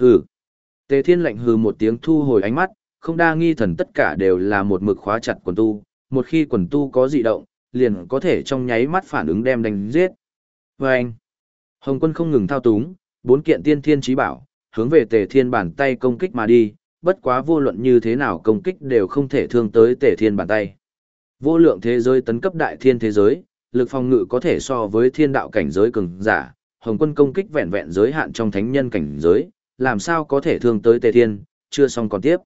Hừ. Tề Thiên lạnh hừ một tiếng thu hồi ánh mắt, không đa nghi thần tất cả đều là một mực khóa chặt quần tu, một khi quần tu có dị động, liền có thể trong nháy mắt phản ứng đem đánh giết. Và anh, Hồng quân không ngừng thao túng, bốn kiện tiên thiên trí bảo, hướng về tề thiên bàn tay công kích mà đi, bất quá vô luận như thế nào công kích đều không thể thương tới tề thiên bàn tay. Vô lượng thế giới tấn cấp đại thiên thế giới, lực phòng ngự có thể so với thiên đạo cảnh giới cường giả, Hồng quân công kích vẹn vẹn giới hạn trong thánh nhân cảnh giới, làm sao có thể thương tới tề thiên, chưa xong còn tiếp.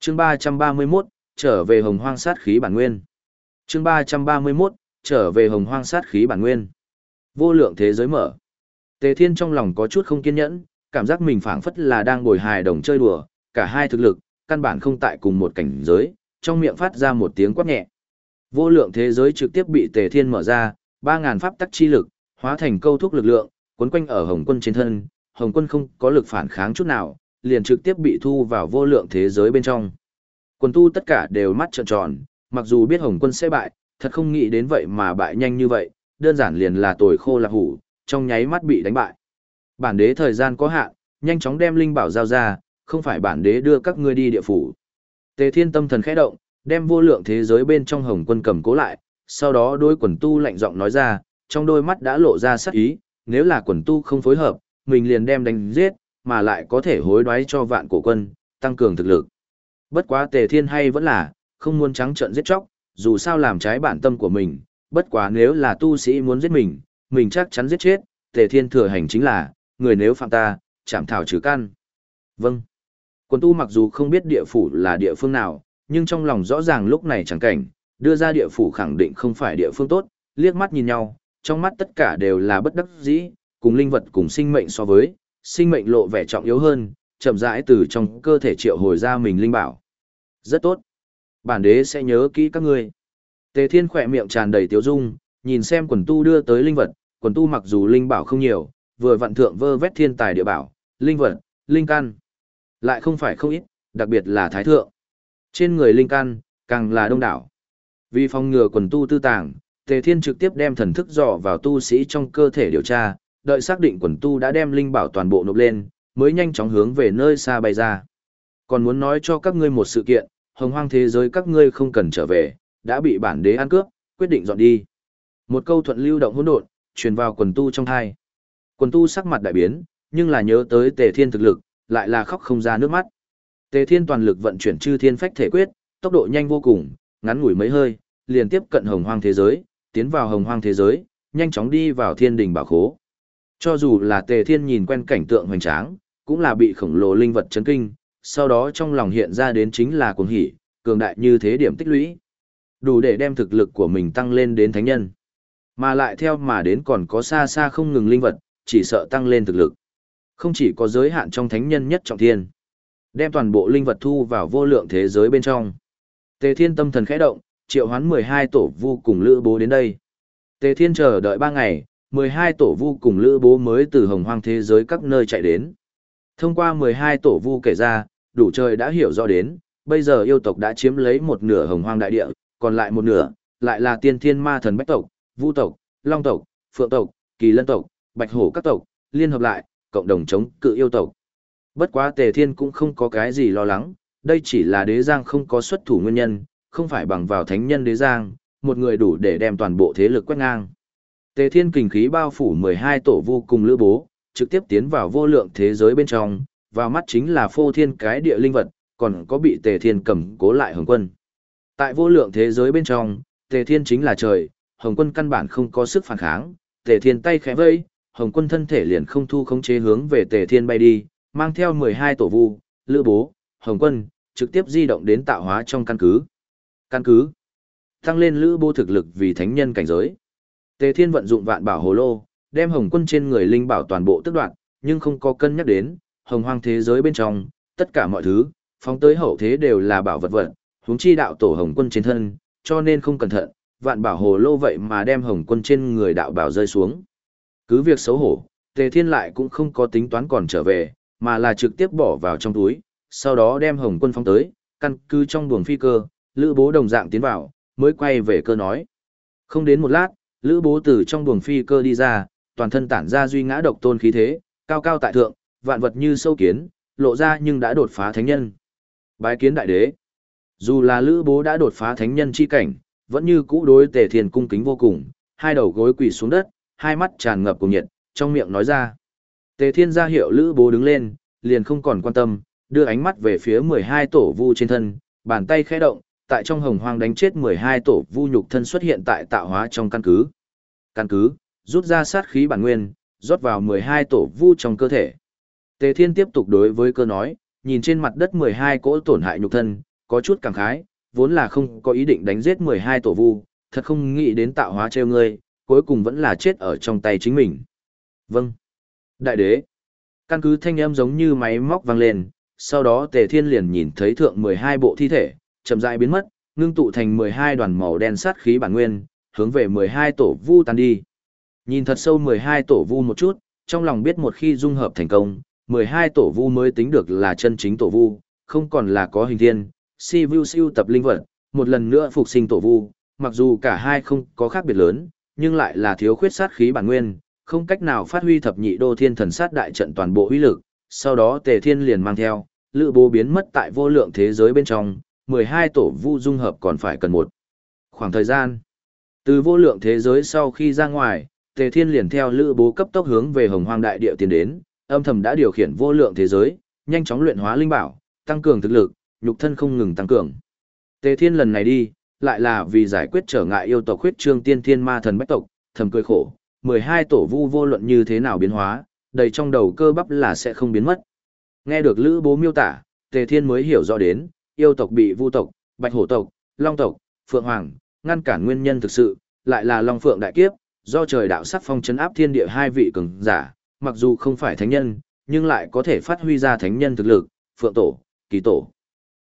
Chương 331, trở về hồng hoang sát khí bản nguyên. Chương 331, trở về hồng hoang sát khí bản nguyên. Vô lượng thế giới mở. Tề Thiên trong lòng có chút không kiên nhẫn, cảm giác mình phảng phất là đang ngồi hài đồng chơi đùa, cả hai thực lực, căn bản không tại cùng một cảnh giới, trong miệng phát ra một tiếng quát nhẹ. Vô lượng thế giới trực tiếp bị Tề Thiên mở ra, 3000 pháp tắc chi lực, hóa thành câu thúc lực lượng, cuốn quanh ở Hồng Quân trên thân, Hồng Quân không có lực phản kháng chút nào, liền trực tiếp bị thu vào vô lượng thế giới bên trong. Quần tu tất cả đều mắt trợn tròn, mặc dù biết Hồng Quân sẽ bại, thật không nghĩ đến vậy mà bại nhanh như vậy, đơn giản liền là tồi khô lạc hủ, trong nháy mắt bị đánh bại. Bản đế thời gian có hạn, nhanh chóng đem linh bảo giao ra, không phải bản đế đưa các ngươi đi địa phủ. Tề Thiên tâm thần khẽ động, đem vô lượng thế giới bên trong Hồng Quân cầm cố lại, sau đó đôi quần tu lạnh giọng nói ra, trong đôi mắt đã lộ ra sắc ý, nếu là quần tu không phối hợp, mình liền đem đánh giết, mà lại có thể hối đoái cho vạn cổ quân, tăng cường thực lực. Bất quá Tề Thiên hay vẫn là, không muốn trắng trợn giết chóc, dù sao làm trái bản tâm của mình, bất quá nếu là tu sĩ muốn giết mình, mình chắc chắn giết chết, Tề Thiên thừa hành chính là, người nếu phạm ta, chạm thảo trừ căn. Vâng. Quân tu mặc dù không biết địa phủ là địa phương nào, nhưng trong lòng rõ ràng lúc này chẳng cảnh, đưa ra địa phủ khẳng định không phải địa phương tốt, liếc mắt nhìn nhau, trong mắt tất cả đều là bất đắc dĩ, cùng linh vật cùng sinh mệnh so với, sinh mệnh lộ vẻ trọng yếu hơn, chậm rãi từ trong cơ thể triệu hồi ra mình linh bảo. Rất tốt. Bản đế sẽ nhớ kỹ các ngươi. Tề Thiên khỏe miệng tràn đầy tiếu dung, nhìn xem quần tu đưa tới linh vật, quần tu mặc dù linh bảo không nhiều, vừa vạn thượng vơ vét thiên tài địa bảo, linh vật, linh căn. Lại không phải không ít, đặc biệt là thái thượng. Trên người linh căn, càng là đông đảo. Vì phòng ngừa quần tu tư tàng, Tề Thiên trực tiếp đem thần thức dò vào tu sĩ trong cơ thể điều tra, đợi xác định quần tu đã đem linh bảo toàn bộ nộp lên, mới nhanh chóng hướng về nơi xa bay ra. Còn muốn nói cho các ngươi một sự kiện, hồng hoang thế giới các ngươi không cần trở về, đã bị bản đế ăn cướp, quyết định dọn đi. Một câu thuận lưu động hỗn độn, truyền vào quần tu trong thai. Quần tu sắc mặt đại biến, nhưng là nhớ tới Tề Thiên thực lực, lại là khóc không ra nước mắt. Tề Thiên toàn lực vận chuyển chư thiên phách thể quyết, tốc độ nhanh vô cùng, ngắn ngủi mấy hơi, liền tiếp cận hồng hoang thế giới, tiến vào hồng hoang thế giới, nhanh chóng đi vào thiên đình bảo khố. Cho dù là Tề Thiên nhìn quen cảnh tượng hoành tráng, cũng là bị khổng lồ linh vật chấn kinh, sau đó trong lòng hiện ra đến chính là cuồng hỉ, cường đại như thế điểm tích lũy. Đủ để đem thực lực của mình tăng lên đến thánh nhân. Mà lại theo mà đến còn có xa xa không ngừng linh vật, chỉ sợ tăng lên thực lực. Không chỉ có giới hạn trong thánh nhân nhất trọng thiên. Đem toàn bộ linh vật thu vào vô lượng thế giới bên trong. Tề Thiên tâm thần khẽ động, triệu hoán 12 tổ vô cùng lữ bố đến đây. Tề Thiên chờ đợi 3 ngày, 12 tổ vu cùng lữ bố mới từ hồng hoang thế giới các nơi chạy đến. Thông qua 12 tổ vu kể ra, đủ trời đã hiểu rõ đến, bây giờ yêu tộc đã chiếm lấy một nửa hồng hoang đại địa, còn lại một nửa, lại là tiên thiên ma thần bách tộc, vu tộc, long tộc, phượng tộc, kỳ lân tộc, bạch hổ các tộc, liên hợp lại, cộng đồng chống cự yêu tộc. Bất quá tề thiên cũng không có cái gì lo lắng, đây chỉ là đế giang không có xuất thủ nguyên nhân, không phải bằng vào thánh nhân đế giang, một người đủ để đem toàn bộ thế lực quét ngang. Tề thiên kình khí bao phủ 12 tổ vu cùng lữ bố, trực tiếp tiến vào vô lượng thế giới bên trong, vào mắt chính là phô thiên cái địa linh vật, còn có bị tề thiên cầm cố lại hồng quân. Tại vô lượng thế giới bên trong, tề thiên chính là trời, hồng quân căn bản không có sức phản kháng, tề thiên tay khẽ vây, hồng quân thân thể liền không thu khống chế hướng về tề thiên bay đi, mang theo 12 tổ vu, lữ bố, hồng quân, trực tiếp di động đến tạo hóa trong căn cứ. Căn cứ tăng lên lữ bố thực lực vì thánh nhân cảnh giới. Tề thiên vận dụng vạn bảo hồ lô, đem hồng quân trên người linh bảo toàn bộ tước đoạn, nhưng không có cân nhắc đến, hồng hoang thế giới bên trong, tất cả mọi thứ, phóng tới hậu thế đều là bảo vật vật, huống chi đạo tổ hồng quân trên thân, cho nên không cẩn thận, vạn bảo hồ lô vậy mà đem hồng quân trên người đạo bảo rơi xuống. Cứ việc xấu hổ, tề thiên lại cũng không có tính toán còn trở về, mà là trực tiếp bỏ vào trong túi, sau đó đem hồng quân phóng tới, căn cứ trong buồng phi cơ, lữ bố đồng dạng tiến vào, mới quay về cơ nói. Không đến một lát, lữ bố từ trong buồng phi cơ đi ra, toàn thân tản ra duy ngã độc tôn khí thế, cao cao tại thượng, vạn vật như sâu kiến, lộ ra nhưng đã đột phá thánh nhân. Bái kiến đại đế. Dù là lữ bố đã đột phá thánh nhân chi cảnh, vẫn như cũ đối tề thiên cung kính vô cùng, hai đầu gối quỳ xuống đất, hai mắt tràn ngập cùng nhiệt, trong miệng nói ra. Tề thiên ra hiệu lữ bố đứng lên, liền không còn quan tâm, đưa ánh mắt về phía 12 tổ vu trên thân, bàn tay khẽ động, tại trong hồng hoang đánh chết 12 tổ vu nhục thân xuất hiện tại tạo hóa trong căn cứ. Căn cứ, rút ra sát khí bản nguyên, rót vào 12 tổ vu trong cơ thể. Tề Thiên tiếp tục đối với cơ nói, nhìn trên mặt đất 12 cỗ tổn hại nhục thân, có chút cảm khái, vốn là không có ý định đánh giết 12 tổ vu, thật không nghĩ đến tạo hóa treo ngươi, cuối cùng vẫn là chết ở trong tay chính mình. Vâng. Đại đế. Căn cứ thanh âm giống như máy móc vang lên, sau đó Tề Thiên liền nhìn thấy thượng 12 bộ thi thể, chậm rãi biến mất, ngưng tụ thành 12 đoàn màu đen sát khí bản nguyên, hướng về 12 tổ vu tan đi. Nhìn thật sâu 12 tổ vu một chút, trong lòng biết một khi dung hợp thành công, 12 tổ vu mới tính được là chân chính tổ vu, không còn là có hình thiên, si vu siêu tập linh vật, một lần nữa phục sinh tổ vu, mặc dù cả hai không có khác biệt lớn, nhưng lại là thiếu khuyết sát khí bản nguyên, không cách nào phát huy thập nhị đô thiên thần sát đại trận toàn bộ uy lực, sau đó tề thiên liền mang theo, lữ bố biến mất tại vô lượng thế giới bên trong, 12 tổ vu dung hợp còn phải cần một khoảng thời gian. Từ vô lượng thế giới sau khi ra ngoài, Tề Thiên liền theo lữ bố cấp tốc hướng về Hồng Hoang đại địa tiến đến, âm thầm đã điều khiển vô lượng thế giới, nhanh chóng luyện hóa linh bảo, tăng cường thực lực, nhục thân không ngừng tăng cường. Tề Thiên lần này đi, lại là vì giải quyết trở ngại yêu tộc Khuyết trương tiên thiên ma thần bách tộc, thầm cười khổ, 12 tổ vu vô luận như thế nào biến hóa, đầy trong đầu cơ bắp là sẽ không biến mất. Nghe được Lữ Bố miêu tả, Tề Thiên mới hiểu rõ đến, yêu tộc bị vu tộc, bạch hổ tộc, long tộc, phượng hoàng, ngăn cản nguyên nhân thực sự, lại là long phượng đại kiếp, do trời đạo sắc phong chấn áp thiên địa hai vị cường giả, mặc dù không phải thánh nhân, nhưng lại có thể phát huy ra thánh nhân thực lực, phượng tổ, kỳ tổ.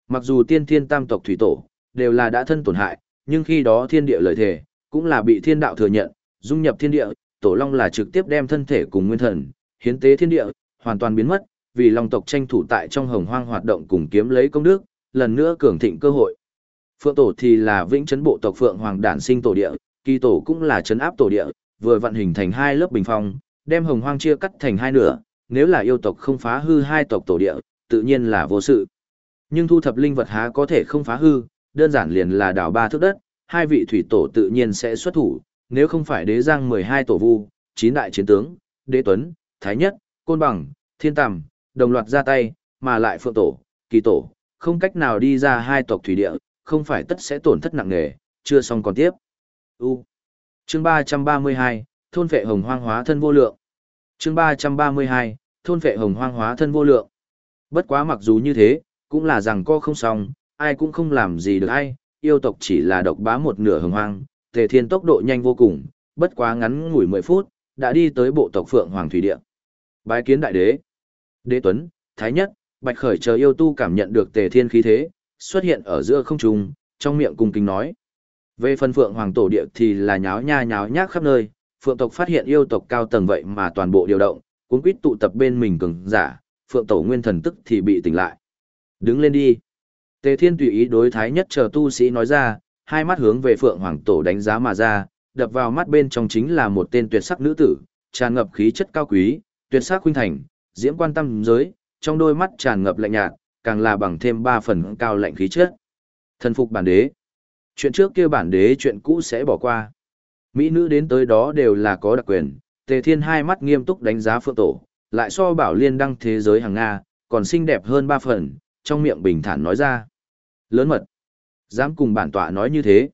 Mặc dù tiên thiên tam tộc thủy tổ, đều là đã thân tổn hại, nhưng khi đó thiên địa lợi thể, cũng là bị thiên đạo thừa nhận, dung nhập thiên địa, tổ long là trực tiếp đem thân thể cùng nguyên thần, hiến tế thiên địa, hoàn toàn biến mất, vì long tộc tranh thủ tại trong hồng hoang hoạt động cùng kiếm lấy công đức, lần nữa cường thịnh cơ hội. Phượng tổ thì là vĩnh chấn bộ tộc Phượng Hoàng đản sinh tổ địa, kỳ tổ cũng là chấn áp tổ địa, vừa vận hình thành hai lớp bình phong, đem hồng hoang chia cắt thành hai nửa, nếu là yêu tộc không phá hư hai tộc tổ địa, tự nhiên là vô sự. Nhưng thu thập linh vật há có thể không phá hư, đơn giản liền là đảo ba thước đất, hai vị thủy tổ tự nhiên sẽ xuất thủ, nếu không phải đế giang 12 tổ vu, chín đại chiến tướng, đế tuấn, thái nhất, côn bằng, thiên tằm đồng loạt ra tay, mà lại phượng tổ, kỳ tổ, không cách nào đi ra hai tộc thủy địa, không phải tất sẽ tổn thất nặng nề, chưa xong còn tiếp. U. Chương 332, thôn vệ hồng hoang hóa thân vô lượng. Chương 332, thôn vệ hồng hoang hóa thân vô lượng. Bất quá mặc dù như thế, cũng là rằng co không xong, ai cũng không làm gì được ai, yêu tộc chỉ là độc bá một nửa hồng hoang, tề thiên tốc độ nhanh vô cùng, bất quá ngắn ngủi 10 phút, đã đi tới bộ tộc Phượng Hoàng Thủy Địa. Bái kiến đại đế. Đế Tuấn, Thái Nhất, Bạch Khởi chờ yêu tu cảm nhận được tề thiên khí thế, xuất hiện ở giữa không trung, trong miệng cung kính nói. Về phần Phượng Hoàng Tổ Địa thì là nháo nha nháo nhác khắp nơi, Phượng tộc phát hiện yêu tộc cao tầng vậy mà toàn bộ điều động, cuốn quýt tụ tập bên mình cường giả, Phượng Tổ nguyên thần tức thì bị tỉnh lại. Đứng lên đi. Tề Thiên tùy ý đối thái nhất chờ tu sĩ nói ra, hai mắt hướng về Phượng Hoàng Tổ đánh giá mà ra, đập vào mắt bên trong chính là một tên tuyệt sắc nữ tử, tràn ngập khí chất cao quý, tuyệt sắc khuynh thành, diễm quan tâm giới, trong đôi mắt tràn ngập lạnh nhạt, càng là bằng thêm ba phần cao lạnh khí chất. Thần phục bản đế. Chuyện trước kia bản đế chuyện cũ sẽ bỏ qua. Mỹ nữ đến tới đó đều là có đặc quyền, Tề Thiên hai mắt nghiêm túc đánh giá Phượng Tổ, lại so bảo liên đăng thế giới hàng Nga, còn xinh đẹp hơn ba phần, trong miệng bình thản nói ra. Lớn mật. Dám cùng bản tọa nói như thế.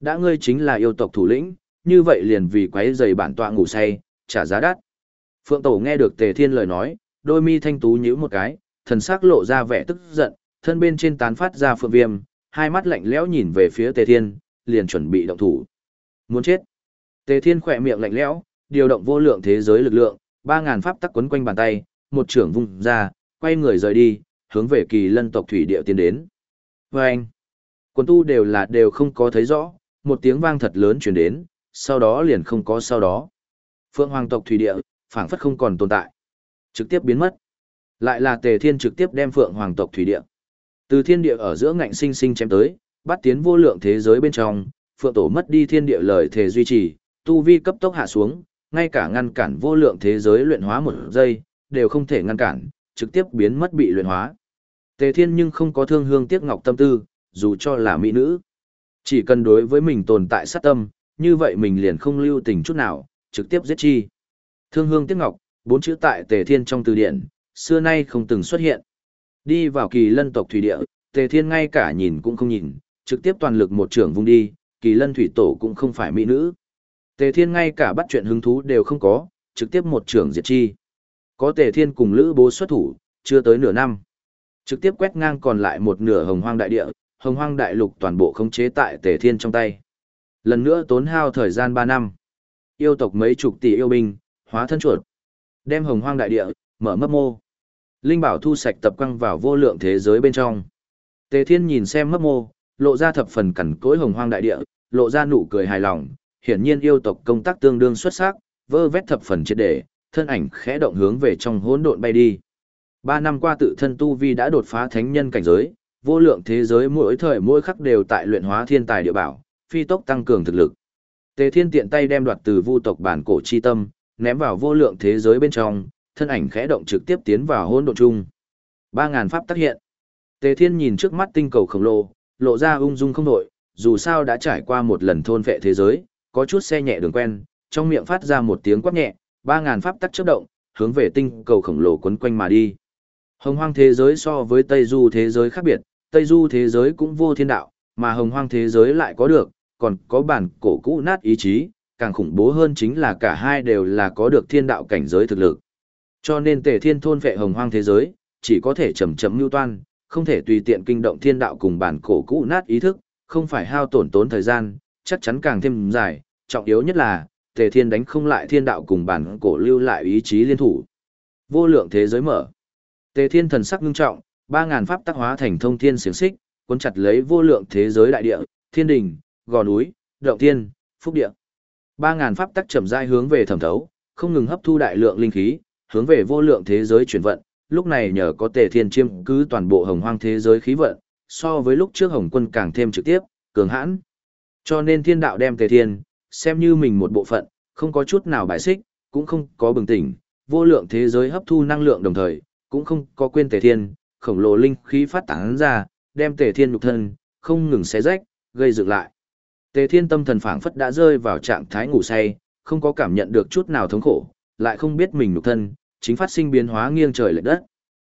Đã ngươi chính là yêu tộc thủ lĩnh, như vậy liền vì quấy giày bản tọa ngủ say, trả giá đắt. Phượng Tổ nghe được Tề Thiên lời nói, đôi mi thanh tú nhíu một cái, thần sắc lộ ra vẻ tức giận, thân bên trên tán phát ra phượng viêm, hai mắt lạnh lẽo nhìn về phía Tề Thiên, liền chuẩn bị động thủ. Muốn chết. Tề Thiên khỏe miệng lạnh lẽo, điều động vô lượng thế giới lực lượng, ba ngàn pháp tắc quấn quanh bàn tay, một trưởng vung ra, quay người rời đi, hướng về kỳ lân tộc thủy địa tiến đến. Oeng. anh, tu đều là đều không có thấy rõ, một tiếng vang thật lớn truyền đến, sau đó liền không có sau đó. Phượng hoàng tộc thủy địa, phảng phất không còn tồn tại. Trực tiếp biến mất. Lại là tề thiên trực tiếp đem phượng hoàng tộc thủy địa. Từ thiên địa ở giữa ngạnh sinh sinh chém tới, bắt tiến vô lượng thế giới bên trong, phượng tổ mất đi thiên địa lời thể duy trì, tu vi cấp tốc hạ xuống, ngay cả ngăn cản vô lượng thế giới luyện hóa một giây, đều không thể ngăn cản, trực tiếp biến mất bị luyện hóa. Tề Thiên nhưng không có thương hương tiếc ngọc tâm tư, dù cho là mỹ nữ. Chỉ cần đối với mình tồn tại sát tâm, như vậy mình liền không lưu tình chút nào, trực tiếp giết chi. Thương hương tiếc ngọc, bốn chữ tại Tề Thiên trong từ điển, xưa nay không từng xuất hiện. Đi vào kỳ lân tộc thủy địa, Tề Thiên ngay cả nhìn cũng không nhìn, trực tiếp toàn lực một trưởng vung đi, kỳ lân thủy tổ cũng không phải mỹ nữ. Tề Thiên ngay cả bắt chuyện hứng thú đều không có, trực tiếp một trưởng diệt chi. Có Tề Thiên cùng Lữ Bố xuất thủ, chưa tới nửa năm. Trực tiếp quét ngang còn lại một nửa hồng hoang đại địa, hồng hoang đại lục toàn bộ khống chế tại Tề Thiên trong tay. Lần nữa tốn hao thời gian 3 năm. Yêu tộc mấy chục tỷ yêu binh, hóa thân chuột. Đem hồng hoang đại địa, mở mấp mô. Linh bảo thu sạch tập quăng vào vô lượng thế giới bên trong. Tề Thiên nhìn xem mấp mô, lộ ra thập phần cẩn cối hồng hoang đại địa, lộ ra nụ cười hài lòng, hiển nhiên yêu tộc công tác tương đương xuất sắc, vơ vét thập phần triệt để, thân ảnh khẽ động hướng về trong hỗn độn bay đi. Ba năm qua tự thân tu vi đã đột phá thánh nhân cảnh giới, vô lượng thế giới mỗi thời mỗi khắc đều tại luyện hóa thiên tài địa bảo, phi tốc tăng cường thực lực. Tề Thiên tiện tay đem đoạt từ vu tộc bản cổ chi tâm, ném vào vô lượng thế giới bên trong, thân ảnh khẽ động trực tiếp tiến vào hỗn độn chung. Ba ngàn pháp tác hiện. Tề Thiên nhìn trước mắt tinh cầu khổng lồ, lộ ra ung dung không đổi, dù sao đã trải qua một lần thôn vệ thế giới, có chút xe nhẹ đường quen, trong miệng phát ra một tiếng quát nhẹ, ba ngàn pháp tắc chớp động, hướng về tinh cầu khổng lồ quấn quanh mà đi. Hồng hoang thế giới so với Tây Du thế giới khác biệt, Tây Du thế giới cũng vô thiên đạo, mà hồng hoang thế giới lại có được, còn có bản cổ cũ nát ý chí, càng khủng bố hơn chính là cả hai đều là có được thiên đạo cảnh giới thực lực. Cho nên tề thiên thôn vệ hồng hoang thế giới, chỉ có thể chậm chậm mưu toan, không thể tùy tiện kinh động thiên đạo cùng bản cổ cũ nát ý thức, không phải hao tổn tốn thời gian, chắc chắn càng thêm dài, trọng yếu nhất là, tề thiên đánh không lại thiên đạo cùng bản cổ lưu lại ý chí liên thủ. Vô lượng thế giới mở. Tề thiên thần sắc ngưng trọng, ba ngàn pháp tác hóa thành thông thiên xiềng xích, cuốn chặt lấy vô lượng thế giới đại địa, thiên đình, gò núi, động thiên, phúc địa. Ba ngàn pháp tắc chậm rãi hướng về thẩm thấu, không ngừng hấp thu đại lượng linh khí, hướng về vô lượng thế giới chuyển vận, lúc này nhờ có Tề Thiên chiêm cứ toàn bộ hồng hoang thế giới khí vận, so với lúc trước Hồng Quân càng thêm trực tiếp, cường hãn. Cho nên Thiên Đạo đem Tề Thiên xem như mình một bộ phận, không có chút nào bài xích, cũng không có bừng tỉnh, vô lượng thế giới hấp thu năng lượng đồng thời, cũng không có quên Tề Thiên, khổng lồ linh khí phát tán ra, đem Tề Thiên nhục thân không ngừng xé rách, gây dựng lại. Tề Thiên tâm thần phảng phất đã rơi vào trạng thái ngủ say, không có cảm nhận được chút nào thống khổ, lại không biết mình nhục thân chính phát sinh biến hóa nghiêng trời lệch đất.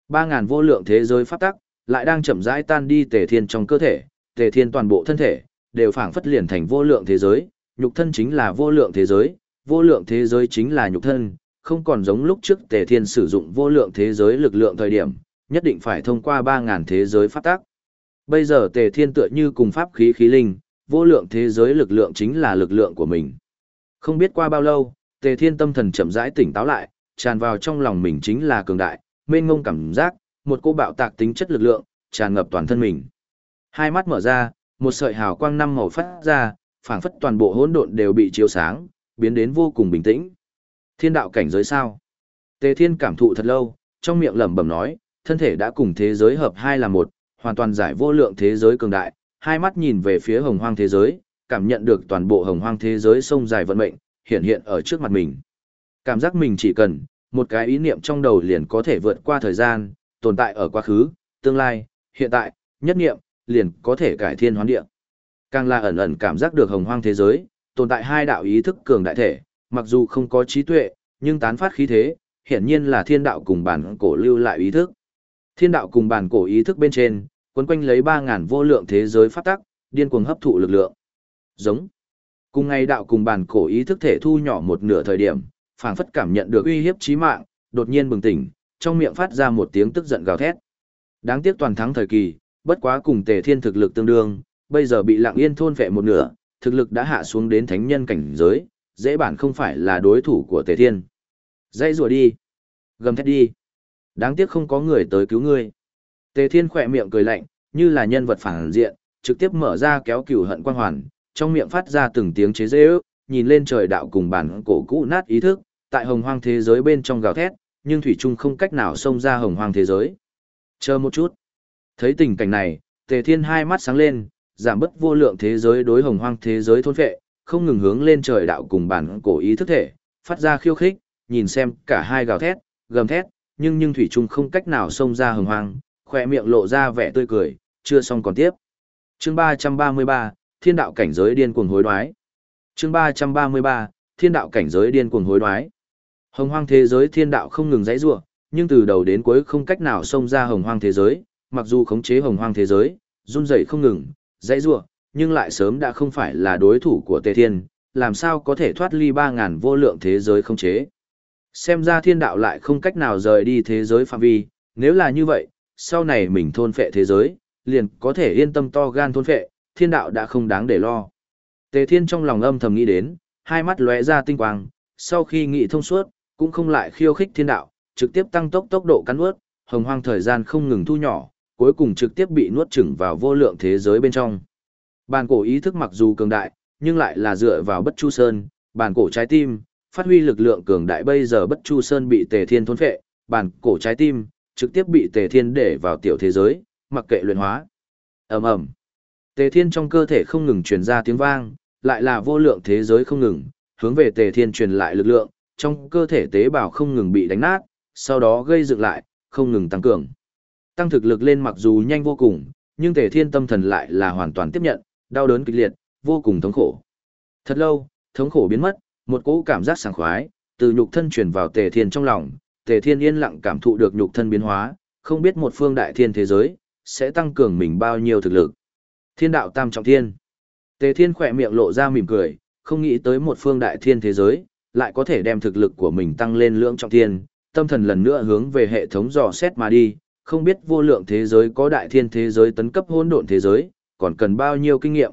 Ba ngàn vô lượng thế giới pháp tắc lại đang chậm rãi tan đi Tề Thiên trong cơ thể, Tề Thiên toàn bộ thân thể đều phảng phất liền thành vô lượng thế giới, nhục thân chính là vô lượng thế giới, vô lượng thế giới chính là nhục thân, không còn giống lúc trước Tề Thiên sử dụng vô lượng thế giới lực lượng thời điểm, nhất định phải thông qua ba ngàn thế giới pháp tắc. Bây giờ Tề Thiên tựa như cùng pháp khí khí linh, vô lượng thế giới lực lượng chính là lực lượng của mình. Không biết qua bao lâu, Tề Thiên tâm thần chậm rãi tỉnh táo lại, tràn vào trong lòng mình chính là cường đại, mênh ngông cảm giác, một cô bạo tạc tính chất lực lượng, tràn ngập toàn thân mình. Hai mắt mở ra, một sợi hào quang năm màu phát ra, phảng phất toàn bộ hỗn độn đều bị chiếu sáng, biến đến vô cùng bình tĩnh. Thiên đạo cảnh giới sao? Tề Thiên cảm thụ thật lâu, trong miệng lẩm bẩm nói, thân thể đã cùng thế giới hợp hai là một, hoàn toàn giải vô lượng thế giới cường đại, hai mắt nhìn về phía hồng hoang thế giới, cảm nhận được toàn bộ hồng hoang thế giới sông dài vận mệnh, hiện hiện ở trước mặt mình. Cảm giác mình chỉ cần, một cái ý niệm trong đầu liền có thể vượt qua thời gian, tồn tại ở quá khứ, tương lai, hiện tại, nhất niệm, liền có thể cải thiên hoán địa. Càng là ẩn ẩn cảm giác được hồng hoang thế giới, tồn tại hai đạo ý thức cường đại thể, mặc dù không có trí tuệ, nhưng tán phát khí thế, hiển nhiên là thiên đạo cùng bản cổ lưu lại ý thức. Thiên đạo cùng bản cổ ý thức bên trên, quấn quanh lấy ba ngàn vô lượng thế giới phát tắc, điên cuồng hấp thụ lực lượng. Giống. Cùng ngày đạo cùng bản cổ ý thức thể thu nhỏ một nửa thời điểm, phảng phất cảm nhận được uy hiếp chí mạng, đột nhiên bừng tỉnh, trong miệng phát ra một tiếng tức giận gào thét. Đáng tiếc toàn thắng thời kỳ, bất quá cùng Tề Thiên thực lực tương đương, bây giờ bị Lặng Yên thôn phệ một nửa, thực lực đã hạ xuống đến thánh nhân cảnh giới, dễ bản không phải là đối thủ của Tề Thiên. Dây rùa đi, gầm thét đi. Đáng tiếc không có người tới cứu ngươi. Tề Thiên khỏe miệng cười lạnh, như là nhân vật phản diện, trực tiếp mở ra kéo cửu hận quan hoàn, trong miệng phát ra từng tiếng chế giễu, nhìn lên trời đạo cùng bản cổ cũ nát ý thức, tại hồng hoang thế giới bên trong gào thét, nhưng Thủy Trung không cách nào xông ra hồng hoang thế giới. Chờ một chút. Thấy tình cảnh này, Tề Thiên hai mắt sáng lên, giảm bớt vô lượng thế giới đối hồng hoang thế giới thôn phệ, không ngừng hướng lên trời đạo cùng bản cổ ý thức thể, phát ra khiêu khích, nhìn xem cả hai gào thét, gầm thét, nhưng nhưng thủy trung không cách nào xông ra hồng hoang, khỏe miệng lộ ra vẻ tươi cười, chưa xong còn tiếp. Chương 333, Thiên đạo cảnh giới điên cuồng hối đoái. Chương 333, Thiên đạo cảnh giới điên cuồng hối đoái. Hồng hoang thế giới thiên đạo không ngừng dãy rủa, nhưng từ đầu đến cuối không cách nào xông ra hồng hoang thế giới, mặc dù khống chế hồng hoang thế giới, run rẩy không ngừng, dãy rủa, nhưng lại sớm đã không phải là đối thủ của Tề Thiên, làm sao có thể thoát ly 3000 vô lượng thế giới khống chế. Xem ra thiên đạo lại không cách nào rời đi thế giới phạm vi, nếu là như vậy, sau này mình thôn phệ thế giới, liền có thể yên tâm to gan thôn phệ, thiên đạo đã không đáng để lo. Tề Thiên trong lòng âm thầm nghĩ đến, hai mắt lóe ra tinh quang, sau khi nghĩ thông suốt, cũng không lại khiêu khích thiên đạo, trực tiếp tăng tốc tốc độ cắn nuốt, hồng hoang thời gian không ngừng thu nhỏ, cuối cùng trực tiếp bị nuốt chửng vào vô lượng thế giới bên trong. Bàn cổ ý thức mặc dù cường đại, nhưng lại là dựa vào bất chu sơn, bàn cổ trái tim, phát huy lực lượng cường đại bây giờ bất chu sơn bị tề thiên thôn phệ, bàn cổ trái tim, trực tiếp bị tề thiên để vào tiểu thế giới, mặc kệ luyện hóa. ầm ầm Tề thiên trong cơ thể không ngừng truyền ra tiếng vang, lại là vô lượng thế giới không ngừng, hướng về tề thiên truyền lại lực lượng, trong cơ thể tế bào không ngừng bị đánh nát, sau đó gây dựng lại, không ngừng tăng cường. Tăng thực lực lên mặc dù nhanh vô cùng, nhưng tề thiên tâm thần lại là hoàn toàn tiếp nhận, đau đớn kịch liệt, vô cùng thống khổ. Thật lâu, thống khổ biến mất, một cỗ cảm giác sảng khoái, từ nhục thân truyền vào tề thiên trong lòng, tề thiên yên lặng cảm thụ được nhục thân biến hóa, không biết một phương đại thiên thế giới, sẽ tăng cường mình bao nhiêu thực lực. Thiên đạo tam trọng thiên. Tề thiên khỏe miệng lộ ra mỉm cười, không nghĩ tới một phương đại thiên thế giới, lại có thể đem thực lực của mình tăng lên lưỡng trọng thiên, tâm thần lần nữa hướng về hệ thống dò xét mà đi, không biết vô lượng thế giới có đại thiên thế giới tấn cấp hỗn độn thế giới, còn cần bao nhiêu kinh nghiệm.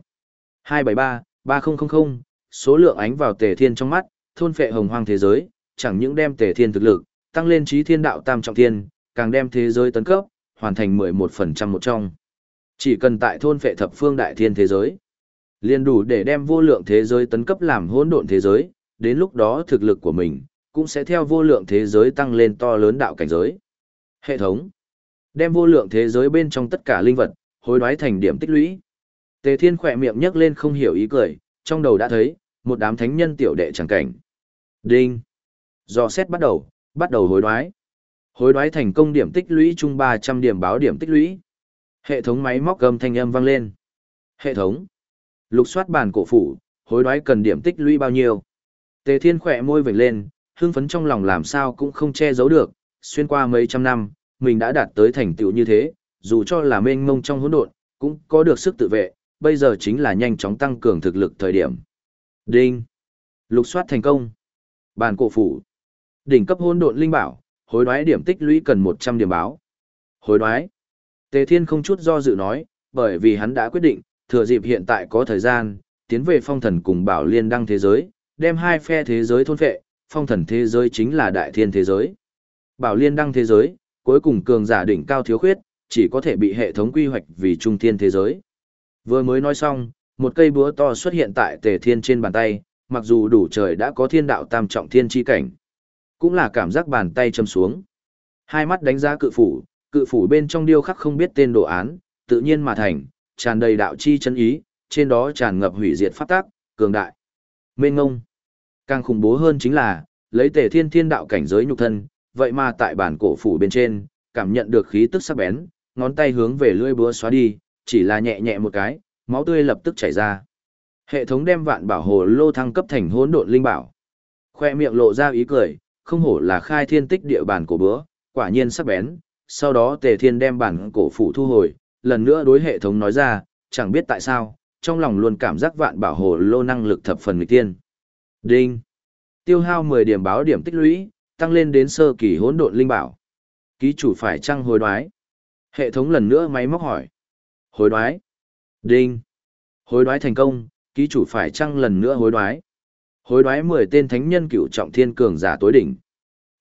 273, 3000, số lượng ánh vào tề thiên trong mắt, thôn phệ hồng hoang thế giới, chẳng những đem tề thiên thực lực, tăng lên trí thiên đạo tam trọng thiên, càng đem thế giới tấn cấp, hoàn thành 11% một trong. Chỉ cần tại thôn phệ thập phương đại thiên thế giới, liền đủ để đem vô lượng thế giới tấn cấp làm hỗn độn thế giới, đến lúc đó thực lực của mình cũng sẽ theo vô lượng thế giới tăng lên to lớn đạo cảnh giới. Hệ thống đem vô lượng thế giới bên trong tất cả linh vật hối đoái thành điểm tích lũy. Tề Thiên khỏe miệng nhấc lên không hiểu ý cười, trong đầu đã thấy một đám thánh nhân tiểu đệ chẳng cảnh. Đinh. Do xét bắt đầu, bắt đầu hối đoái. Hối đoái thành công điểm tích lũy chung 300 điểm báo điểm tích lũy. Hệ thống máy móc gầm thanh âm vang lên. Hệ thống. Lục soát bản cổ phủ, hối đoái cần điểm tích lũy bao nhiêu? Tề Thiên khỏe môi vểnh lên, hưng phấn trong lòng làm sao cũng không che giấu được, xuyên qua mấy trăm năm, mình đã đạt tới thành tựu như thế, dù cho là mênh mông trong hỗn độn, cũng có được sức tự vệ, bây giờ chính là nhanh chóng tăng cường thực lực thời điểm. Đinh. Lục soát thành công. bản cổ phủ. Đỉnh cấp hôn độn linh bảo, hối đoái điểm tích lũy cần 100 điểm báo. Hối đoái. Tề Thiên không chút do dự nói, bởi vì hắn đã quyết định, thừa dịp hiện tại có thời gian, tiến về phong thần cùng bảo liên đăng thế giới, đem hai phe thế giới thôn phệ, phong thần thế giới chính là đại thiên thế giới. Bảo liên đăng thế giới, cuối cùng cường giả đỉnh cao thiếu khuyết, chỉ có thể bị hệ thống quy hoạch vì trung thiên thế giới. Vừa mới nói xong, một cây búa to xuất hiện tại tề thiên trên bàn tay, mặc dù đủ trời đã có thiên đạo tam trọng thiên chi cảnh. Cũng là cảm giác bàn tay châm xuống. Hai mắt đánh giá cự phủ, cự phủ bên trong điêu khắc không biết tên đồ án, tự nhiên mà thành, tràn đầy đạo chi chân ý, trên đó tràn ngập hủy diệt pháp tác, cường đại. Mênh ngông. Càng khủng bố hơn chính là, lấy tề thiên thiên đạo cảnh giới nhục thân, vậy mà tại bản cổ phủ bên trên, cảm nhận được khí tức sắc bén, ngón tay hướng về lưỡi búa xóa đi, chỉ là nhẹ nhẹ một cái, máu tươi lập tức chảy ra. Hệ thống đem vạn bảo hồ lô thăng cấp thành hỗn độn linh bảo. Khoe miệng lộ ra ý cười, không hổ là khai thiên tích địa bản cổ bữa quả nhiên sắc bén. Sau đó Tề Thiên đem bản cổ phủ thu hồi, lần nữa đối hệ thống nói ra, chẳng biết tại sao, trong lòng luôn cảm giác vạn bảo hồ lô năng lực thập phần nghịch tiên. Đinh. Tiêu hao 10 điểm báo điểm tích lũy, tăng lên đến sơ kỳ hỗn độn linh bảo. Ký chủ phải trăng hồi đoái? Hệ thống lần nữa máy móc hỏi. Hối đoái. Đinh. Hối đoái thành công, ký chủ phải trăng lần nữa hối đoái. Hối đoái 10 tên thánh nhân cựu trọng thiên cường giả tối đỉnh.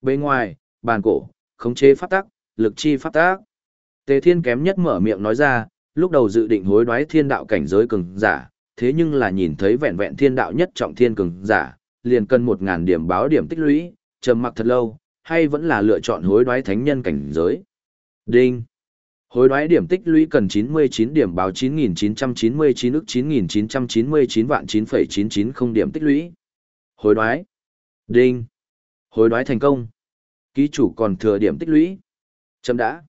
Bên ngoài, bàn cổ, khống chế pháp tắc, lực chi pháp tắc. Tề Thiên kém nhất mở miệng nói ra, lúc đầu dự định hối đoái thiên đạo cảnh giới cường giả, thế nhưng là nhìn thấy vẹn vẹn thiên đạo nhất trọng thiên cường giả, liền cần 1000 điểm báo điểm tích lũy, trầm mặc thật lâu, hay vẫn là lựa chọn hối đoái thánh nhân cảnh giới. Đinh. Hối đoái điểm tích lũy cần 99 điểm báo 9999 ức 9999 vạn 9,990 điểm tích lũy. Hối đoái. Đinh. Hối đoái thành công. Ký chủ còn thừa điểm tích lũy. Chấm đã.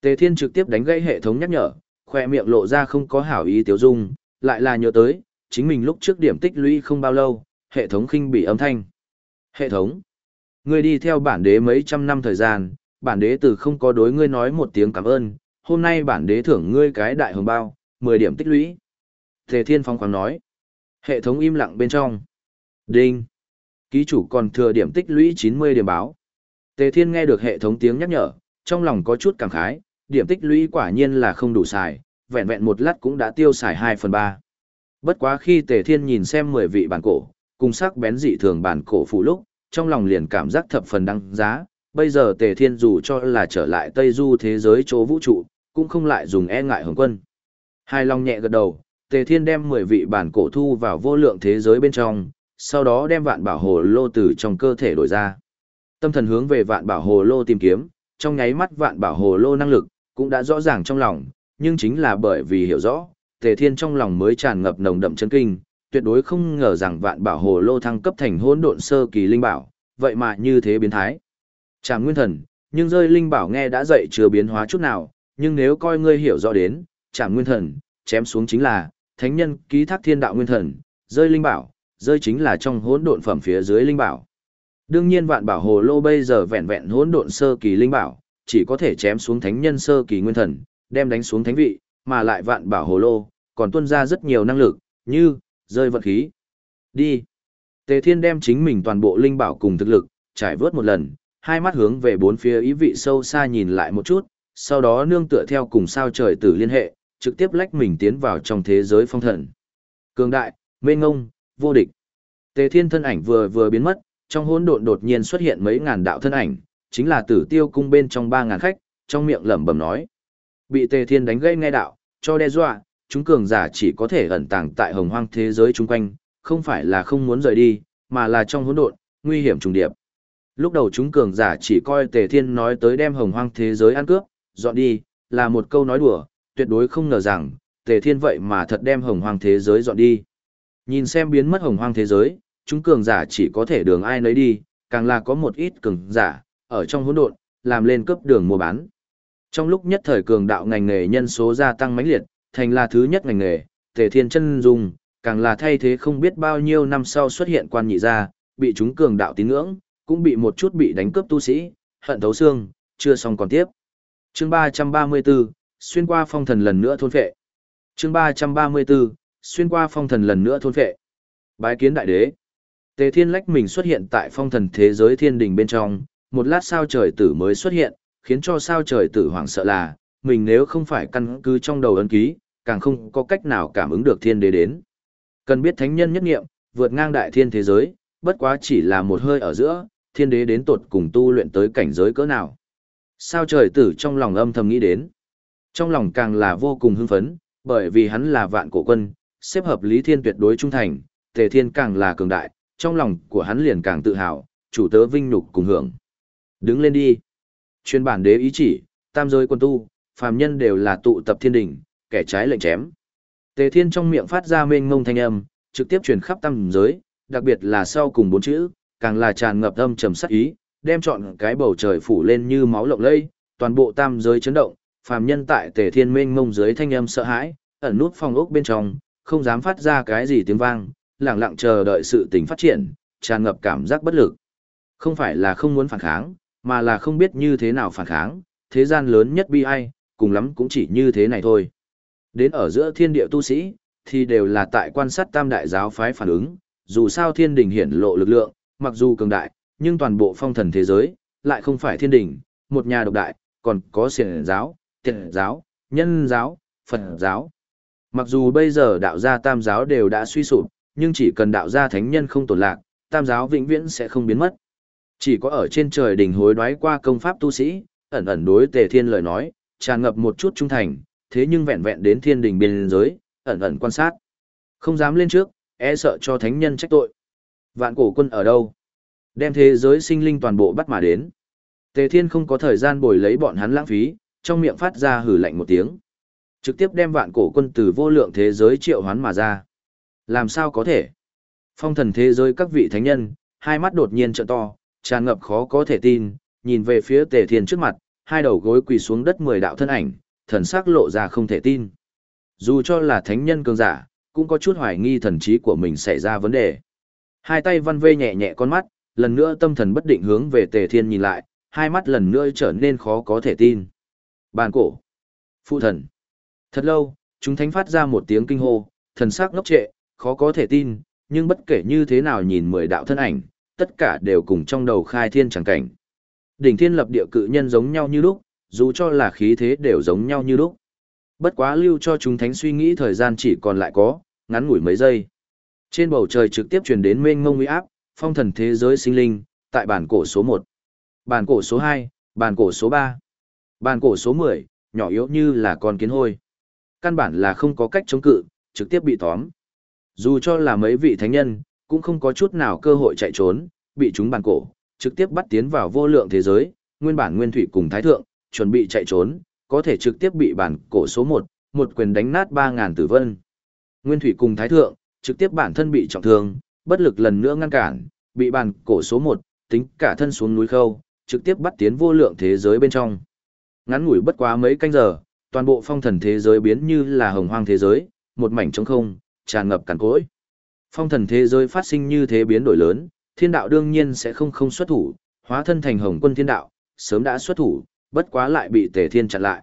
Tề Thiên trực tiếp đánh gãy hệ thống nhắc nhở, khoe miệng lộ ra không có hảo ý tiểu dung, lại là nhớ tới, chính mình lúc trước điểm tích lũy không bao lâu, hệ thống khinh bị âm thanh. Hệ thống. Ngươi đi theo bản đế mấy trăm năm thời gian, bản đế từ không có đối ngươi nói một tiếng cảm ơn, hôm nay bản đế thưởng ngươi cái đại hồng bao, 10 điểm tích lũy. Tề Thiên Phong khoáng nói. Hệ thống im lặng bên trong. Đinh. Ký chủ còn thừa điểm tích lũy 90 điểm báo. Tề Thiên nghe được hệ thống tiếng nhắc nhở, trong lòng có chút cảm khái, điểm tích lũy quả nhiên là không đủ xài, vẹn vẹn một lát cũng đã tiêu xài 2 phần 3. Bất quá khi Tề Thiên nhìn xem 10 vị bản cổ, cùng sắc bén dị thường bản cổ phụ lúc, trong lòng liền cảm giác thập phần đăng giá, bây giờ Tề Thiên dù cho là trở lại Tây Du thế giới chỗ vũ trụ, cũng không lại dùng e ngại hồng quân. Hai lòng nhẹ gật đầu, Tề Thiên đem 10 vị bản cổ thu vào vô lượng thế giới bên trong, sau đó đem vạn bảo hồ lô từ trong cơ thể đổi ra. Tâm thần hướng về vạn bảo hồ lô tìm kiếm, trong nháy mắt vạn bảo hồ lô năng lực, cũng đã rõ ràng trong lòng, nhưng chính là bởi vì hiểu rõ, Tề Thiên trong lòng mới tràn ngập nồng đậm chân kinh, tuyệt đối không ngờ rằng vạn bảo hồ lô thăng cấp thành hỗn độn sơ kỳ linh bảo, vậy mà như thế biến thái. Trảm nguyên thần, nhưng rơi linh bảo nghe đã dậy chưa biến hóa chút nào, nhưng nếu coi ngươi hiểu rõ đến, trảm nguyên thần, chém xuống chính là, thánh nhân ký thác thiên đạo nguyên thần, rơi linh bảo, rơi chính là trong hỗn độn phẩm phía dưới linh bảo. Đương nhiên vạn bảo hồ lô bây giờ vẹn vẹn hỗn độn sơ kỳ linh bảo, chỉ có thể chém xuống thánh nhân sơ kỳ nguyên thần, đem đánh xuống thánh vị, mà lại vạn bảo hồ lô, còn tuôn ra rất nhiều năng lực, như, rơi vật khí. Đi. Tề Thiên đem chính mình toàn bộ linh bảo cùng thực lực, trải vớt một lần, hai mắt hướng về bốn phía ý vị sâu xa nhìn lại một chút, sau đó nương tựa theo cùng sao trời tử liên hệ, trực tiếp lách mình tiến vào trong thế giới phong thần. Cường đại, mênh ngông, vô địch. Tề Thiên thân ảnh vừa vừa biến mất, trong hỗn độn đột nhiên xuất hiện mấy ngàn đạo thân ảnh, chính là Tử Tiêu cung bên trong ba ngàn khách, trong miệng lẩm bẩm nói: Bị Tề Thiên đánh gây nghe đạo, cho đe dọa, chúng cường giả chỉ có thể ẩn tàng tại hồng hoang thế giới chung quanh, không phải là không muốn rời đi, mà là trong hỗn độn, nguy hiểm trùng điệp. Lúc đầu chúng cường giả chỉ coi Tề Thiên nói tới đem hồng hoang thế giới ăn cướp, dọn đi, là một câu nói đùa, tuyệt đối không ngờ rằng, Tề Thiên vậy mà thật đem hồng hoang thế giới dọn đi. Nhìn xem biến mất hồng hoang thế giới, chúng cường giả chỉ có thể đường ai nấy đi, càng là có một ít cường giả, ở trong hỗn độn, làm lên cấp đường mua bán. Trong lúc nhất thời cường đạo ngành nghề nhân số gia tăng mãnh liệt, thành là thứ nhất ngành nghề, Tề Thiên chân dung, càng là thay thế không biết bao nhiêu năm sau xuất hiện quan nhị gia, bị chúng cường đạo tín ngưỡng, cũng bị một chút bị đánh cướp tu sĩ, hận thấu xương, chưa xong còn tiếp. Chương 334, xuyên qua phong thần lần nữa thôn phệ. Chương 334, xuyên qua phong thần lần nữa thôn phệ. Bái kiến đại đế. Tề Thiên lách mình xuất hiện tại phong thần thế giới thiên đình bên trong, một lát sao trời tử mới xuất hiện, khiến cho sao trời tử hoảng sợ là, mình nếu không phải căn cứ trong đầu ấn ký, càng không có cách nào cảm ứng được thiên đế đến. Cần biết thánh nhân nhất nghiệm, vượt ngang đại thiên thế giới, bất quá chỉ là một hơi ở giữa, thiên đế đến tột cùng tu luyện tới cảnh giới cỡ nào. Sao trời tử trong lòng âm thầm nghĩ đến. Trong lòng càng là vô cùng hưng phấn, bởi vì hắn là vạn cổ quân, xếp hợp lý thiên tuyệt đối trung thành, tề thiên càng là cường đại, trong lòng của hắn liền càng tự hào, chủ tớ vinh nhục cùng hưởng. Đứng lên đi. Chuyên bản đế ý chỉ, tam giới quân tu, phàm nhân đều là tụ tập thiên đỉnh, kẻ trái lệnh chém. Tề thiên trong miệng phát ra mênh mông thanh âm, trực tiếp truyền khắp tam giới, đặc biệt là sau cùng bốn chữ, càng là tràn ngập âm trầm sắc ý, đem chọn cái bầu trời phủ lên như máu lộng lây, toàn bộ tam giới chấn động, phàm nhân tại Tề Thiên mênh mông dưới thanh âm sợ hãi, ẩn nút phòng ốc bên trong, không dám phát ra cái gì tiếng vang, lặng lặng chờ đợi sự tình phát triển, tràn ngập cảm giác bất lực. Không phải là không muốn phản kháng, mà là không biết như thế nào phản kháng, thế gian lớn nhất bi ai, cùng lắm cũng chỉ như thế này thôi. Đến ở giữa thiên địa tu sĩ, thì đều là tại quan sát tam đại giáo phái phản ứng, dù sao thiên đình hiển lộ lực lượng, mặc dù cường đại, nhưng toàn bộ phong thần thế giới, lại không phải thiên đình, một nhà độc đại, còn có siền giáo, tiện giáo, nhân giáo, Phật giáo. Mặc dù bây giờ đạo gia tam giáo đều đã suy sụp, nhưng chỉ cần đạo gia thánh nhân không tổn lạc, tam giáo vĩnh viễn sẽ không biến mất. Chỉ có ở trên trời đỉnh hối đoái qua công pháp tu sĩ, ẩn ẩn đối tề thiên lời nói, tràn ngập một chút trung thành, thế nhưng vẹn vẹn đến thiên đình biên giới, ẩn ẩn quan sát. Không dám lên trước, e sợ cho thánh nhân trách tội. Vạn cổ quân ở đâu? Đem thế giới sinh linh toàn bộ bắt mà đến. Tề thiên không có thời gian bồi lấy bọn hắn lãng phí, trong miệng phát ra hử lạnh một tiếng. Trực tiếp đem vạn cổ quân từ vô lượng thế giới triệu hoán mà ra. Làm sao có thể? Phong thần thế giới các vị thánh nhân, hai mắt đột nhiên trợn to, tràn ngập khó có thể tin, nhìn về phía Tề Thiên trước mặt, hai đầu gối quỳ xuống đất mười đạo thân ảnh, thần sắc lộ ra không thể tin. Dù cho là thánh nhân cường giả, cũng có chút hoài nghi thần trí của mình xảy ra vấn đề. Hai tay văn vê nhẹ nhẹ con mắt, lần nữa tâm thần bất định hướng về Tề Thiên nhìn lại, hai mắt lần nữa trở nên khó có thể tin. Bàn cổ. Phụ thần. Thật lâu, chúng thánh phát ra một tiếng kinh hô, thần sắc ngốc trệ, khó có thể tin, nhưng bất kể như thế nào nhìn mười đạo thân ảnh, tất cả đều cùng trong đầu khai thiên chẳng cảnh. Đỉnh thiên lập địa cự nhân giống nhau như lúc, dù cho là khí thế đều giống nhau như lúc. Bất quá lưu cho chúng thánh suy nghĩ thời gian chỉ còn lại có, ngắn ngủi mấy giây. Trên bầu trời trực tiếp truyền đến mênh mông uy áp, phong thần thế giới sinh linh, tại bản cổ số 1, bản cổ số 2, bản cổ số 3, bản cổ số 10, nhỏ yếu như là con kiến hôi. Căn bản là không có cách chống cự, trực tiếp bị tóm. Dù cho là mấy vị thánh nhân, cũng không có chút nào cơ hội chạy trốn, bị chúng bàn cổ, trực tiếp bắt tiến vào vô lượng thế giới, nguyên bản nguyên thủy cùng thái thượng, chuẩn bị chạy trốn, có thể trực tiếp bị bản cổ số 1, một quyền đánh nát 3.000 tử vân. Nguyên thủy cùng thái thượng, trực tiếp bản thân bị trọng thương, bất lực lần nữa ngăn cản, bị bản cổ số 1, tính cả thân xuống núi khâu, trực tiếp bắt tiến vô lượng thế giới bên trong. Ngắn ngủi bất quá mấy canh giờ, toàn bộ phong thần thế giới biến như là hồng hoang thế giới, một mảnh trống không, tràn ngập cằn cỗi. Phong thần thế giới phát sinh như thế biến đổi lớn, thiên đạo đương nhiên sẽ không không xuất thủ, hóa thân thành hồng quân thiên đạo, sớm đã xuất thủ, bất quá lại bị tề thiên chặn lại.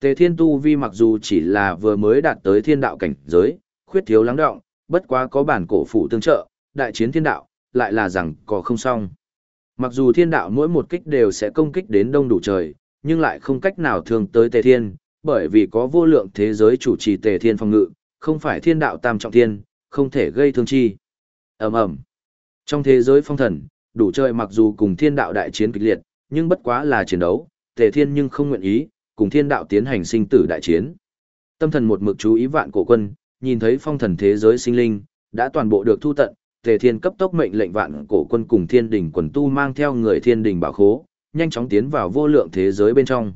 Tề thiên tu vi mặc dù chỉ là vừa mới đạt tới thiên đạo cảnh giới, khuyết thiếu lắng động, bất quá có bản cổ phụ tương trợ, đại chiến thiên đạo, lại là rằng có không xong. Mặc dù thiên đạo mỗi một kích đều sẽ công kích đến đông đủ trời, nhưng lại không cách nào thường tới tề thiên, bởi vì có vô lượng thế giới chủ trì tề thiên phòng ngự, không phải thiên đạo tam trọng thiên, không thể gây thương chi. ầm ầm Trong thế giới phong thần, đủ chơi mặc dù cùng thiên đạo đại chiến kịch liệt, nhưng bất quá là chiến đấu, tề thiên nhưng không nguyện ý, cùng thiên đạo tiến hành sinh tử đại chiến. Tâm thần một mực chú ý vạn cổ quân, nhìn thấy phong thần thế giới sinh linh, đã toàn bộ được thu tận, tề thiên cấp tốc mệnh lệnh vạn cổ quân cùng thiên đình quần tu mang theo người thiên đình bảo khố, nhanh chóng tiến vào vô lượng thế giới bên trong.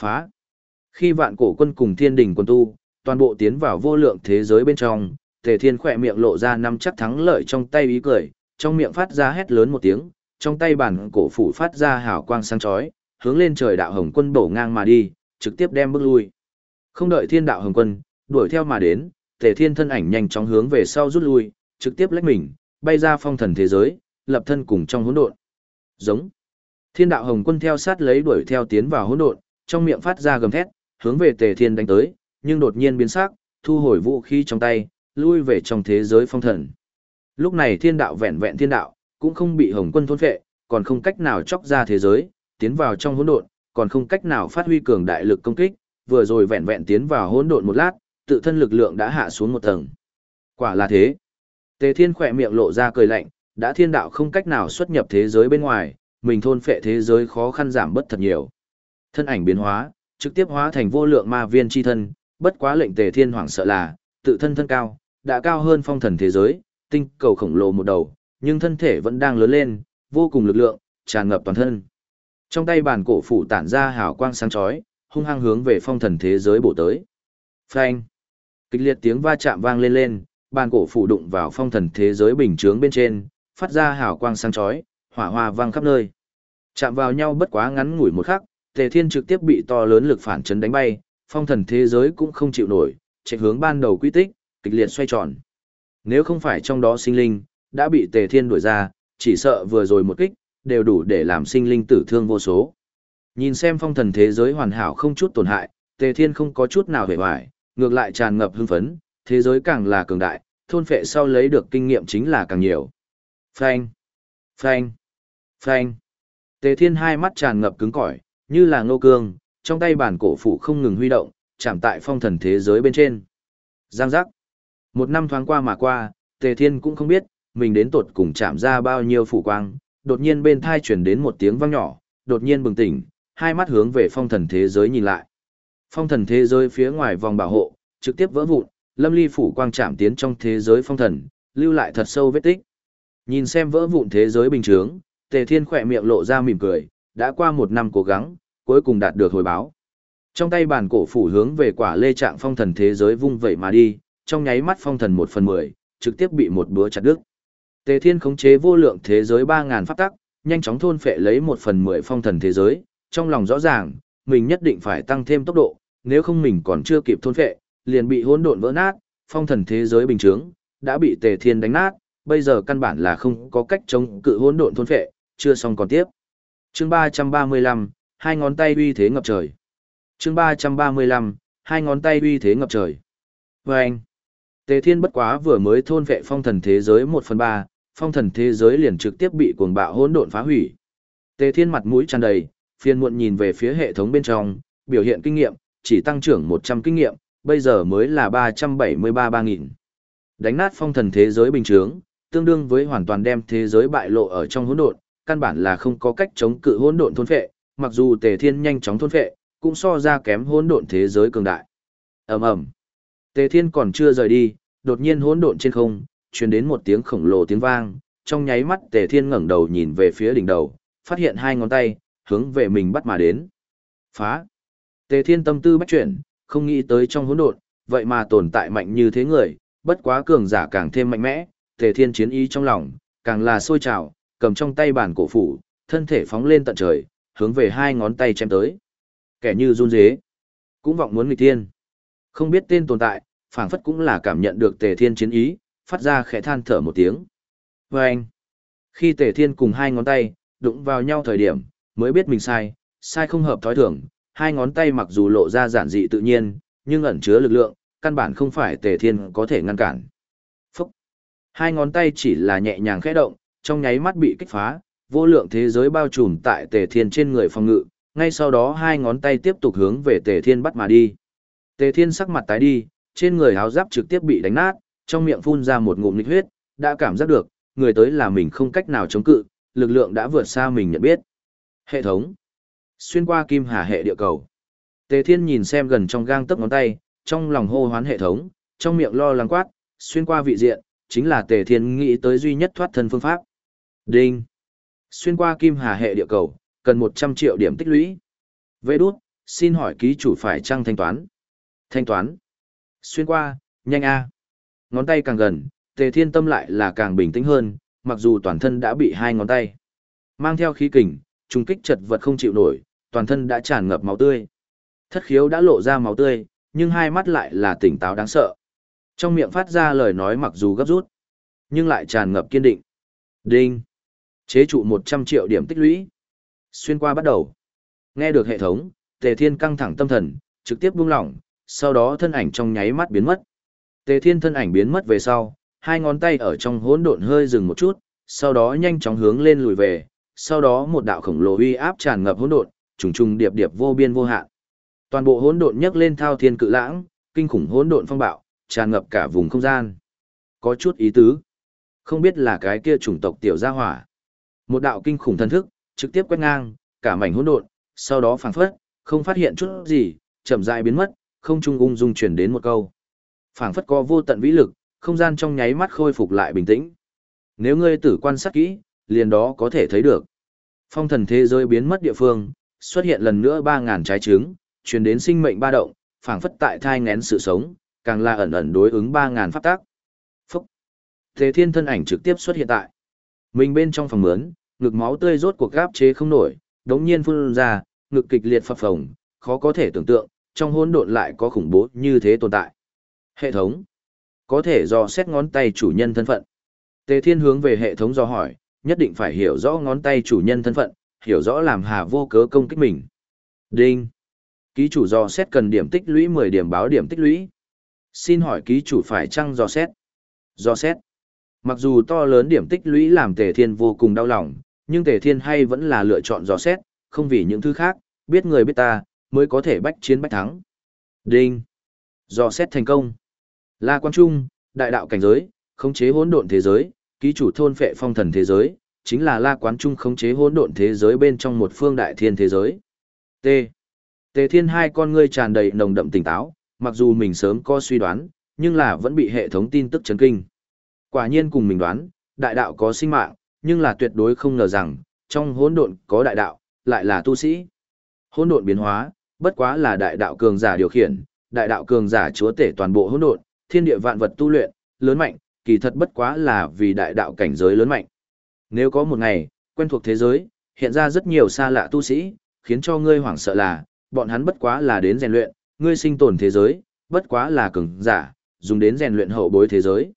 Phá! Khi vạn cổ quân cùng thiên đình quân tu, toàn bộ tiến vào vô lượng thế giới bên trong, Tề Thiên khỏe miệng lộ ra năm chắc thắng lợi trong tay ý cười, trong miệng phát ra hét lớn một tiếng, trong tay bản cổ phủ phát ra hào quang sáng chói, hướng lên trời đạo hồng quân bổ ngang mà đi, trực tiếp đem bước lui. Không đợi thiên đạo hồng quân, đuổi theo mà đến, Tề Thiên thân ảnh nhanh chóng hướng về sau rút lui, trực tiếp lách mình, bay ra phong thần thế giới, lập thân cùng trong hỗn độn. Giống. Thiên đạo hồng quân theo sát lấy đuổi theo tiến vào hỗn độn, trong miệng phát ra gầm thét, hướng về Tề Thiên đánh tới, nhưng đột nhiên biến sắc, thu hồi vũ khí trong tay, lui về trong thế giới phong thần. Lúc này thiên đạo vẹn vẹn thiên đạo, cũng không bị hồng quân thôn phệ, còn không cách nào chọc ra thế giới, tiến vào trong hỗn độn, còn không cách nào phát huy cường đại lực công kích, vừa rồi vẹn vẹn tiến vào hỗn độn một lát, tự thân lực lượng đã hạ xuống một tầng. Quả là thế. Tề Thiên khỏe miệng lộ ra cười lạnh, đã thiên đạo không cách nào xuất nhập thế giới bên ngoài, mình thôn phệ thế giới khó khăn giảm bớt thật nhiều. Thân ảnh biến hóa, trực tiếp hóa thành vô lượng ma viên chi thân, bất quá lệnh Tề Thiên hoảng sợ là, tự thân thân cao, đã cao hơn phong thần thế giới, tinh cầu khổng lồ một đầu, nhưng thân thể vẫn đang lớn lên, vô cùng lực lượng, tràn ngập toàn thân. Trong tay bàn cổ phủ tản ra hào quang sáng chói, hung hăng hướng về phong thần thế giới bổ tới. Phanh! Kịch liệt tiếng va chạm vang lên lên, bàn cổ phủ đụng vào phong thần thế giới bình chướng bên trên, phát ra hào quang sáng chói, hỏa hoa vang khắp nơi. Chạm vào nhau bất quá ngắn ngủi một khắc, Tề Thiên trực tiếp bị to lớn lực phản chấn đánh bay, phong thần thế giới cũng không chịu nổi, chạy hướng ban đầu quy tích, kịch liệt xoay tròn. Nếu không phải trong đó sinh linh, đã bị Tề Thiên đuổi ra, chỉ sợ vừa rồi một kích, đều đủ để làm sinh linh tử thương vô số. Nhìn xem phong thần thế giới hoàn hảo không chút tổn hại, Tề Thiên không có chút nào hề hoài, ngược lại tràn ngập hưng phấn, thế giới càng là cường đại, thôn phệ sau lấy được kinh nghiệm chính là càng nhiều. Phanh, phanh, phanh. Tề Thiên hai mắt tràn ngập cứng cỏi, như là ngô cương, trong tay bản cổ phủ không ngừng huy động, chạm tại phong thần thế giới bên trên. Giang giác. Một năm thoáng qua mà qua, Tề Thiên cũng không biết, mình đến tột cùng chạm ra bao nhiêu phủ quang, đột nhiên bên thai chuyển đến một tiếng vang nhỏ, đột nhiên bừng tỉnh, hai mắt hướng về phong thần thế giới nhìn lại. Phong thần thế giới phía ngoài vòng bảo hộ, trực tiếp vỡ vụn, lâm ly phủ quang chạm tiến trong thế giới phong thần, lưu lại thật sâu vết tích. Nhìn xem vỡ vụn thế giới bình thường, Tề Thiên khỏe miệng lộ ra mỉm cười, đã qua một năm cố gắng, cuối cùng đạt được hồi báo. Trong tay bản cổ phủ hướng về quả lê trạng phong thần thế giới vung vẩy mà đi, trong nháy mắt phong thần một phần mười, trực tiếp bị một búa chặt đứt. Tề Thiên khống chế vô lượng thế giới 3000 pháp tắc, nhanh chóng thôn phệ lấy một phần mười phong thần thế giới, trong lòng rõ ràng, mình nhất định phải tăng thêm tốc độ, nếu không mình còn chưa kịp thôn phệ, liền bị hỗn độn vỡ nát, phong thần thế giới bình thường, đã bị Tề Thiên đánh nát, bây giờ căn bản là không có cách chống cự hỗn độn thôn phệ, chưa xong còn tiếp. Chương 335, hai ngón tay uy thế ngập trời. Chương 335, hai ngón tay uy thế ngập trời. Và anh, Tề Thiên bất quá vừa mới thôn vệ phong thần thế giới 1 phần 3, phong thần thế giới liền trực tiếp bị cuồng bạo hỗn độn phá hủy. Tề Thiên mặt mũi tràn đầy, phiền muộn nhìn về phía hệ thống bên trong, biểu hiện kinh nghiệm, chỉ tăng trưởng 100 kinh nghiệm, bây giờ mới là 373-3000. Đánh nát phong thần thế giới bình thường, tương đương với hoàn toàn đem thế giới bại lộ ở trong hỗn độn, căn bản là không có cách chống cự hỗn độn thôn phệ, mặc dù Tề Thiên nhanh chóng thôn phệ, cũng so ra kém hỗn độn thế giới cường đại. Ầm ầm. Tề Thiên còn chưa rời đi, đột nhiên hỗn độn trên không, truyền đến một tiếng khổng lồ tiếng vang, trong nháy mắt Tề Thiên ngẩng đầu nhìn về phía đỉnh đầu, phát hiện hai ngón tay hướng về mình bắt mà đến. Phá. Tề Thiên tâm tư bắt chuyển, không nghĩ tới trong hỗn độn, vậy mà tồn tại mạnh như thế người, bất quá cường giả càng thêm mạnh mẽ, Tề Thiên chiến ý trong lòng, càng là sôi trào, cầm trong tay bản cổ phủ, thân thể phóng lên tận trời, hướng về hai ngón tay chém tới. Kẻ như run rế, cũng vọng muốn nghịch thiên. Không biết tên tồn tại, phảng phất cũng là cảm nhận được Tề Thiên chiến ý, phát ra khẽ than thở một tiếng. Và anh, khi Tề Thiên cùng hai ngón tay, đụng vào nhau thời điểm, mới biết mình sai, sai không hợp thói thường, hai ngón tay mặc dù lộ ra giản dị tự nhiên, nhưng ẩn chứa lực lượng, căn bản không phải Tề Thiên có thể ngăn cản. Phúc! Hai ngón tay chỉ là nhẹ nhàng khẽ động, trong nháy mắt bị kích phá, vô lượng thế giới bao trùm tại Tề Thiên trên người phòng ngự, ngay sau đó hai ngón tay tiếp tục hướng về Tề Thiên bắt mà đi. Tề Thiên sắc mặt tái đi, trên người áo giáp trực tiếp bị đánh nát, trong miệng phun ra một ngụm nghịch huyết, đã cảm giác được, người tới là mình không cách nào chống cự, lực lượng đã vượt xa mình nhận biết. Hệ thống. Xuyên qua kim hà hệ địa cầu. Tề Thiên nhìn xem gần trong gang tấc ngón tay, trong lòng hô hoán hệ thống, trong miệng lo lắng quát, xuyên qua vị diện, chính là Tề Thiên nghĩ tới duy nhất thoát thân phương pháp. Đinh. Xuyên qua kim hà hệ địa cầu, cần 100 triệu điểm tích lũy. Vê đút, xin hỏi ký chủ phải trăng thanh toán. Thanh toán. Xuyên qua, nhanh a. Ngón tay càng gần, Tề Thiên tâm lại là càng bình tĩnh hơn, mặc dù toàn thân đã bị hai ngón tay mang theo khí kình, trung kích chật vật không chịu nổi, toàn thân đã tràn ngập máu tươi. Thất khiếu đã lộ ra máu tươi, nhưng hai mắt lại là tỉnh táo đáng sợ. Trong miệng phát ra lời nói mặc dù gấp rút, nhưng lại tràn ngập kiên định. Đinh. Chế trụ 100 triệu điểm tích lũy. Xuyên qua bắt đầu. Nghe được hệ thống, Tề Thiên căng thẳng tâm thần, trực tiếp buông lỏng, sau đó thân ảnh trong nháy mắt biến mất. Tề Thiên thân ảnh biến mất về sau, hai ngón tay ở trong hỗn độn hơi dừng một chút, sau đó nhanh chóng hướng lên lùi về, sau đó một đạo khổng lồ uy áp tràn ngập hỗn độn, trùng trùng điệp điệp vô biên vô hạn. Toàn bộ hỗn độn nhấc lên thao thiên cự lãng, kinh khủng hỗn độn phong bạo, tràn ngập cả vùng không gian. Có chút ý tứ. Không biết là cái kia chủng tộc tiểu gia hỏa. Một đạo kinh khủng thần thức, trực tiếp quét ngang, cả mảnh hỗn độn, sau đó phảng phất, không phát hiện chút gì, chậm rãi biến mất, không trung ung dung truyền đến một câu. Phảng phất có vô tận vĩ lực, không gian trong nháy mắt khôi phục lại bình tĩnh. Nếu ngươi tử quan sát kỹ, liền đó có thể thấy được. Phong thần thế giới biến mất địa phương, xuất hiện lần nữa ba ngàn trái trứng, truyền đến sinh mệnh ba động, phảng phất tại thai ngén sự sống, càng là ẩn ẩn đối ứng ba ngàn pháp tác. Phúc! Thế thiên thân ảnh trực tiếp xuất hiện tại. Mình bên trong phòng mướn, ngực máu tươi rốt cuộc gáp chế không nổi, đống nhiên phun ra, ngực kịch liệt phập phồng, khó có thể tưởng tượng, trong hỗn độn lại có khủng bố như thế tồn tại. Hệ thống có thể do xét ngón tay chủ nhân thân phận. Tề Thiên hướng về hệ thống do hỏi, nhất định phải hiểu rõ ngón tay chủ nhân thân phận, hiểu rõ làm hà vô cớ công kích mình. Đinh. Ký chủ do xét cần điểm tích lũy 10 điểm báo điểm tích lũy. Xin hỏi ký chủ phải chăng do xét? Do xét. Mặc dù to lớn điểm tích lũy làm Tề Thiên vô cùng đau lòng, nhưng Tề Thiên hay vẫn là lựa chọn dò xét, không vì những thứ khác, biết người biết ta, mới có thể bách chiến bách thắng. Đinh. Dò xét thành công. La Quan Trung, đại đạo cảnh giới, khống chế hỗn độn thế giới, ký chủ thôn phệ phong thần thế giới, chính là La Quán Trung khống chế hỗn độn thế giới bên trong một phương đại thiên thế giới. T. Tề Thiên hai con ngươi tràn đầy nồng đậm tỉnh táo, mặc dù mình sớm có suy đoán, nhưng là vẫn bị hệ thống tin tức chấn kinh. Quả nhiên cùng mình đoán, đại đạo có sinh mạng, nhưng là tuyệt đối không ngờ rằng, trong hỗn độn có đại đạo, lại là tu sĩ. Hỗn độn biến hóa, bất quá là đại đạo cường giả điều khiển, đại đạo cường giả chúa tể toàn bộ hỗn độn, thiên địa vạn vật tu luyện, lớn mạnh, kỳ thật bất quá là vì đại đạo cảnh giới lớn mạnh. Nếu có một ngày, quen thuộc thế giới, hiện ra rất nhiều xa lạ tu sĩ, khiến cho ngươi hoảng sợ là, bọn hắn bất quá là đến rèn luyện, ngươi sinh tồn thế giới, bất quá là cường giả, dùng đến rèn luyện hậu bối thế giới.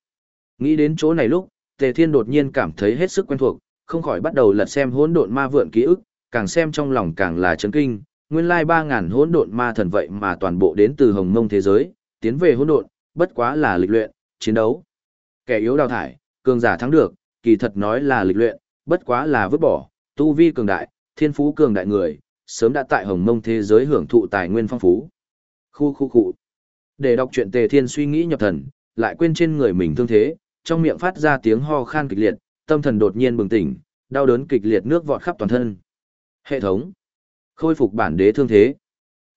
Nghĩ đến chỗ này lúc, Tề Thiên đột nhiên cảm thấy hết sức quen thuộc, không khỏi bắt đầu lật xem hỗn độn ma vượn ký ức, càng xem trong lòng càng là chấn kinh, nguyên lai 3000 hỗn độn ma thần vậy mà toàn bộ đến từ Hồng Mông thế giới, tiến về hỗn độn, bất quá là lịch luyện, chiến đấu. Kẻ yếu đào thải, cường giả thắng được, kỳ thật nói là lịch luyện, bất quá là vứt bỏ, tu vi cường đại, thiên phú cường đại người, sớm đã tại Hồng Mông thế giới hưởng thụ tài nguyên phong phú. Khu khu khu. Để đọc truyện Tề Thiên suy nghĩ nhập thần, lại quên trên người mình thương thế, trong miệng phát ra tiếng ho khan kịch liệt, tâm thần đột nhiên bừng tỉnh, đau đớn kịch liệt nước vọt khắp toàn thân. Hệ thống. Khôi phục bản đế thương thế.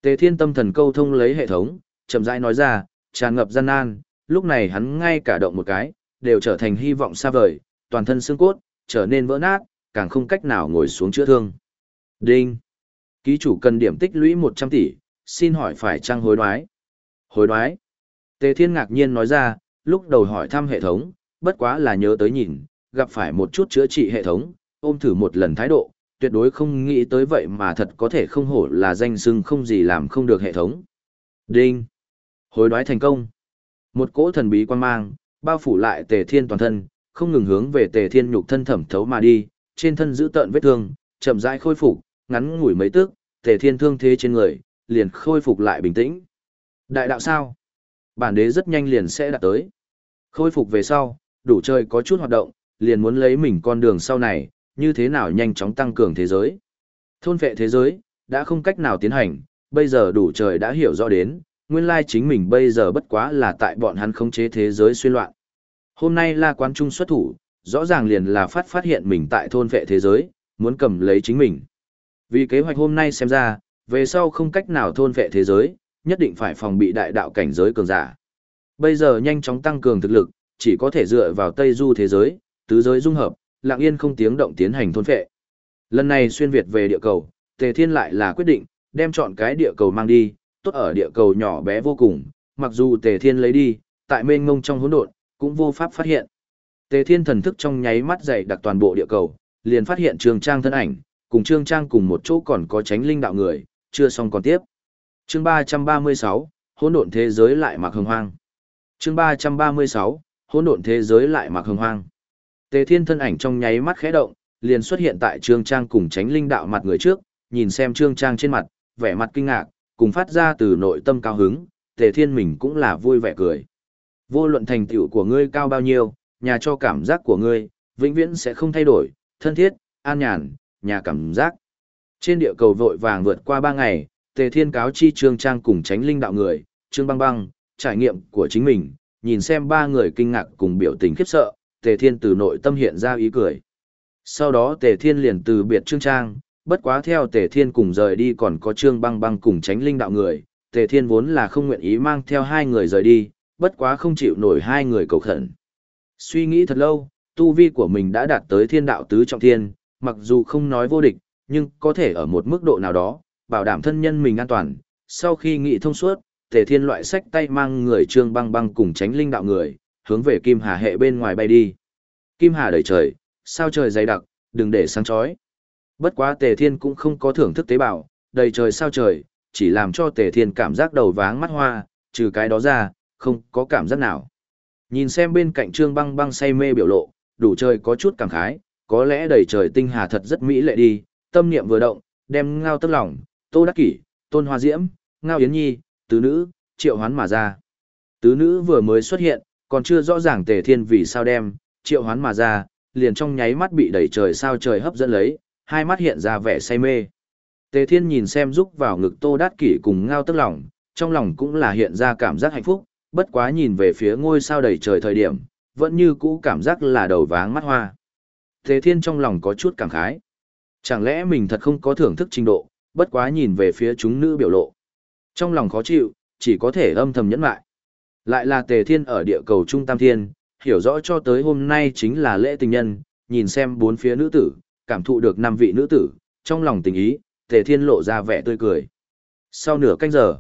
Tề Thiên tâm thần câu thông lấy hệ thống, chậm rãi nói ra, tràn ngập gian nan, lúc này hắn ngay cả động một cái, đều trở thành hy vọng xa vời, toàn thân xương cốt, trở nên vỡ nát, càng không cách nào ngồi xuống chữa thương. Đinh. Ký chủ cần điểm tích lũy 100 tỷ, xin hỏi phải trang hối đoái. Hối đoái. Tề Thiên ngạc nhiên nói ra, lúc đầu hỏi thăm hệ thống, bất quá là nhớ tới nhìn, gặp phải một chút chữa trị hệ thống, ôm thử một lần thái độ, tuyệt đối không nghĩ tới vậy mà thật có thể không hổ là danh sưng không gì làm không được hệ thống. Đinh. Hối đoái thành công. Một cỗ thần bí quan mang, bao phủ lại tề thiên toàn thân, không ngừng hướng về tề thiên nhục thân thẩm thấu mà đi, trên thân giữ tợn vết thương, chậm rãi khôi phục, ngắn ngủi mấy tức, tề thiên thương thế trên người, liền khôi phục lại bình tĩnh. Đại đạo sao? Bản đế rất nhanh liền sẽ đạt tới. Khôi phục về sau, đủ trời có chút hoạt động, liền muốn lấy mình con đường sau này, như thế nào nhanh chóng tăng cường thế giới. Thôn vệ thế giới, đã không cách nào tiến hành, bây giờ đủ trời đã hiểu rõ đến, nguyên lai chính mình bây giờ bất quá là tại bọn hắn khống chế thế giới xuyên loạn. Hôm nay là Quán Trung xuất thủ, rõ ràng liền là phát phát hiện mình tại thôn vệ thế giới, muốn cầm lấy chính mình. Vì kế hoạch hôm nay xem ra, về sau không cách nào thôn vệ thế giới, nhất định phải phòng bị đại đạo cảnh giới cường giả. Bây giờ nhanh chóng tăng cường thực lực, chỉ có thể dựa vào Tây Du thế giới, tứ giới dung hợp, lặng yên không tiếng động tiến hành thôn phệ. Lần này xuyên Việt về địa cầu, Tề Thiên lại là quyết định, đem chọn cái địa cầu mang đi, tốt ở địa cầu nhỏ bé vô cùng, mặc dù Tề Thiên lấy đi, tại mênh mông trong hỗn độn, cũng vô pháp phát hiện. Tề Thiên thần thức trong nháy mắt dày đặc toàn bộ địa cầu, liền phát hiện Trương Trang thân ảnh, cùng Trương Trang cùng một chỗ còn có tránh linh đạo người, chưa xong còn tiếp. Chương 336, hỗn độn thế giới lại mặc hồng hoang. Chương 336, hỗn độn thế giới lại mặc hồng hoang. Tề Thiên thân ảnh trong nháy mắt khẽ động, liền xuất hiện tại Trương Trang cùng tránh linh đạo mặt người trước, nhìn xem Trương Trang trên mặt, vẻ mặt kinh ngạc, cùng phát ra từ nội tâm cao hứng, Tề Thiên mình cũng là vui vẻ cười. Vô luận thành tựu của ngươi cao bao nhiêu, nhà cho cảm giác của ngươi, vĩnh viễn sẽ không thay đổi, thân thiết, an nhàn, nhà cảm giác. Trên địa cầu vội vàng vượt qua ba ngày, Tề Thiên cáo chi Trương Trang cùng tránh linh đạo người, Trương Băng Băng, trải nghiệm của chính mình, nhìn xem ba người kinh ngạc cùng biểu tình khiếp sợ, Tề Thiên từ nội tâm hiện ra ý cười. Sau đó Tề Thiên liền từ biệt Trương Trang, bất quá theo Tề Thiên cùng rời đi còn có Trương Băng Băng cùng tránh linh đạo người, Tề Thiên vốn là không nguyện ý mang theo hai người rời đi, bất quá không chịu nổi hai người cầu khẩn. Suy nghĩ thật lâu, tu vi của mình đã đạt tới thiên đạo tứ trọng thiên, mặc dù không nói vô địch, nhưng có thể ở một mức độ nào đó, bảo đảm thân nhân mình an toàn. Sau khi nghĩ thông suốt, Tề Thiên loại sách tay mang người Trương Băng Băng cùng tránh linh đạo người, hướng về Kim Hà hệ bên ngoài bay đi. Kim Hà đầy trời, sao trời dày đặc, đừng để sáng chói. Bất quá Tề Thiên cũng không có thưởng thức tế bào, đầy trời sao trời, chỉ làm cho Tề Thiên cảm giác đầu váng mắt hoa, trừ cái đó ra, không có cảm giác nào. Nhìn xem bên cạnh Trương Băng Băng say mê biểu lộ, đủ trời có chút cảm khái, có lẽ đầy trời tinh hà thật rất mỹ lệ đi, tâm niệm vừa động, đem ngao tức lòng, Tô Đắc Kỷ, Tôn Hoa Diễm, Ngao Yến Nhi, tứ nữ, triệu hoán mà ra. Tứ nữ vừa mới xuất hiện, còn chưa rõ ràng Tề Thiên vì sao đem, triệu hoán mà ra, liền trong nháy mắt bị đẩy trời sao trời hấp dẫn lấy, hai mắt hiện ra vẻ say mê. Tề Thiên nhìn xem rúc vào ngực Tô Đát Kỷ cùng ngao tức lòng, trong lòng cũng là hiện ra cảm giác hạnh phúc, bất quá nhìn về phía ngôi sao đầy trời thời điểm, vẫn như cũ cảm giác là đầu váng mắt hoa. Tề Thiên trong lòng có chút cảm khái. Chẳng lẽ mình thật không có thưởng thức trình độ, bất quá nhìn về phía chúng nữ biểu lộ. Trong lòng khó chịu, chỉ có thể âm thầm nhẫn lại. Lại là Tề Thiên ở địa cầu Trung Tam Thiên, hiểu rõ cho tới hôm nay chính là lễ tình nhân, nhìn xem bốn phía nữ tử, cảm thụ được năm vị nữ tử, trong lòng tình ý, Tề Thiên lộ ra vẻ tươi cười. Sau nửa canh giờ,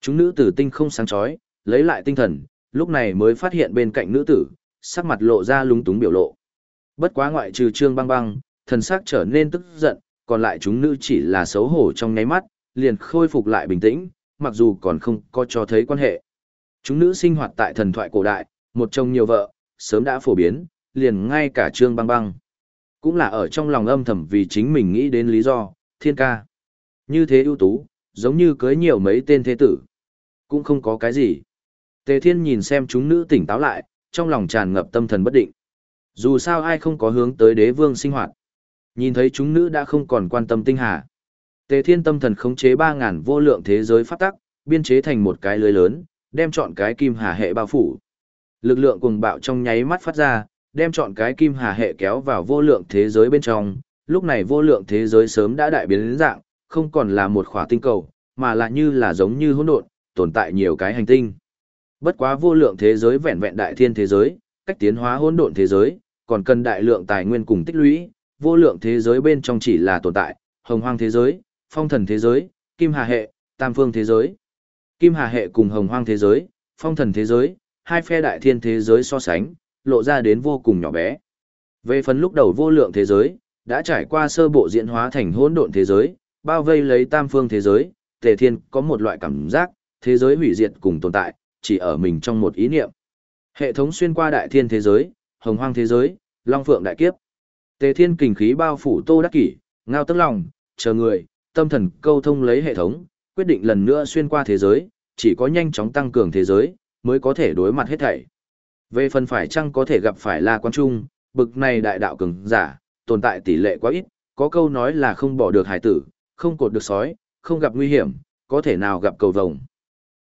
chúng nữ tử tinh không sáng chói, lấy lại tinh thần, lúc này mới phát hiện bên cạnh nữ tử, sắc mặt lộ ra lúng túng biểu lộ. Bất quá ngoại trừ Trương Băng Băng, thần sắc trở nên tức giận, còn lại chúng nữ chỉ là xấu hổ trong ngáy mắt, liền khôi phục lại bình tĩnh, mặc dù còn không có cho thấy quan hệ. Chúng nữ sinh hoạt tại thần thoại cổ đại, một chồng nhiều vợ, sớm đã phổ biến, liền ngay cả trương băng băng. Cũng là ở trong lòng âm thầm vì chính mình nghĩ đến lý do, thiên ca. Như thế ưu tú, giống như cưới nhiều mấy tên thế tử. Cũng không có cái gì. Tề thiên nhìn xem chúng nữ tỉnh táo lại, trong lòng tràn ngập tâm thần bất định. Dù sao ai không có hướng tới đế vương sinh hoạt. Nhìn thấy chúng nữ đã không còn quan tâm tinh hà. Tề thiên tâm thần khống chế 3.000 vô lượng thế giới phát tắc, biên chế thành một cái lưới lớn, đem chọn cái kim hà hệ bao phủ. Lực lượng cuồng bạo trong nháy mắt phát ra, đem chọn cái kim hà hệ kéo vào vô lượng thế giới bên trong. Lúc này vô lượng thế giới sớm đã đại biến đến dạng, không còn là một khỏa tinh cầu, mà là như là giống như hỗn độn, tồn tại nhiều cái hành tinh. Bất quá vô lượng thế giới vẹn vẹn đại thiên thế giới, cách tiến hóa hỗn độn thế giới, còn cần đại lượng tài nguyên cùng tích lũy, vô lượng thế giới bên trong chỉ là tồn tại, hồng hoang thế giới, phong thần thế giới, kim hà hệ, tam phương thế giới. Kim hà hệ cùng hồng hoang thế giới, phong thần thế giới, hai phe đại thiên thế giới so sánh, lộ ra đến vô cùng nhỏ bé. Về phần lúc đầu vô lượng thế giới, đã trải qua sơ bộ diễn hóa thành hỗn độn thế giới, bao vây lấy tam phương thế giới, tề thiên có một loại cảm giác, thế giới hủy diệt cùng tồn tại, chỉ ở mình trong một ý niệm. Hệ thống xuyên qua đại thiên thế giới, hồng hoang thế giới, long phượng đại kiếp. Tề thiên kình khí bao phủ tô đắc kỷ, ngao tức lòng, chờ người, tâm thần câu thông lấy hệ thống, quyết định lần nữa xuyên qua thế giới, chỉ có nhanh chóng tăng cường thế giới, mới có thể đối mặt hết thảy. Về phần phải chăng có thể gặp phải La Quan Trung, bực này đại đạo cường giả, tồn tại tỷ lệ quá ít, có câu nói là không bỏ được hải tử, không cột được sói, không gặp nguy hiểm, có thể nào gặp cầu vồng.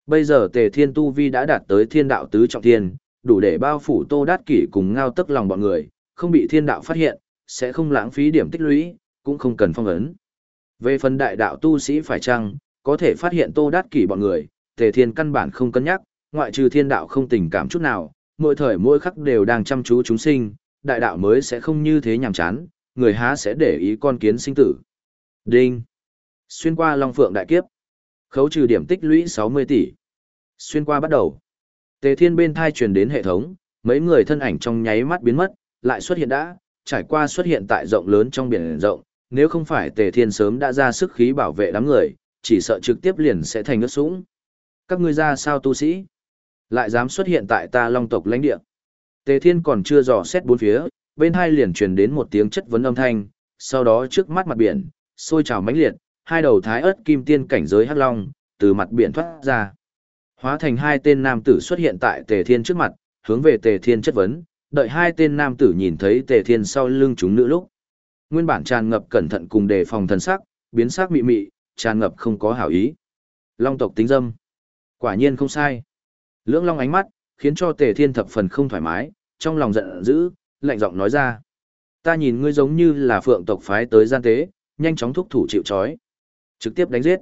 Bây giờ tề thiên tu vi đã đạt tới thiên đạo tứ trọng thiên, đủ để bao phủ tô đát kỷ cùng ngao tức lòng bọn người, không bị thiên đạo phát hiện, sẽ không lãng phí điểm tích lũy, cũng không cần phong ấn. Về phần đại đạo tu sĩ phải chăng, có thể phát hiện tô đát kỷ bọn người, tề thiên căn bản không cân nhắc, ngoại trừ thiên đạo không tình cảm chút nào, mỗi thời mỗi khắc đều đang chăm chú chúng sinh, đại đạo mới sẽ không như thế nhàm chán, người há sẽ để ý con kiến sinh tử. Đinh. Xuyên qua Long Phượng đại kiếp. Khấu trừ điểm tích lũy 60 tỷ. Xuyên qua bắt đầu. Tề Thiên bên thai truyền đến hệ thống, mấy người thân ảnh trong nháy mắt biến mất, lại xuất hiện đã, trải qua xuất hiện tại rộng lớn trong biển rộng, nếu không phải Tề Thiên sớm đã ra sức khí bảo vệ đám người, chỉ sợ trực tiếp liền sẽ thành nước sũng. Các ngươi ra sao tu sĩ? Lại dám xuất hiện tại ta long tộc lãnh địa. Tề Thiên còn chưa dò xét bốn phía, bên hai liền truyền đến một tiếng chất vấn âm thanh, sau đó trước mắt mặt biển, sôi trào mãnh liệt, hai đầu thái ớt kim tiên cảnh giới hắc long, từ mặt biển thoát ra. Hóa thành hai tên nam tử xuất hiện tại Tề Thiên trước mặt, hướng về Tề Thiên chất vấn, đợi hai tên nam tử nhìn thấy Tề Thiên sau lưng chúng nữ lúc. Nguyên bản tràn ngập cẩn thận cùng đề phòng thần sắc, biến sắc mị mị, tràn ngập không có hảo ý. Long tộc tính dâm. Quả nhiên không sai. Lưỡng long ánh mắt, khiến cho Tề Thiên thập phần không thoải mái, trong lòng giận dữ, lạnh giọng nói ra. Ta nhìn ngươi giống như là phượng tộc phái tới gian tế, nhanh chóng thúc thủ chịu chói, Trực tiếp đánh giết.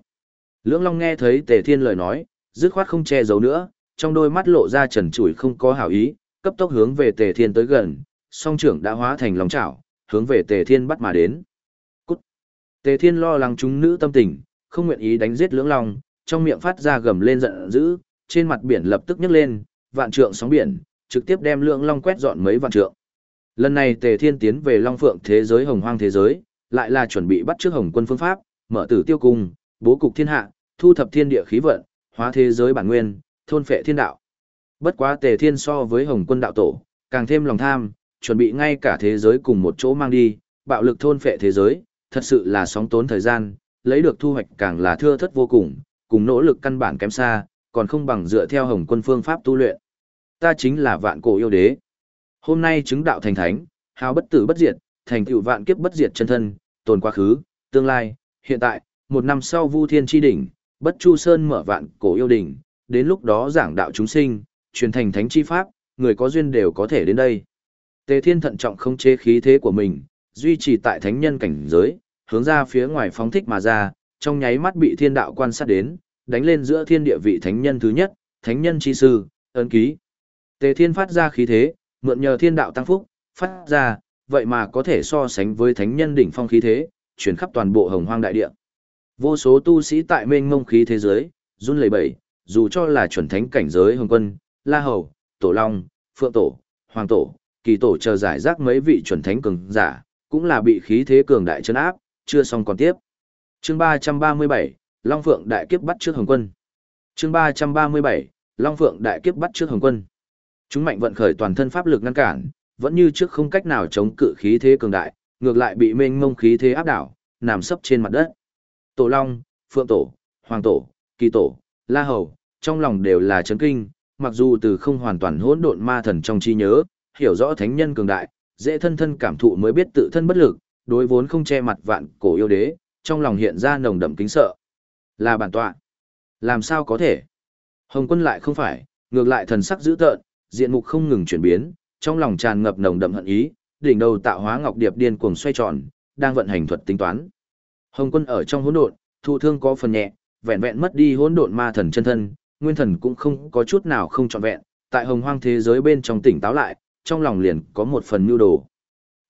Lưỡng long nghe thấy Tề Thiên lời nói, dứt khoát không che giấu nữa, trong đôi mắt lộ ra trần trụi không có hảo ý, cấp tốc hướng về Tề Thiên tới gần, song trưởng đã hóa thành lòng chảo, hướng về Tề Thiên bắt mà đến. Cút. Tề Thiên lo lắng chúng nữ tâm tình, không nguyện ý đánh giết lưỡng long, trong miệng phát ra gầm lên giận dữ, trên mặt biển lập tức nhấc lên, vạn trượng sóng biển, trực tiếp đem lưỡng long quét dọn mấy vạn trượng. Lần này Tề Thiên tiến về Long Phượng thế giới hồng hoang thế giới, lại là chuẩn bị bắt trước Hồng Quân phương pháp, mở tử tiêu cung, bố cục thiên hạ, thu thập thiên địa khí vận, hóa thế giới bản nguyên, thôn phệ thiên đạo. Bất quá Tề Thiên so với Hồng Quân đạo tổ, càng thêm lòng tham, chuẩn bị ngay cả thế giới cùng một chỗ mang đi, bạo lực thôn phệ thế giới, thật sự là sóng tốn thời gian, lấy được thu hoạch càng là thưa thất vô cùng, cùng nỗ lực căn bản kém xa, còn không bằng dựa theo Hồng Quân phương pháp tu luyện. Ta chính là vạn cổ yêu đế. Hôm nay chứng đạo thành thánh, hào bất tử bất diệt, thành tựu vạn kiếp bất diệt chân thân, tồn quá khứ, tương lai, hiện tại, một năm sau Vu Thiên chi đỉnh, Bất Chu Sơn mở vạn cổ yêu đỉnh, đến lúc đó giảng đạo chúng sinh, truyền thành thánh chi pháp, người có duyên đều có thể đến đây. Tề Thiên thận trọng không chế khí thế của mình, duy trì tại thánh nhân cảnh giới, hướng ra phía ngoài phóng thích mà ra, trong nháy mắt bị thiên đạo quan sát đến, đánh lên giữa thiên địa vị thánh nhân thứ nhất, thánh nhân chi sư, ấn ký. Tề Thiên phát ra khí thế, mượn nhờ thiên đạo tăng phúc, phát ra, vậy mà có thể so sánh với thánh nhân đỉnh phong khí thế, chuyển khắp toàn bộ hồng hoang đại địa. Vô số tu sĩ tại mênh mông khí thế giới, run lẩy bẩy, dù cho là chuẩn thánh cảnh giới hồng quân, La Hầu, Tổ Long, Phượng Tổ, Hoàng Tổ, Kỳ Tổ chờ giải rác mấy vị chuẩn thánh cường giả, cũng là bị khí thế cường đại chấn áp, chưa xong còn tiếp. Chương 337, Long Phượng đại kiếp bắt trước Hồng Quân. Chương 337, Long Phượng đại kiếp bắt trước Hồng Quân. Chúng mạnh vận khởi toàn thân pháp lực ngăn cản, vẫn như trước không cách nào chống cự khí thế cường đại, ngược lại bị mênh mông khí thế áp đảo, nằm sấp trên mặt đất. Tổ Long, Phượng Tổ, Hoàng Tổ, Kỳ Tổ, La Hầu, trong lòng đều là chấn kinh, mặc dù từ không hoàn toàn hỗn độn ma thần trong trí nhớ, hiểu rõ thánh nhân cường đại, dễ thân thân cảm thụ mới biết tự thân bất lực, đối vốn không che mặt vạn cổ yêu đế, trong lòng hiện ra nồng đậm kính sợ. Là bản tọa. Làm sao có thể? Hồng quân lại không phải, ngược lại thần sắc dữ tợn, diện mục không ngừng chuyển biến, trong lòng tràn ngập nồng đậm hận ý, đỉnh đầu tạo hóa ngọc điệp điên cuồng xoay tròn, đang vận hành thuật tính toán. Hồng quân ở trong hỗn độn, thụ thương có phần nhẹ, vẹn vẹn mất đi hỗn độn ma thần chân thân, nguyên thần cũng không có chút nào không trọn vẹn, tại hồng hoang thế giới bên trong tỉnh táo lại, trong lòng liền có một phần nhu đồ.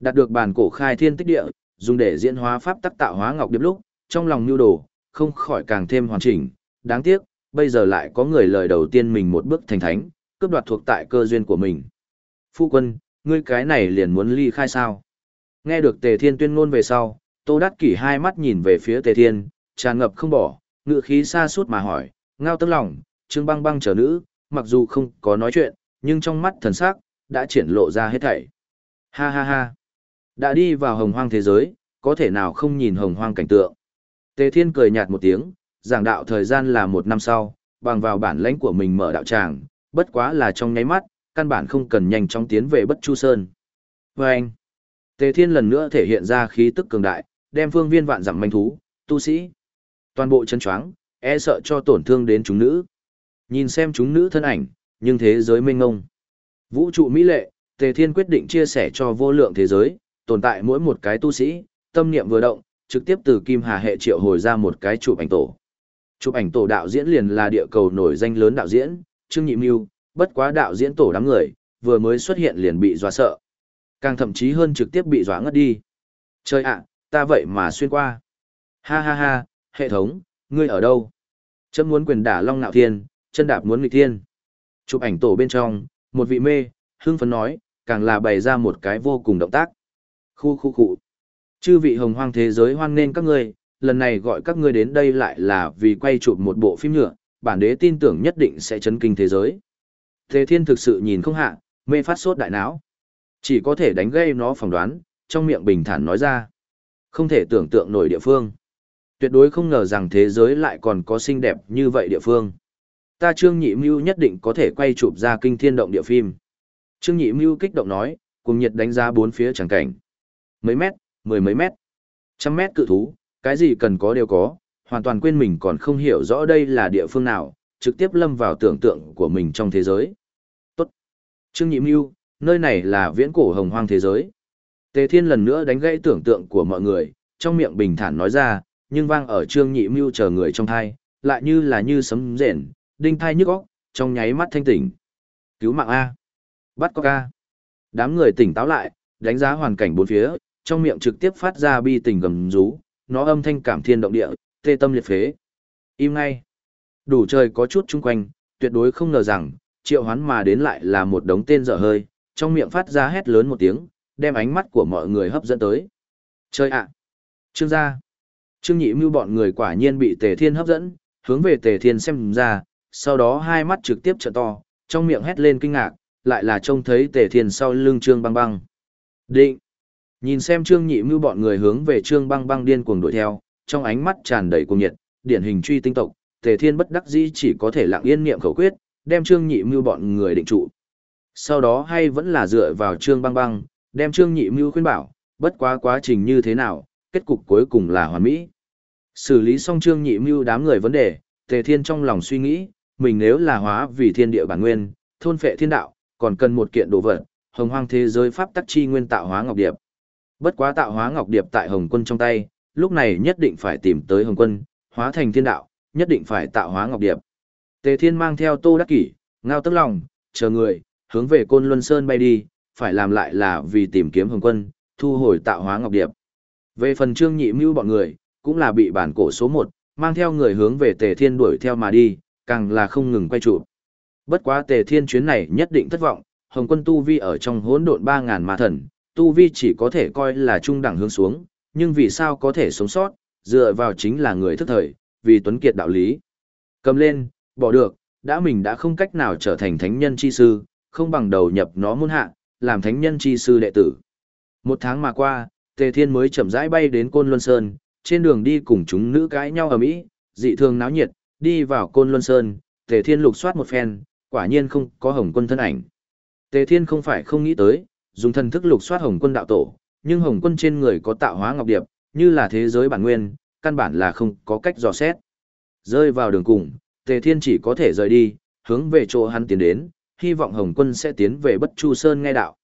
Đạt được bản cổ khai thiên tích địa, dùng để diễn hóa pháp tắc tạo hóa ngọc điệp lúc, trong lòng nhu đồ, không khỏi càng thêm hoàn chỉnh, đáng tiếc, bây giờ lại có người lời đầu tiên mình một bước thành thánh, cướp đoạt thuộc tại cơ duyên của mình. Phu quân, ngươi cái này liền muốn ly khai sao? Nghe được Tề Thiên tuyên ngôn về sau, Tô Đát Kỷ hai mắt nhìn về phía Tề Thiên, tràn ngập không bỏ, ngựa khí xa suốt mà hỏi, ngao tâm lòng, Trương Băng Băng trở nữ, mặc dù không có nói chuyện, nhưng trong mắt thần sắc đã triển lộ ra hết thảy. Ha ha ha. Đã đi vào hồng hoang thế giới, có thể nào không nhìn hồng hoang cảnh tượng. Tề Thiên cười nhạt một tiếng, giảng đạo thời gian là một năm sau, bằng vào bản lãnh của mình mở đạo tràng, bất quá là trong nháy mắt, căn bản không cần nhanh chóng tiến về Bất Chu Sơn. Và anh, Tề Thiên lần nữa thể hiện ra khí tức cường đại, đem phương viên vạn dặm manh thú, tu sĩ. Toàn bộ chân choáng, e sợ cho tổn thương đến chúng nữ. Nhìn xem chúng nữ thân ảnh, nhưng thế giới mênh ngông. Vũ trụ mỹ lệ, Tề Thiên quyết định chia sẻ cho vô lượng thế giới, tồn tại mỗi một cái tu sĩ, tâm niệm vừa động, trực tiếp từ Kim Hà hệ triệu hồi ra một cái chụp ảnh tổ. Chụp ảnh tổ đạo diễn liền là địa cầu nổi danh lớn đạo diễn, Trương Nhị Mưu, bất quá đạo diễn tổ đám người, vừa mới xuất hiện liền bị dọa sợ. Càng thậm chí hơn trực tiếp bị dọa ngất đi. Trời ạ, ta vậy mà xuyên qua. Ha ha ha, hệ thống, ngươi ở đâu? Chấm muốn quyền đả Long Nạo Thiên, chân đạp muốn nghịch thiên. Chụp ảnh tổ bên trong, một vị mê, hưng phấn nói, càng là bày ra một cái vô cùng động tác. Khu khu khu. Chư vị hồng hoang thế giới hoan nên các ngươi, lần này gọi các ngươi đến đây lại là vì quay chụp một bộ phim nhựa, bản đế tin tưởng nhất định sẽ chấn kinh thế giới. Thế thiên thực sự nhìn không hạ, mê phát sốt đại não. Chỉ có thể đánh gây nó phỏng đoán, trong miệng bình thản nói ra. Không thể tưởng tượng nổi địa phương. Tuyệt đối không ngờ rằng thế giới lại còn có xinh đẹp như vậy địa phương. Ta Trương Nhị Mưu nhất định có thể quay chụp ra kinh thiên động địa phim. Trương Nhị Mưu kích động nói, cùng nhiệt đánh giá bốn phía chẳng cảnh. Mấy mét, mười mấy mét, trăm mét cự thú, cái gì cần có đều có, hoàn toàn quên mình còn không hiểu rõ đây là địa phương nào, trực tiếp lâm vào tưởng tượng của mình trong thế giới. Tốt. Trương Nhị Mưu, nơi này là viễn cổ hồng hoang thế giới. Tề Thiên lần nữa đánh gãy tưởng tượng của mọi người, trong miệng bình thản nói ra, nhưng vang ở Trương Nhị Mưu chờ người trong thai, lại như là như sấm rền, đinh thai nhức óc, trong nháy mắt thanh tỉnh. Cứu mạng A. Bắt có A. Đám người tỉnh táo lại, đánh giá hoàn cảnh bốn phía, trong miệng trực tiếp phát ra bi tình gầm rú, nó âm thanh cảm thiên động địa, tê tâm liệt phế. Im ngay. Đủ trời có chút chung quanh, tuyệt đối không ngờ rằng, triệu hoán mà đến lại là một đống tên dở hơi, trong miệng phát ra hét lớn một tiếng, đem ánh mắt của mọi người hấp dẫn tới. Chơi ạ! Trương gia! Trương nhị mưu bọn người quả nhiên bị tề thiên hấp dẫn, hướng về tề thiên xem ra, sau đó hai mắt trực tiếp trợ to, trong miệng hét lên kinh ngạc, lại là trông thấy tề thiên sau lưng trương băng băng. Định! Nhìn xem trương nhị mưu bọn người hướng về trương băng băng điên cuồng đuổi theo, trong ánh mắt tràn đầy cuồng nhiệt, điển hình truy tinh tộc, tề thiên bất đắc dĩ chỉ có thể lặng yên niệm khẩu quyết, đem trương nhị mưu bọn người định trụ. Sau đó hay vẫn là dựa vào trương băng băng, đem trương nhị mưu khuyên bảo, bất quá quá trình như thế nào, kết cục cuối cùng là hoàn mỹ. Xử lý xong trương nhị mưu đám người vấn đề, tề thiên trong lòng suy nghĩ, mình nếu là hóa vì thiên địa bản nguyên, thôn phệ thiên đạo, còn cần một kiện đồ vật, hồng hoang thế giới pháp tắc chi nguyên tạo hóa ngọc điệp. Bất quá tạo hóa ngọc điệp tại hồng quân trong tay, lúc này nhất định phải tìm tới hồng quân, hóa thành thiên đạo, nhất định phải tạo hóa ngọc điệp. Tề thiên mang theo tô đắc kỷ, ngao tức lòng, chờ người, hướng về côn luân sơn bay đi, phải làm lại là vì tìm kiếm hồng quân, thu hồi tạo hóa ngọc điệp. Về phần trương nhị mưu bọn người, cũng là bị bản cổ số 1, mang theo người hướng về tề thiên đuổi theo mà đi, càng là không ngừng quay trụ. Bất quá tề thiên chuyến này nhất định thất vọng, hồng quân tu vi ở trong hỗn độn 3.000 ma thần, tu vi chỉ có thể coi là trung đẳng hướng xuống, nhưng vì sao có thể sống sót, dựa vào chính là người thức thời, vì tuấn kiệt đạo lý. Cầm lên, bỏ được, đã mình đã không cách nào trở thành thánh nhân chi sư, không bằng đầu nhập nó môn hạ, làm thánh nhân chi sư đệ tử. Một tháng mà qua, Tề Thiên mới chậm rãi bay đến Côn Luân Sơn, trên đường đi cùng chúng nữ cãi nhau ở mỹ, dị thường náo nhiệt, đi vào Côn Luân Sơn, Tề Thiên lục soát một phen, quả nhiên không có Hồng Quân thân ảnh. Tề Thiên không phải không nghĩ tới, dùng thần thức lục soát Hồng Quân đạo tổ, nhưng Hồng Quân trên người có tạo hóa ngọc điệp, như là thế giới bản nguyên, căn bản là không có cách dò xét. Rơi vào đường cùng, Tề Thiên chỉ có thể rời đi, hướng về chỗ hắn tiến đến, hy vọng Hồng Quân sẽ tiến về Bất Chu Sơn nghe đạo.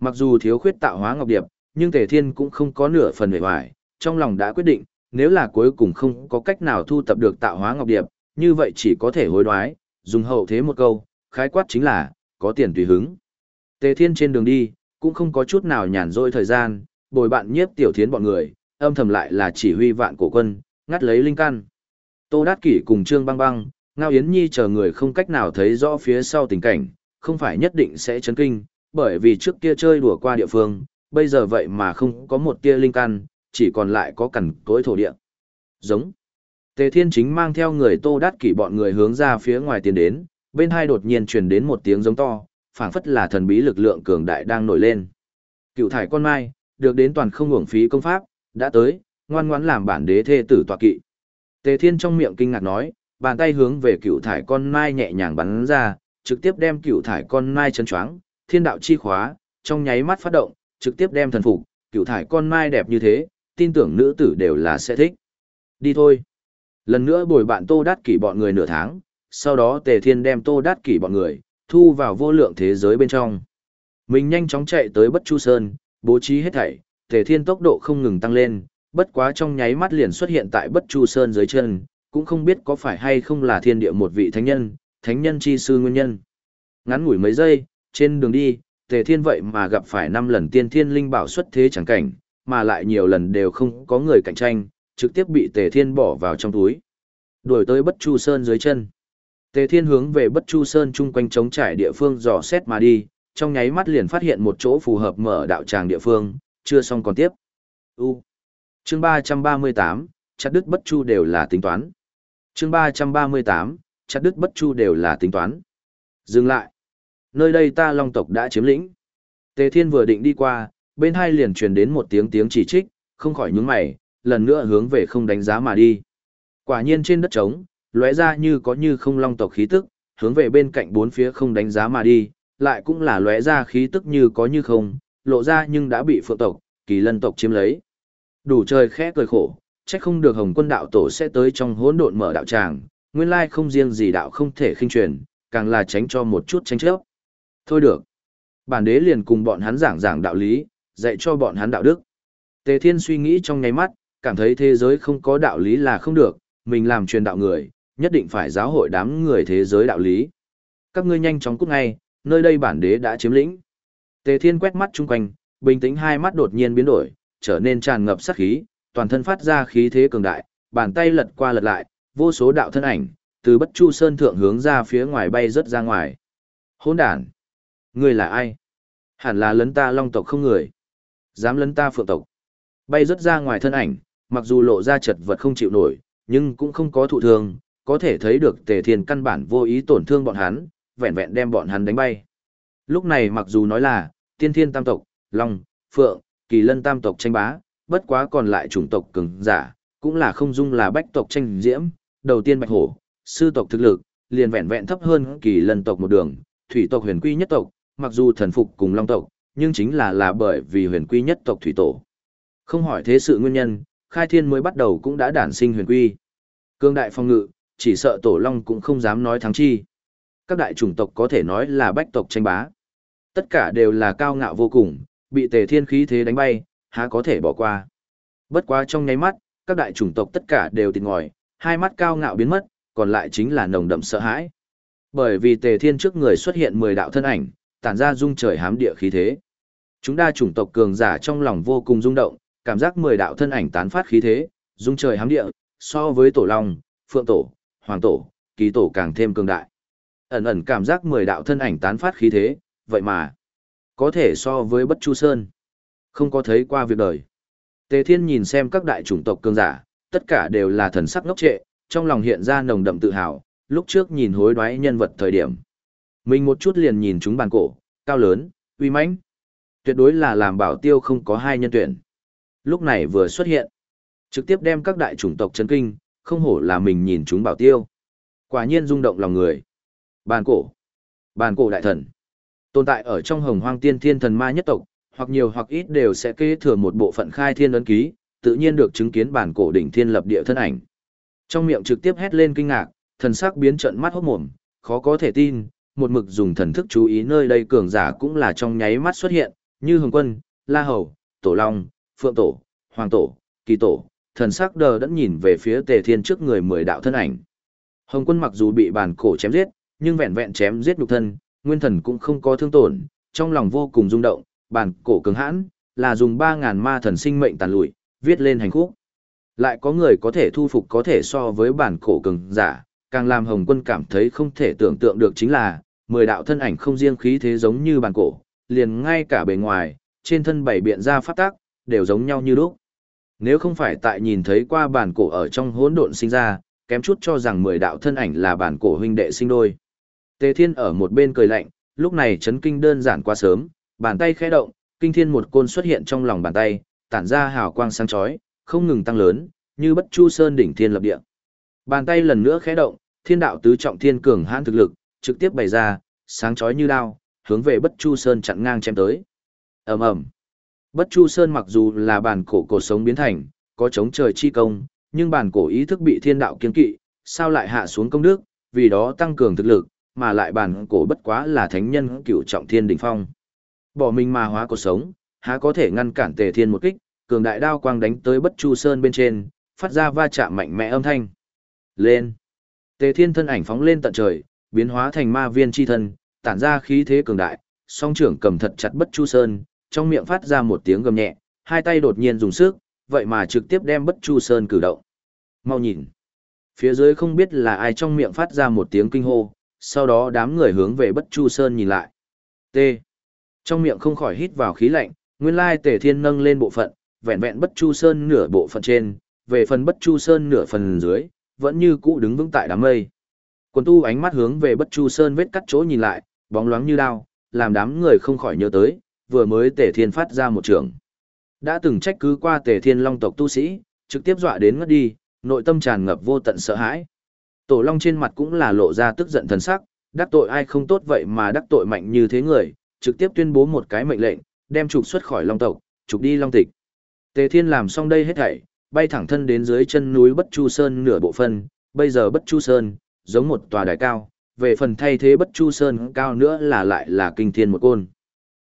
Mặc dù thiếu khuyết tạo hóa ngọc điệp, nhưng Tề Thiên cũng không có nửa phần vẻ hoài, trong lòng đã quyết định, nếu là cuối cùng không có cách nào thu tập được tạo hóa ngọc điệp, như vậy chỉ có thể hối đoái, dùng hậu thế một câu, khái quát chính là, có tiền tùy hứng. Tề Thiên trên đường đi, cũng không có chút nào nhàn rỗi thời gian, bồi bạn nhiếp tiểu thiến bọn người, âm thầm lại là chỉ huy vạn cổ quân, ngắt lấy linh căn. Tô Đát Kỷ cùng Trương Băng Băng, Ngao Yến Nhi chờ người không cách nào thấy rõ phía sau tình cảnh, không phải nhất định sẽ chấn kinh, bởi vì trước kia chơi đùa qua địa phương, bây giờ vậy mà không có một tia linh căn, chỉ còn lại có cằn cối thổ địa. Giống. Tề Thiên Chính mang theo người Tô Đát Kỷ bọn người hướng ra phía ngoài tiến đến, bên hai đột nhiên truyền đến một tiếng giống to, phảng phất là thần bí lực lượng cường đại đang nổi lên. Cựu thải con mai, được đến toàn không hưởng phí công pháp, đã tới, ngoan ngoãn làm bản đế thê tử tọa kỵ. Tề Thiên trong miệng kinh ngạc nói, bàn tay hướng về cựu thải con mai nhẹ nhàng bắn ra, trực tiếp đem cựu thải con mai chấn choáng, thiên đạo chi khóa, trong nháy mắt phát động, trực tiếp đem thần phục, cựu thải con mai đẹp như thế, tin tưởng nữ tử đều là sẽ thích. Đi thôi. Lần nữa bồi bạn Tô Đát Kỷ bọn người nửa tháng, sau đó Tề Thiên đem Tô Đát Kỷ bọn người, thu vào vô lượng thế giới bên trong. Mình nhanh chóng chạy tới Bất Chu Sơn, bố trí hết thảy, Tề Thiên tốc độ không ngừng tăng lên, bất quá trong nháy mắt liền xuất hiện tại Bất Chu Sơn dưới chân, cũng không biết có phải hay không là thiên địa một vị thánh nhân, thánh nhân chi sư nguyên nhân. Ngắn ngủi mấy giây, trên đường đi, Tề Thiên vậy mà gặp phải năm lần tiên thiên linh bảo xuất thế chẳng cảnh, mà lại nhiều lần đều không có người cạnh tranh, trực tiếp bị Tề Thiên bỏ vào trong túi. Đuổi tới Bất Chu Sơn dưới chân. Tề Thiên hướng về Bất Chu Sơn chung quanh trống trải địa phương dò xét mà đi, trong nháy mắt liền phát hiện một chỗ phù hợp mở đạo tràng địa phương, chưa xong còn tiếp. U. Chương 338, chặt đứt Bất Chu đều là tính toán. Chương 338, chặt đứt Bất Chu đều là tính toán. Dừng lại. Nơi đây ta Long tộc đã chiếm lĩnh. Tề Thiên vừa định đi qua, bên hai liền truyền đến một tiếng tiếng chỉ trích, không khỏi nhướng mày, lần nữa hướng về không đánh giá mà đi. Quả nhiên trên đất trống, lóe ra như có như không long tộc khí tức, hướng về bên cạnh bốn phía không đánh giá mà đi, lại cũng là lóe ra khí tức như có như không, lộ ra nhưng đã bị phượng tộc, kỳ lân tộc chiếm lấy. Đủ trời khẽ cười khổ, chắc không được hồng quân đạo tổ sẽ tới trong hỗn độn mở đạo tràng, nguyên lai không riêng gì đạo không thể khinh truyền, càng là tránh cho một chút tranh chấp. Thôi được. Bản đế liền cùng bọn hắn giảng giảng đạo lý, dạy cho bọn hắn đạo đức. Tề Thiên suy nghĩ trong nháy mắt, cảm thấy thế giới không có đạo lý là không được, mình làm truyền đạo người, nhất định phải giáo hội đám người thế giới đạo lý. Các ngươi nhanh chóng cút ngay, nơi đây bản đế đã chiếm lĩnh. Tề Thiên quét mắt chung quanh, bình tĩnh hai mắt đột nhiên biến đổi, trở nên tràn ngập sát khí, toàn thân phát ra khí thế cường đại, bàn tay lật qua lật lại, vô số đạo thân ảnh từ Bất Chu Sơn thượng hướng ra phía ngoài bay rất ra ngoài. Hỗn đản, ngươi là ai? Hẳn là lấn ta Long tộc không người, dám lấn ta Phượng tộc. Bay rất ra ngoài thân ảnh, mặc dù lộ ra chật vật không chịu nổi, nhưng cũng không có thụ thương, có thể thấy được tề thiên căn bản vô ý tổn thương bọn hắn, vẹn vẹn đem bọn hắn đánh bay. Lúc này mặc dù nói là, tiên thiên tam tộc, long, phượng, kỳ lân tam tộc tranh bá, bất quá còn lại chủng tộc cường giả, cũng là không dung là bách tộc tranh diễm, đầu tiên bạch hổ, sư tộc thực lực, liền vẹn vẹn thấp hơn kỳ lân tộc một đường, thủy tộc huyền quy nhất tộc, mặc dù thần phục cùng long tộc, nhưng chính là là bởi vì huyền quy nhất tộc thủy tổ. Không hỏi thế sự nguyên nhân, khai thiên mới bắt đầu cũng đã đản sinh huyền quy. Cương đại phong ngự, chỉ sợ tổ long cũng không dám nói thắng chi. Các đại chủng tộc có thể nói là bách tộc tranh bá. Tất cả đều là cao ngạo vô cùng, bị tề thiên khí thế đánh bay, há có thể bỏ qua. Bất quá trong nháy mắt, các đại chủng tộc tất cả đều tịt ngòi, hai mắt cao ngạo biến mất, còn lại chính là nồng đậm sợ hãi. Bởi vì tề thiên trước người xuất hiện 10 đạo thân ảnh, tản ra dung trời hám địa khí thế. Chúng đa chủng tộc cường giả trong lòng vô cùng rung động, cảm giác 10 đạo thân ảnh tán phát khí thế, dung trời hám địa, so với tổ long, phượng tổ, hoàng tổ, kỳ tổ càng thêm cường đại. Ẩn ẩn cảm giác mười đạo thân ảnh tán phát khí thế, vậy mà, có thể so với bất chu sơn. Không có thấy qua việc đời. Tề Thiên nhìn xem các đại chủng tộc cường giả, tất cả đều là thần sắc ngốc trệ, trong lòng hiện ra nồng đậm tự hào, lúc trước nhìn hối đoái nhân vật thời điểm. Mình một chút liền nhìn chúng bàn cổ, cao lớn, uy mãnh. Tuyệt đối là làm bảo tiêu không có hai nhân tuyển. Lúc này vừa xuất hiện, trực tiếp đem các đại chủng tộc chấn kinh, không hổ là mình nhìn chúng bảo tiêu. Quả nhiên rung động lòng người. Bàn cổ. Bàn cổ đại thần. Tồn tại ở trong hồng hoang tiên thiên thần ma nhất tộc, hoặc nhiều hoặc ít đều sẽ kế thừa một bộ phận khai thiên ấn ký, tự nhiên được chứng kiến bản cổ đỉnh thiên lập địa thân ảnh. Trong miệng trực tiếp hét lên kinh ngạc, thần sắc biến trận mắt hốt mồm, khó có thể tin, một mực dùng thần thức chú ý nơi đây cường giả cũng là trong nháy mắt xuất hiện, như Hồng Quân, La Hầu, Tổ Long, Phượng Tổ, Hoàng Tổ, Kỳ Tổ, thần sắc đờ đẫn nhìn về phía Tề Thiên trước người mười đạo thân ảnh. Hồng Quân mặc dù bị bản cổ chém giết, nhưng vẹn vẹn chém giết nhục thân, nguyên thần cũng không có thương tổn, trong lòng vô cùng rung động, bản cổ cứng hãn, là dùng 3.000 ma thần sinh mệnh tàn lụi, viết lên hành khúc. Lại có người có thể thu phục có thể so với bản cổ cường giả, càng làm Hồng Quân cảm thấy không thể tưởng tượng được chính là, mười đạo thân ảnh không riêng khí thế giống như bản cổ, liền ngay cả bề ngoài, trên thân bảy biện ra phát tác, đều giống nhau như lúc. Nếu không phải tại nhìn thấy qua bản cổ ở trong hỗn độn sinh ra, kém chút cho rằng mười đạo thân ảnh là bản cổ huynh đệ sinh đôi. Tề Thiên ở một bên cười lạnh, lúc này chấn kinh đơn giản quá sớm, bàn tay khẽ động, kinh thiên một côn xuất hiện trong lòng bàn tay, tản ra hào quang sáng chói, không ngừng tăng lớn, như bất chu sơn đỉnh thiên lập địa. Bàn tay lần nữa khẽ động, thiên đạo tứ trọng thiên cường hãn thực lực, trực tiếp bày ra, sáng chói như đao, hướng về bất chu sơn chặn ngang chém tới. ầm ầm Bất chu sơn mặc dù là bản cổ cổ sống biến thành, có chống trời chi công, nhưng bản cổ ý thức bị thiên đạo kiên kỵ, sao lại hạ xuống công đức, vì đó tăng cường thực lực, mà lại bản cổ bất quá là thánh nhân cựu trọng thiên đỉnh phong. Bỏ mình mà hóa cổ sống, há có thể ngăn cản tề thiên một kích, cường đại đao quang đánh tới bất chu sơn bên trên, phát ra va chạm mạnh mẽ âm thanh. Lên! Tề thiên thân ảnh phóng lên tận trời, biến hóa thành ma viên chi thân, tản ra khí thế cường đại, song trưởng cầm thật chặt bất chu sơn, trong miệng phát ra một tiếng gầm nhẹ, hai tay đột nhiên dùng sức, vậy mà trực tiếp đem bất chu sơn cử động. Mau nhìn! Phía dưới không biết là ai trong miệng phát ra một tiếng kinh hô, sau đó đám người hướng về bất chu sơn nhìn lại. T. Trong miệng không khỏi hít vào khí lạnh, nguyên lai tề thiên nâng lên bộ phận, vẹn vẹn bất chu sơn nửa bộ phận trên, về phần bất chu sơn nửa phần dưới, vẫn như cũ đứng vững tại đám mây. Quần tu ánh mắt hướng về bất chu sơn vết cắt chỗ nhìn lại, bóng loáng như đao, làm đám người không khỏi nhớ tới, vừa mới tề thiên phát ra một trường. Đã từng trách cứ qua tề thiên long tộc tu sĩ, trực tiếp dọa đến ngất đi, nội tâm tràn ngập vô tận sợ hãi. Tổ long trên mặt cũng là lộ ra tức giận thần sắc, đắc tội ai không tốt vậy mà đắc tội mạnh như thế người, trực tiếp tuyên bố một cái mệnh lệnh, đem trục xuất khỏi long tộc, trục đi long tịch. Tề Thiên làm xong đây hết thảy, bay thẳng thân đến dưới chân núi Bất Chu Sơn nửa bộ phân, bây giờ Bất Chu Sơn, giống một tòa đài cao, về phần thay thế Bất Chu Sơn cao nữa là lại là kinh thiên một côn.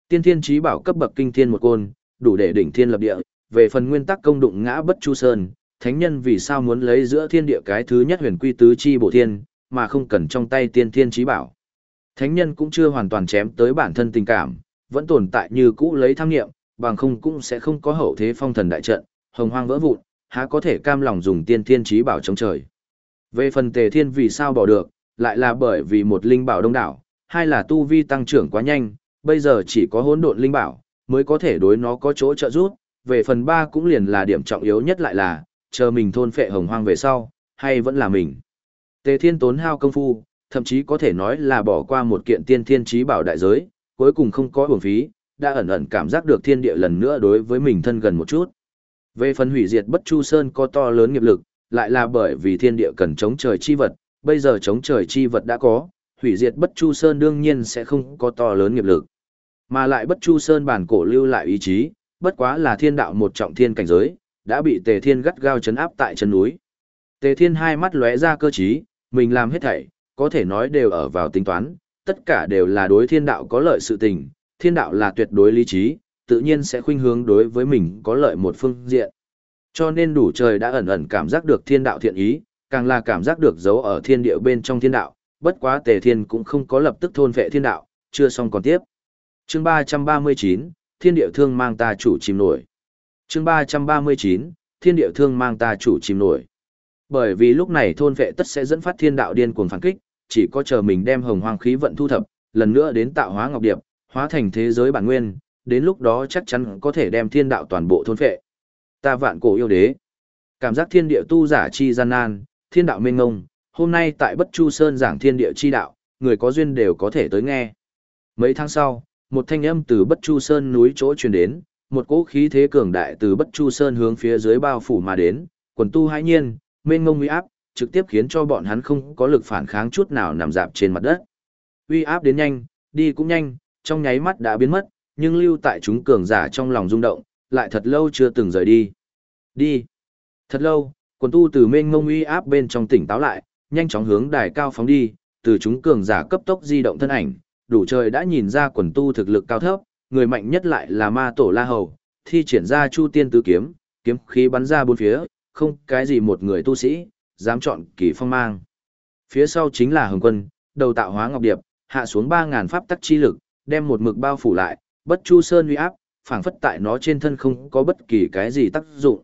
Tiên thiên trí bảo cấp bậc kinh thiên một côn, đủ để đỉnh thiên lập địa, về phần nguyên tắc công đụng ngã Bất Chu Sơn, thánh nhân vì sao muốn lấy giữa thiên địa cái thứ nhất huyền quy tứ chi bổ thiên, mà không cần trong tay tiên thiên trí bảo. Thánh nhân cũng chưa hoàn toàn chém tới bản thân tình cảm, vẫn tồn tại như cũ lấy tham nghiệm, bằng không cũng sẽ không có hậu thế phong thần đại trận, hồng hoang vỡ vụn, há có thể cam lòng dùng tiên thiên trí bảo chống trời. Về phần tề thiên vì sao bỏ được, lại là bởi vì một linh bảo đông đảo, hai là tu vi tăng trưởng quá nhanh, bây giờ chỉ có hỗn độn linh bảo, mới có thể đối nó có chỗ trợ giúp, về phần ba cũng liền là điểm trọng yếu nhất lại là, chờ mình thôn phệ hồng hoang về sau, hay vẫn là mình. Tề thiên tốn hao công phu, thậm chí có thể nói là bỏ qua một kiện tiên thiên trí bảo đại giới, cuối cùng không có uổng phí, đã ẩn ẩn cảm giác được thiên địa lần nữa đối với mình thân gần một chút. Về phần hủy diệt bất chu sơn có to lớn nghiệp lực, lại là bởi vì thiên địa cần chống trời chi vật, bây giờ chống trời chi vật đã có, hủy diệt bất chu sơn đương nhiên sẽ không có to lớn nghiệp lực. Mà lại bất chu sơn bản cổ lưu lại ý chí, bất quá là thiên đạo một trọng thiên cảnh giới, đã bị tề thiên gắt gao chấn áp tại chân núi. Tề thiên hai mắt lóe ra cơ trí, mình làm hết thảy, có thể nói đều ở vào tính toán, tất cả đều là đối thiên đạo có lợi sự tình, thiên đạo là tuyệt đối lý trí, tự nhiên sẽ khuynh hướng đối với mình có lợi một phương diện. Cho nên đủ trời đã ẩn ẩn cảm giác được thiên đạo thiện ý, càng là cảm giác được giấu ở thiên địa bên trong thiên đạo, bất quá tề thiên cũng không có lập tức thôn vệ thiên đạo, chưa xong còn tiếp. Chương 339, Thiên địa thương mang ta chủ chìm nổi. Chương 339, Thiên địa thương mang ta chủ chìm nổi. Bởi vì lúc này thôn vệ tất sẽ dẫn phát thiên đạo điên cuồng phản kích, chỉ có chờ mình đem hồng hoang khí vận thu thập, lần nữa đến tạo hóa ngọc điệp, hóa thành thế giới bản nguyên, đến lúc đó chắc chắn có thể đem thiên đạo toàn bộ thôn phệ. Ta vạn cổ yêu đế. Cảm giác thiên địa tu giả chi gian nan, thiên đạo mênh ngông, hôm nay tại Bất Chu Sơn giảng thiên địa chi đạo, người có duyên đều có thể tới nghe. Mấy tháng sau, một thanh âm từ Bất Chu Sơn núi chỗ truyền đến, một cỗ khí thế cường đại từ Bất Chu Sơn hướng phía dưới bao phủ mà đến, quần tu hãi nhiên, mênh Mông uy áp, trực tiếp khiến cho bọn hắn không có lực phản kháng chút nào nằm dạp trên mặt đất. Uy áp đến nhanh, đi cũng nhanh, trong nháy mắt đã biến mất, nhưng lưu tại chúng cường giả trong lòng rung động, lại thật lâu chưa từng rời đi. Đi. Thật lâu, quần tu từ mênh Mông uy áp bên trong tỉnh táo lại, nhanh chóng hướng đài cao phóng đi, từ chúng cường giả cấp tốc di động thân ảnh, đủ trời đã nhìn ra quần tu thực lực cao thấp, người mạnh nhất lại là ma tổ La Hầu, thi triển ra Chu Tiên Tứ Kiếm, kiếm khí bắn ra bốn phía, không cái gì một người tu sĩ, dám chọn kỳ phong mang. Phía sau chính là Hồng Quân, đầu tạo hóa ngọc điệp, hạ xuống 3000 pháp tắc chi lực, đem một mực bao phủ lại, Bất Chu Sơn uy áp, phảng phất tại nó trên thân không có bất kỳ cái gì tác dụng.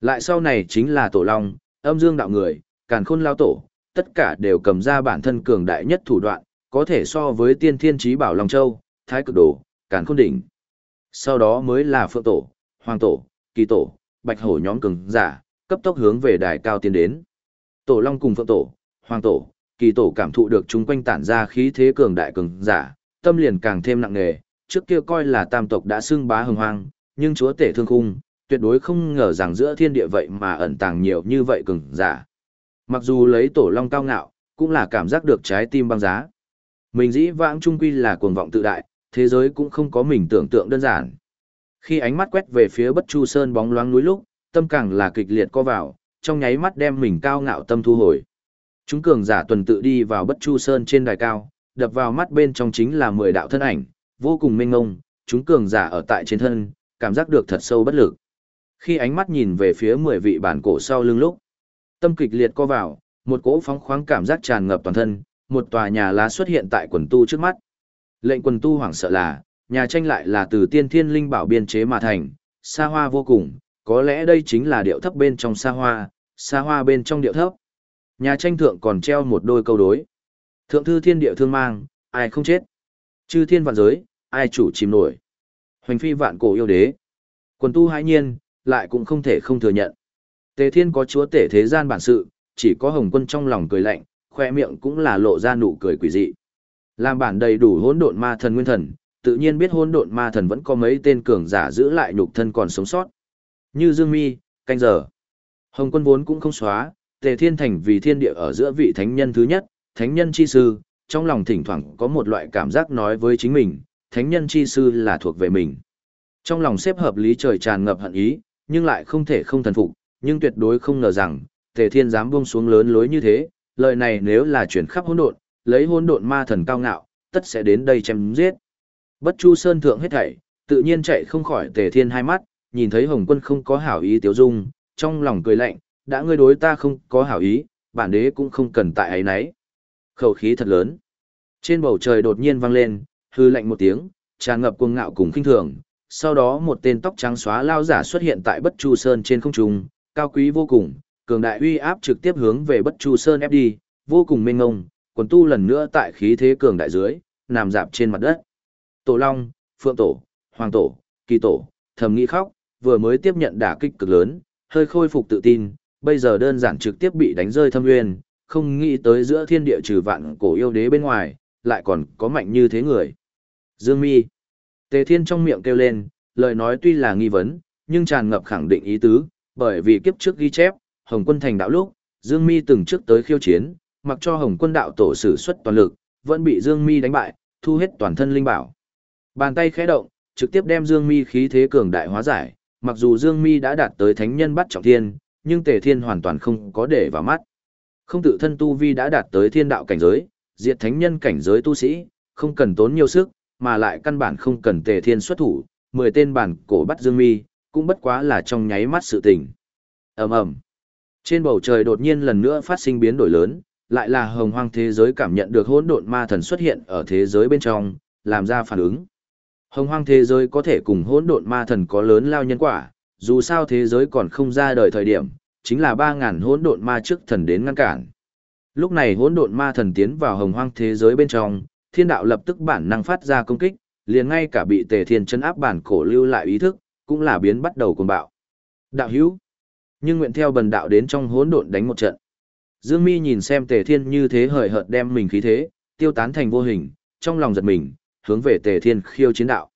Lại sau này chính là Tổ Long, Âm Dương đạo người, Càn Khôn lao tổ, tất cả đều cầm ra bản thân cường đại nhất thủ đoạn, có thể so với Tiên Thiên trí Bảo Long Châu, Thái Cực Đồ, Càn Khôn đỉnh. Sau đó mới là Phượng tổ, Hoàng tổ, Kỳ tổ, Bạch Hổ nhóm cường giả, cấp tốc hướng về đài cao tiến đến. Tổ Long cùng Phượng tổ, Hoàng tổ, Kỳ tổ cảm thụ được chúng quanh tản ra khí thế cường đại cường giả, tâm liền càng thêm nặng nề, trước kia coi là tam tộc đã xưng bá hưng hoang, nhưng chúa tể thương khung, tuyệt đối không ngờ rằng giữa thiên địa vậy mà ẩn tàng nhiều như vậy cường giả. Mặc dù lấy tổ long cao ngạo, cũng là cảm giác được trái tim băng giá. Mình dĩ vãng trung quy là cuồng vọng tự đại, thế giới cũng không có mình tưởng tượng đơn giản. Khi ánh mắt quét về phía bất chu sơn bóng loáng núi lúc, tâm càng là kịch liệt co vào, trong nháy mắt đem mình cao ngạo tâm thu hồi. Chúng cường giả tuần tự đi vào bất chu sơn trên đài cao, đập vào mắt bên trong chính là mười đạo thân ảnh, vô cùng mênh ngông, chúng cường giả ở tại trên thân, cảm giác được thật sâu bất lực. Khi ánh mắt nhìn về phía mười vị bản cổ sau lưng lúc, tâm kịch liệt co vào, một cỗ phóng khoáng cảm giác tràn ngập toàn thân, một tòa nhà lá xuất hiện tại quần tu trước mắt. Lệnh quần tu hoảng sợ là, nhà tranh lại là từ tiên thiên linh bảo biên chế mà thành, xa hoa vô cùng, có lẽ đây chính là điệu thấp bên trong xa hoa, xa hoa bên trong điệu thấp. Nhà tranh thượng còn treo một đôi câu đối. Thượng thư thiên địa thương mang, ai không chết. Chư thiên vạn giới, ai chủ chìm nổi. Hoành phi vạn cổ yêu đế. Quần tu hãi nhiên, lại cũng không thể không thừa nhận. Tề thiên có chúa tể thế gian bản sự, chỉ có hồng quân trong lòng cười lạnh, khoe miệng cũng là lộ ra nụ cười quỷ dị. Làm bản đầy đủ hỗn độn ma thần nguyên thần, tự nhiên biết hỗn độn ma thần vẫn có mấy tên cường giả giữ lại nhục thân còn sống sót. Như Dương Mi, canh giờ. Hồng quân vốn cũng không xóa, Tề Thiên Thành vì thiên địa ở giữa vị thánh nhân thứ nhất, thánh nhân chi sư, trong lòng thỉnh thoảng có một loại cảm giác nói với chính mình, thánh nhân chi sư là thuộc về mình. Trong lòng xếp hợp lý trời tràn ngập hận ý, nhưng lại không thể không thần phục, nhưng tuyệt đối không ngờ rằng, Tề Thiên dám buông xuống lớn lối như thế, lời này nếu là chuyển khắp hỗn độn, lấy hỗn độn ma thần cao ngạo, tất sẽ đến đây chém giết. Bất Chu Sơn thượng hết thảy, tự nhiên chạy không khỏi Tề Thiên hai mắt, nhìn thấy Hồng Quân không có hảo ý tiêu dung, trong lòng cười lạnh, đã ngươi đối ta không có hảo ý, bản đế cũng không cần tại ấy nấy. Khẩu khí thật lớn. Trên bầu trời đột nhiên vang lên, hư lạnh một tiếng, tràn ngập cuồng ngạo cùng khinh thường. Sau đó một tên tóc trắng xóa lao giả xuất hiện tại Bất Chu Sơn trên không trung, cao quý vô cùng, cường đại uy áp trực tiếp hướng về Bất Chu Sơn ép đi, vô cùng mênh ngông, quần tu lần nữa tại khí thế cường đại dưới, nằm dạp trên mặt đất. Tổ Long, Phượng Tổ, Hoàng Tổ, Kỳ Tổ, thầm nghĩ khóc, vừa mới tiếp nhận đả kích cực lớn, hơi khôi phục tự tin, bây giờ đơn giản trực tiếp bị đánh rơi thâm nguyên, không nghĩ tới giữa thiên địa trừ vạn cổ yêu đế bên ngoài, lại còn có mạnh như thế người. Dương Mi. Tề Thiên trong miệng kêu lên, lời nói tuy là nghi vấn, nhưng tràn ngập khẳng định ý tứ, bởi vì kiếp trước ghi chép, Hồng Quân thành đạo lúc, Dương Mi từng trước tới khiêu chiến, mặc cho Hồng Quân đạo tổ sử xuất toàn lực, vẫn bị Dương Mi đánh bại, thu hết toàn thân linh bảo. Bàn tay khẽ động, trực tiếp đem Dương Mi khí thế cường đại hóa giải, mặc dù Dương Mi đã đạt tới thánh nhân bắt trọng thiên, nhưng Tề Thiên hoàn toàn không có để vào mắt. Không tự thân tu vi đã đạt tới thiên đạo cảnh giới, diệt thánh nhân cảnh giới tu sĩ, không cần tốn nhiều sức, mà lại căn bản không cần Tề Thiên xuất thủ, mười tên bản cổ bắt Dương Mi, cũng bất quá là trong nháy mắt sự tình. Ầm ầm. Trên bầu trời đột nhiên lần nữa phát sinh biến đổi lớn, lại là hồng hoang thế giới cảm nhận được hỗn độn ma thần xuất hiện ở thế giới bên trong, làm ra phản ứng. Hồng hoang thế giới có thể cùng hỗn độn ma thần có lớn lao nhân quả, dù sao thế giới còn không ra đời thời điểm, chính là 3000 hỗn độn ma trước thần đến ngăn cản. Lúc này hỗn độn ma thần tiến vào hồng hoang thế giới bên trong, thiên đạo lập tức bản năng phát ra công kích, liền ngay cả bị Tề Thiên chân áp bản cổ lưu lại ý thức, cũng là biến bắt đầu cuồng bạo. Đạo hữu, nhưng nguyện theo bần đạo đến trong hỗn độn đánh một trận. Dương Mi nhìn xem Tề Thiên như thế hời hợt đem mình khí thế, tiêu tán thành vô hình, trong lòng giật mình, hướng về Tề Thiên khiêu chiến đạo.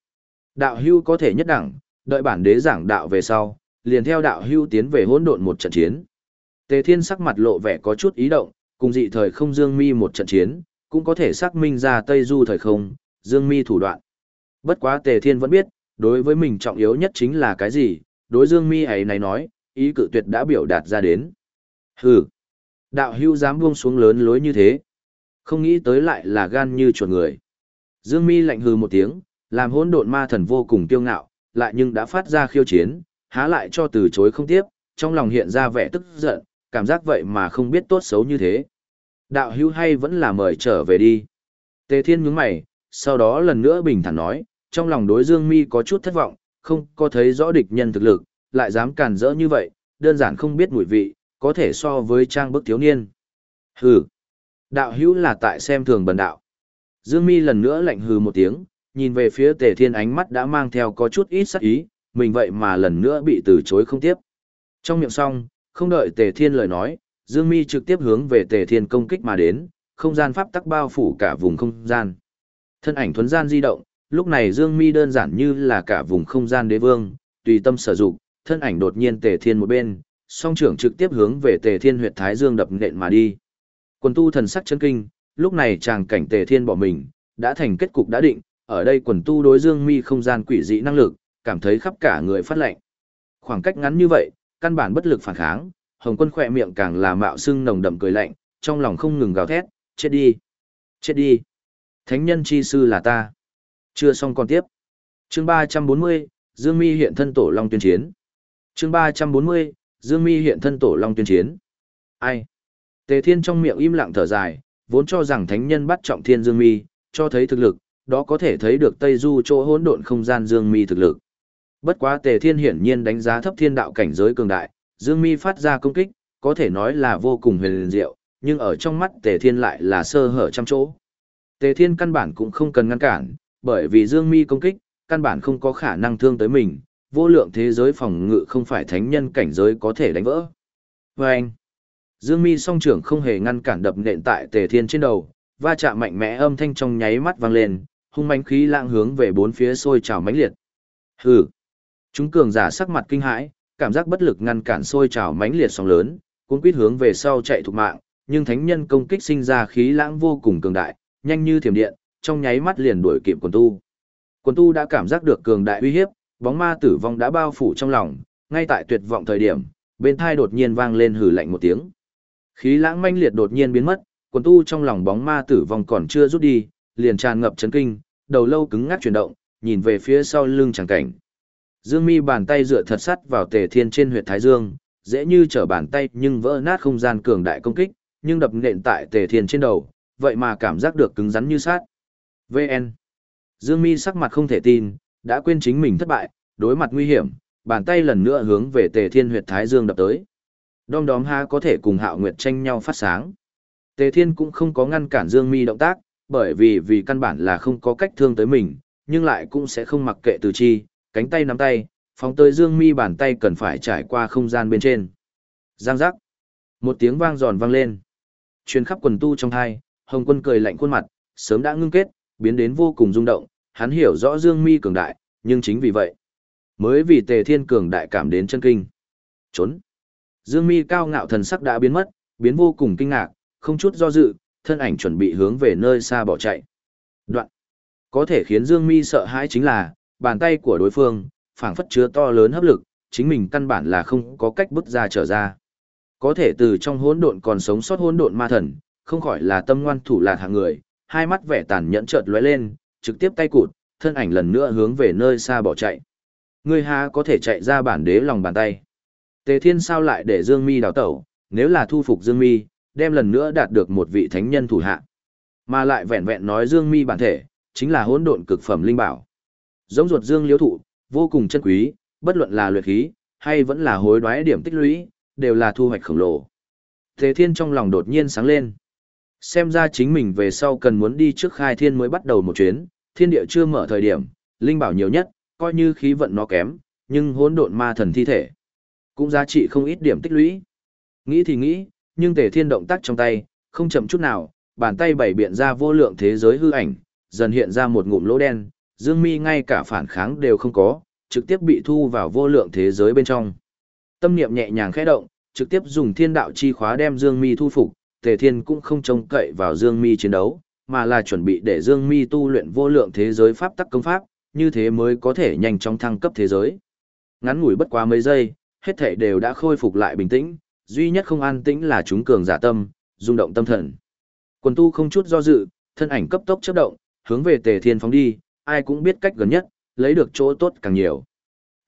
Đạo hữu có thể nhất đẳng, đợi bản đế giảng đạo về sau, liền theo đạo hữu tiến về hỗn độn một trận chiến. Tề Thiên sắc mặt lộ vẻ có chút ý động, cùng dị thời không Dương Mi một trận chiến, cũng có thể xác minh ra Tây Du thời không, Dương Mi thủ đoạn. Bất quá Tề Thiên vẫn biết, đối với mình trọng yếu nhất chính là cái gì, đối Dương Mi ấy này nói, ý cự tuyệt đã biểu đạt ra đến. Hừ, đạo hưu dám buông xuống lớn lối như thế. Không nghĩ tới lại là gan như chuột người. Dương Mi lạnh hừ một tiếng, làm hỗn độn ma thần vô cùng kiêu ngạo, lại nhưng đã phát ra khiêu chiến, há lại cho từ chối không tiếp, trong lòng hiện ra vẻ tức giận, cảm giác vậy mà không biết tốt xấu như thế. Đạo hưu hay vẫn là mời trở về đi. Tề Thiên nhướng mày, sau đó lần nữa bình thản nói, trong lòng đối Dương Mi có chút thất vọng, không có thấy rõ địch nhân thực lực, lại dám càn rỡ như vậy, đơn giản không biết mùi vị, có thể so với trang bức thiếu niên. Hừ, đạo hữu là tại xem thường bần đạo. Dương Mi lần nữa lạnh hừ một tiếng, nhìn về phía Tề Thiên ánh mắt đã mang theo có chút ít sắc ý, mình vậy mà lần nữa bị từ chối không tiếp. Trong miệng xong, không đợi Tề Thiên lời nói, Dương Mi trực tiếp hướng về Tề Thiên công kích mà đến, không gian pháp tắc bao phủ cả vùng không gian. Thân ảnh thuần gian di động, lúc này Dương Mi đơn giản như là cả vùng không gian đế vương, tùy tâm sử dụng, thân ảnh đột nhiên Tề Thiên một bên, song trưởng trực tiếp hướng về Tề Thiên huyệt thái dương đập nện mà đi. Quần tu thần sắc chân kinh, lúc này chàng cảnh Tề Thiên bỏ mình, đã thành kết cục đã định, ở đây quần tu đối Dương Mi không gian quỷ dị năng lực, cảm thấy khắp cả người phát lạnh. Khoảng cách ngắn như vậy, căn bản bất lực phản kháng, Hồng Quân khỏe miệng càng là mạo sưng nồng đậm cười lạnh, trong lòng không ngừng gào thét, chết đi, chết đi. Thánh nhân chi sư là ta. Chưa xong còn tiếp. Chương 340, Dương Mi hiện thân tổ long tuyên chiến. Chương 340, Dương Mi hiện thân tổ long tuyên chiến. Ai? Tề Thiên trong miệng im lặng thở dài, vốn cho rằng thánh nhân bắt trọng thiên Dương Mi, cho thấy thực lực, đó có thể thấy được Tây Du chỗ hỗn độn không gian Dương Mi thực lực. Bất quá Tề Thiên hiển nhiên đánh giá thấp thiên đạo cảnh giới cường đại, Dương Mi phát ra công kích, có thể nói là vô cùng huyền diệu, nhưng ở trong mắt Tề Thiên lại là sơ hở trăm chỗ. Tề Thiên căn bản cũng không cần ngăn cản, bởi vì Dương Mi công kích, căn bản không có khả năng thương tới mình, vô lượng thế giới phòng ngự không phải thánh nhân cảnh giới có thể đánh vỡ. Và anh, Dương Mi song trưởng không hề ngăn cản đập nện tại Tề Thiên trên đầu, va chạm mạnh mẽ âm thanh trong nháy mắt vang lên, hung mãnh khí lãng hướng về bốn phía sôi trào mãnh liệt. Hừ. Chúng cường giả sắc mặt kinh hãi, cảm giác bất lực ngăn cản sôi trào mãnh liệt sóng lớn, cuốn quýt hướng về sau chạy thục mạng, nhưng thánh nhân công kích sinh ra khí lãng vô cùng cường đại, nhanh như thiểm điện, trong nháy mắt liền đuổi kịp quần tu. Quần tu đã cảm giác được cường đại uy hiếp, bóng ma tử vong đã bao phủ trong lòng, ngay tại tuyệt vọng thời điểm, bên thai đột nhiên vang lên hử lạnh một tiếng. Khí lãng manh liệt đột nhiên biến mất, quần tu trong lòng bóng ma tử vong còn chưa rút đi, liền tràn ngập chấn kinh, đầu lâu cứng ngắc chuyển động, nhìn về phía sau lưng chẳng cảnh. Dương Mi bàn tay dựa thật sắt vào Tề Thiên trên huyệt thái dương, dễ như trở bàn tay nhưng vỡ nát không gian cường đại công kích, nhưng đập nện tại Tề Thiên trên đầu, vậy mà cảm giác được cứng rắn như sát. VN. Dương Mi sắc mặt không thể tin, đã quên chính mình thất bại, đối mặt nguy hiểm, bàn tay lần nữa hướng về Tề Thiên huyệt thái dương đập tới. Đom đóm ha có thể cùng Hạo Nguyệt tranh nhau phát sáng. Tề Thiên cũng không có ngăn cản Dương Mi động tác, bởi vì vì căn bản là không có cách thương tới mình, nhưng lại cũng sẽ không mặc kệ từ chi, cánh tay nắm tay, phóng tới Dương Mi bàn tay cần phải trải qua không gian bên trên. Giang giác. Một tiếng vang giòn vang lên. Truyền khắp quần tu trong hai, Hồng Quân cười lạnh khuôn mặt, sớm đã ngưng kết, biến đến vô cùng rung động, hắn hiểu rõ Dương Mi cường đại, nhưng chính vì vậy, mới vì Tề Thiên cường đại cảm đến chân kinh. Trốn. Dương Mi cao ngạo thần sắc đã biến mất, biến vô cùng kinh ngạc, không chút do dự, thân ảnh chuẩn bị hướng về nơi xa bỏ chạy. Đoạn. Có thể khiến Dương Mi sợ hãi chính là, bàn tay của đối phương, phảng phất chứa to lớn hấp lực, chính mình căn bản là không có cách bứt ra trở ra. Có thể từ trong hỗn độn còn sống sót hỗn độn ma thần, không khỏi là tâm ngoan thủ lạt hạng người, hai mắt vẻ tàn nhẫn chợt lóe lên, trực tiếp tay cụt, thân ảnh lần nữa hướng về nơi xa bỏ chạy. Ngươi há có thể chạy ra bản đế lòng bàn tay. Tề Thiên sao lại để Dương Mi đào tẩu, nếu là thu phục Dương Mi, đem lần nữa đạt được một vị thánh nhân thủ hạ. Mà lại vẹn vẹn nói Dương Mi bản thể, chính là hỗn độn cực phẩm linh bảo. Giống ruột Dương liễu thụ, vô cùng chân quý, bất luận là luyện khí, hay vẫn là hối đoái điểm tích lũy, đều là thu hoạch khổng lồ. Tề Thiên trong lòng đột nhiên sáng lên. Xem ra chính mình về sau cần muốn đi trước khai thiên mới bắt đầu một chuyến, thiên địa chưa mở thời điểm, linh bảo nhiều nhất, coi như khí vận nó kém, nhưng hỗn độn ma thần thi thể cũng giá trị không ít điểm tích lũy. Nghĩ thì nghĩ, nhưng Tề Thiên động tác trong tay, không chậm chút nào, bàn tay bảy biện ra vô lượng thế giới hư ảnh, dần hiện ra một ngụm lỗ đen, Dương Mi ngay cả phản kháng đều không có, trực tiếp bị thu vào vô lượng thế giới bên trong. Tâm niệm nhẹ nhàng khẽ động, trực tiếp dùng thiên đạo chi khóa đem Dương Mi thu phục, Tề Thiên cũng không trông cậy vào Dương Mi chiến đấu, mà là chuẩn bị để Dương Mi tu luyện vô lượng thế giới pháp tắc công pháp, như thế mới có thể nhanh chóng thăng cấp thế giới. Ngắn ngủi bất quá mấy giây, hết thảy đều đã khôi phục lại bình tĩnh, duy nhất không an tĩnh là chúng cường giả tâm, rung động tâm thần. Quần tu không chút do dự, thân ảnh cấp tốc chớp động, hướng về Tề Thiên phóng đi, ai cũng biết cách gần nhất, lấy được chỗ tốt càng nhiều.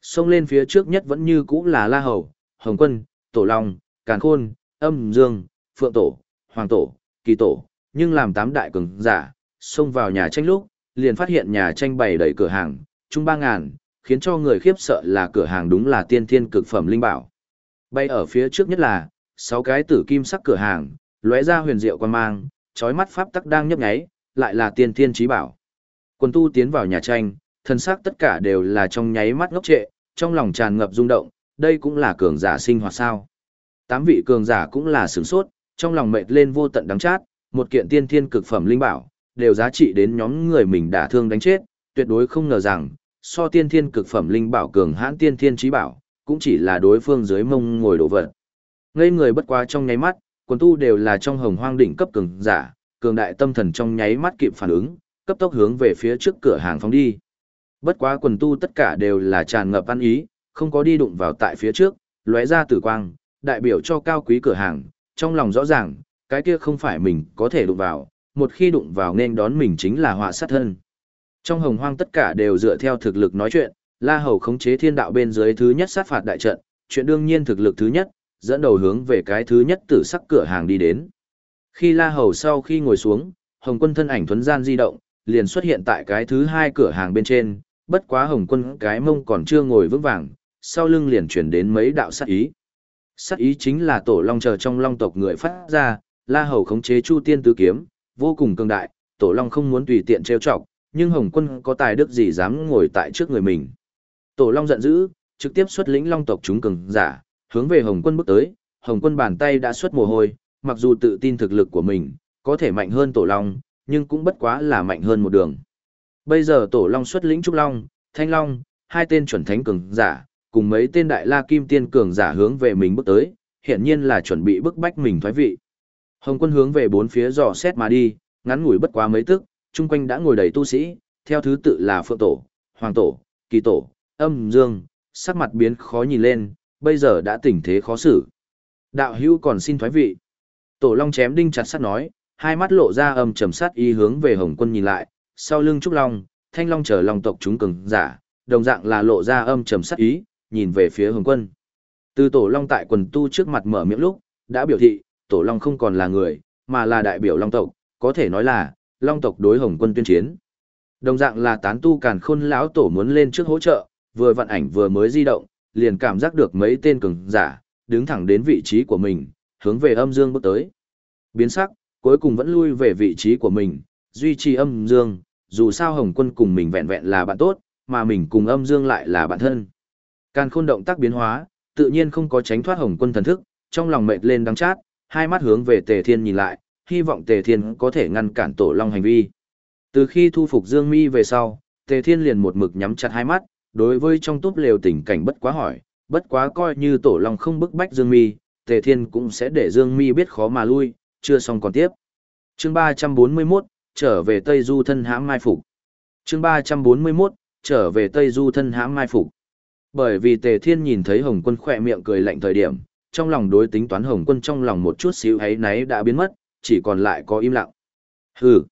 Xông lên phía trước nhất vẫn như cũ là La Hầu, Hồng Quân, Tổ Long, Càn Khôn, Âm Dương, Phượng Tổ, Hoàng Tổ, Kỳ Tổ, nhưng làm tám đại cường giả, xông vào nhà tranh lúc, liền phát hiện nhà tranh bày đầy cửa hàng, chung ba ngàn, khiến cho người khiếp sợ là cửa hàng đúng là tiên thiên cực phẩm linh bảo. Bay ở phía trước nhất là, sáu cái tử kim sắc cửa hàng, lóe ra huyền diệu quan mang, chói mắt pháp tắc đang nhấp nháy, lại là tiên thiên trí bảo. Quân tu tiến vào nhà tranh, thân xác tất cả đều là trong nháy mắt ngốc trệ, trong lòng tràn ngập rung động, đây cũng là cường giả sinh hoạt sao. Tám vị cường giả cũng là sửng sốt, trong lòng mệt lên vô tận đắng chát, một kiện tiên thiên cực phẩm linh bảo, đều giá trị đến nhóm người mình đả thương đánh chết, tuyệt đối không ngờ rằng, so tiên thiên cực phẩm linh bảo cường hãn tiên thiên trí bảo, cũng chỉ là đối phương dưới mông ngồi đổ vật. Ngây người bất quá trong nháy mắt, quần tu đều là trong hồng hoang đỉnh cấp cường giả, cường đại tâm thần trong nháy mắt kịp phản ứng, cấp tốc hướng về phía trước cửa hàng phóng đi. Bất quá quần tu tất cả đều là tràn ngập ăn ý, không có đi đụng vào tại phía trước, lóe ra tử quang, đại biểu cho cao quý cửa hàng, trong lòng rõ ràng, cái kia không phải mình có thể đụng vào, một khi đụng vào nên đón mình chính là họa sát thân. Trong hồng hoang tất cả đều dựa theo thực lực nói chuyện, La Hầu khống chế thiên đạo bên dưới thứ nhất sát phạt đại trận, chuyện đương nhiên thực lực thứ nhất, dẫn đầu hướng về cái thứ nhất tử sắc cửa hàng đi đến. Khi La Hầu sau khi ngồi xuống, Hồng Quân thân ảnh thuấn gian di động, liền xuất hiện tại cái thứ hai cửa hàng bên trên, bất quá Hồng Quân cái mông còn chưa ngồi vững vàng, sau lưng liền chuyển đến mấy đạo sát ý. Sát ý chính là tổ long chờ trong long tộc người phát ra, La Hầu khống chế Chu Tiên Tứ Kiếm, vô cùng cường đại, tổ long không muốn tùy tiện trêu chọc, nhưng Hồng Quân có tài đức gì dám ngồi tại trước người mình. Tổ Long giận dữ, trực tiếp xuất lĩnh Long tộc chúng cường giả, hướng về Hồng Quân bước tới, Hồng Quân bàn tay đã xuất mồ hôi, mặc dù tự tin thực lực của mình, có thể mạnh hơn Tổ Long, nhưng cũng bất quá là mạnh hơn một đường. Bây giờ Tổ Long xuất lĩnh Trúc Long, Thanh Long, hai tên chuẩn thánh cường giả, cùng mấy tên đại la kim tiên cường giả hướng về mình bước tới, hiện nhiên là chuẩn bị bức bách mình thoái vị. Hồng Quân hướng về bốn phía dò xét mà đi, ngắn ngủi bất quá mấy tức, chung quanh đã ngồi đầy tu sĩ, theo thứ tự là Phượng Tổ, Hoàng Tổ, Kỳ Tổ, Âm Dương, sắc mặt biến khó nhìn lên, bây giờ đã tình thế khó xử. Đạo hữu còn xin thoái vị. Tổ Long chém đinh chặt sắt nói, hai mắt lộ ra âm trầm sát y hướng về Hồng Quân nhìn lại, sau lưng Trúc Long, Thanh Long chờ Long tộc chúng cường giả, đồng dạng là lộ ra âm trầm sát ý, nhìn về phía Hồng Quân. Từ Tổ Long tại quần tu trước mặt mở miệng lúc, đã biểu thị, Tổ Long không còn là người, mà là đại biểu Long tộc, có thể nói là, long tộc đối hồng quân tuyên chiến. Đồng dạng là tán tu càn khôn lão tổ muốn lên trước hỗ trợ vừa vận ảnh vừa mới di động liền cảm giác được mấy tên cường giả đứng thẳng đến vị trí của mình hướng về âm dương bước tới. Biến sắc cuối cùng vẫn lui về vị trí của mình duy trì âm dương dù sao hồng quân cùng mình vẹn vẹn là bạn tốt mà mình cùng âm dương lại là bạn thân càn khôn động tác biến hóa tự nhiên không có tránh thoát hồng quân thần thức trong lòng mệt lên đắng chát hai mắt hướng về tề thiên nhìn lại hy vọng Tề Thiên có thể ngăn cản Tổ Long hành vi. Từ khi thu phục Dương Mi về sau, Tề Thiên liền một mực nhắm chặt hai mắt, đối với trong túp lều tình cảnh bất quá hỏi, bất quá coi như Tổ Long không bức bách Dương Mi, Tề Thiên cũng sẽ để Dương Mi biết khó mà lui, chưa xong còn tiếp. Chương 341, trở về Tây Du thân hãm mai phục. Chương 341, trở về Tây Du thân hãm mai phục. Bởi vì Tề Thiên nhìn thấy Hồng Quân khỏe miệng cười lạnh thời điểm, trong lòng đối tính toán Hồng Quân trong lòng một chút xíu ấy náy đã biến mất, chỉ còn lại có im lặng. Hừ.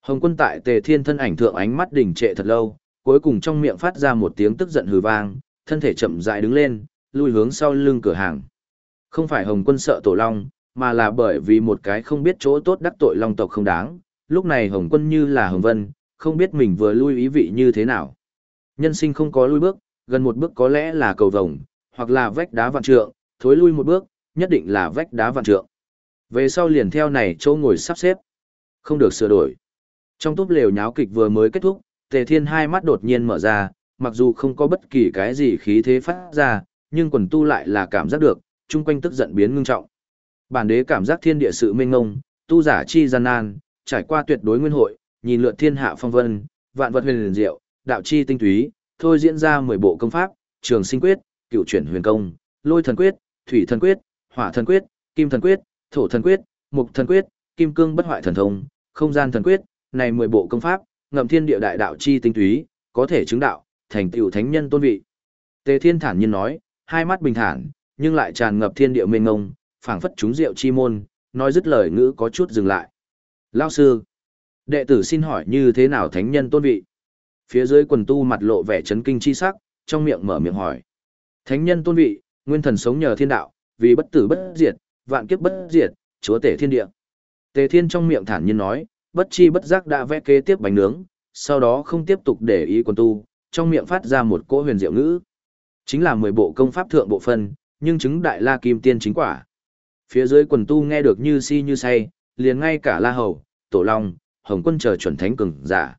Hồng quân tại tề thiên thân ảnh thượng ánh mắt đỉnh trệ thật lâu, cuối cùng trong miệng phát ra một tiếng tức giận hừ vang, thân thể chậm rãi đứng lên, lui hướng sau lưng cửa hàng. Không phải Hồng quân sợ tổ long, mà là bởi vì một cái không biết chỗ tốt đắc tội long tộc không đáng. Lúc này Hồng quân như là Hồng vân, không biết mình vừa lui ý vị như thế nào. Nhân sinh không có lui bước, gần một bước có lẽ là cầu vồng, hoặc là vách đá vạn trượng, thối lui một bước, nhất định là vách đá vạn trượng. Về sau liền theo này chỗ ngồi sắp xếp. Không được sửa đổi. Trong túp lều nháo kịch vừa mới kết thúc, Tề Thiên hai mắt đột nhiên mở ra, mặc dù không có bất kỳ cái gì khí thế phát ra, nhưng quần tu lại là cảm giác được, chung quanh tức giận biến ngưng trọng. Bản đế cảm giác thiên địa sự mênh ngông, tu giả chi gian nan, trải qua tuyệt đối nguyên hội, nhìn lượt thiên hạ phong vân, vạn vật huyền diệu, đạo chi tinh túy, thôi diễn ra 10 bộ công pháp, trường sinh quyết, cựu chuyển huyền công, lôi thần quyết, thủy thần quyết, hỏa thần quyết, kim thần quyết, thổ thần quyết, mục thần quyết, kim cương bất hoại thần thông, không gian thần quyết, này 10 bộ công pháp, ngậm thiên địa đại đạo chi tinh túy, có thể chứng đạo, thành tựu thánh nhân tôn vị. Tề Thiên thản nhiên nói, hai mắt bình thản, nhưng lại tràn ngập thiên địa mênh mông, phảng phất chúng rượu chi môn, nói dứt lời ngữ có chút dừng lại. Lão sư, đệ tử xin hỏi như thế nào thánh nhân tôn vị? Phía dưới quần tu mặt lộ vẻ chấn kinh chi sắc, trong miệng mở miệng hỏi. Thánh nhân tôn vị, nguyên thần sống nhờ thiên đạo, vì bất tử bất diệt, vạn kiếp bất diệt, chúa tể thiên địa. Tề Thiên trong miệng thản nhiên nói, bất chi bất giác đã vẽ kế tiếp bánh nướng, sau đó không tiếp tục để ý quần tu, trong miệng phát ra một cỗ huyền diệu ngữ. Chính là 10 bộ công pháp thượng bộ phân, nhưng chứng đại la kim tiên chính quả. Phía dưới quần tu nghe được như si như say, liền ngay cả La Hầu, Tổ Long, Hồng Quân chờ chuẩn thánh cường giả.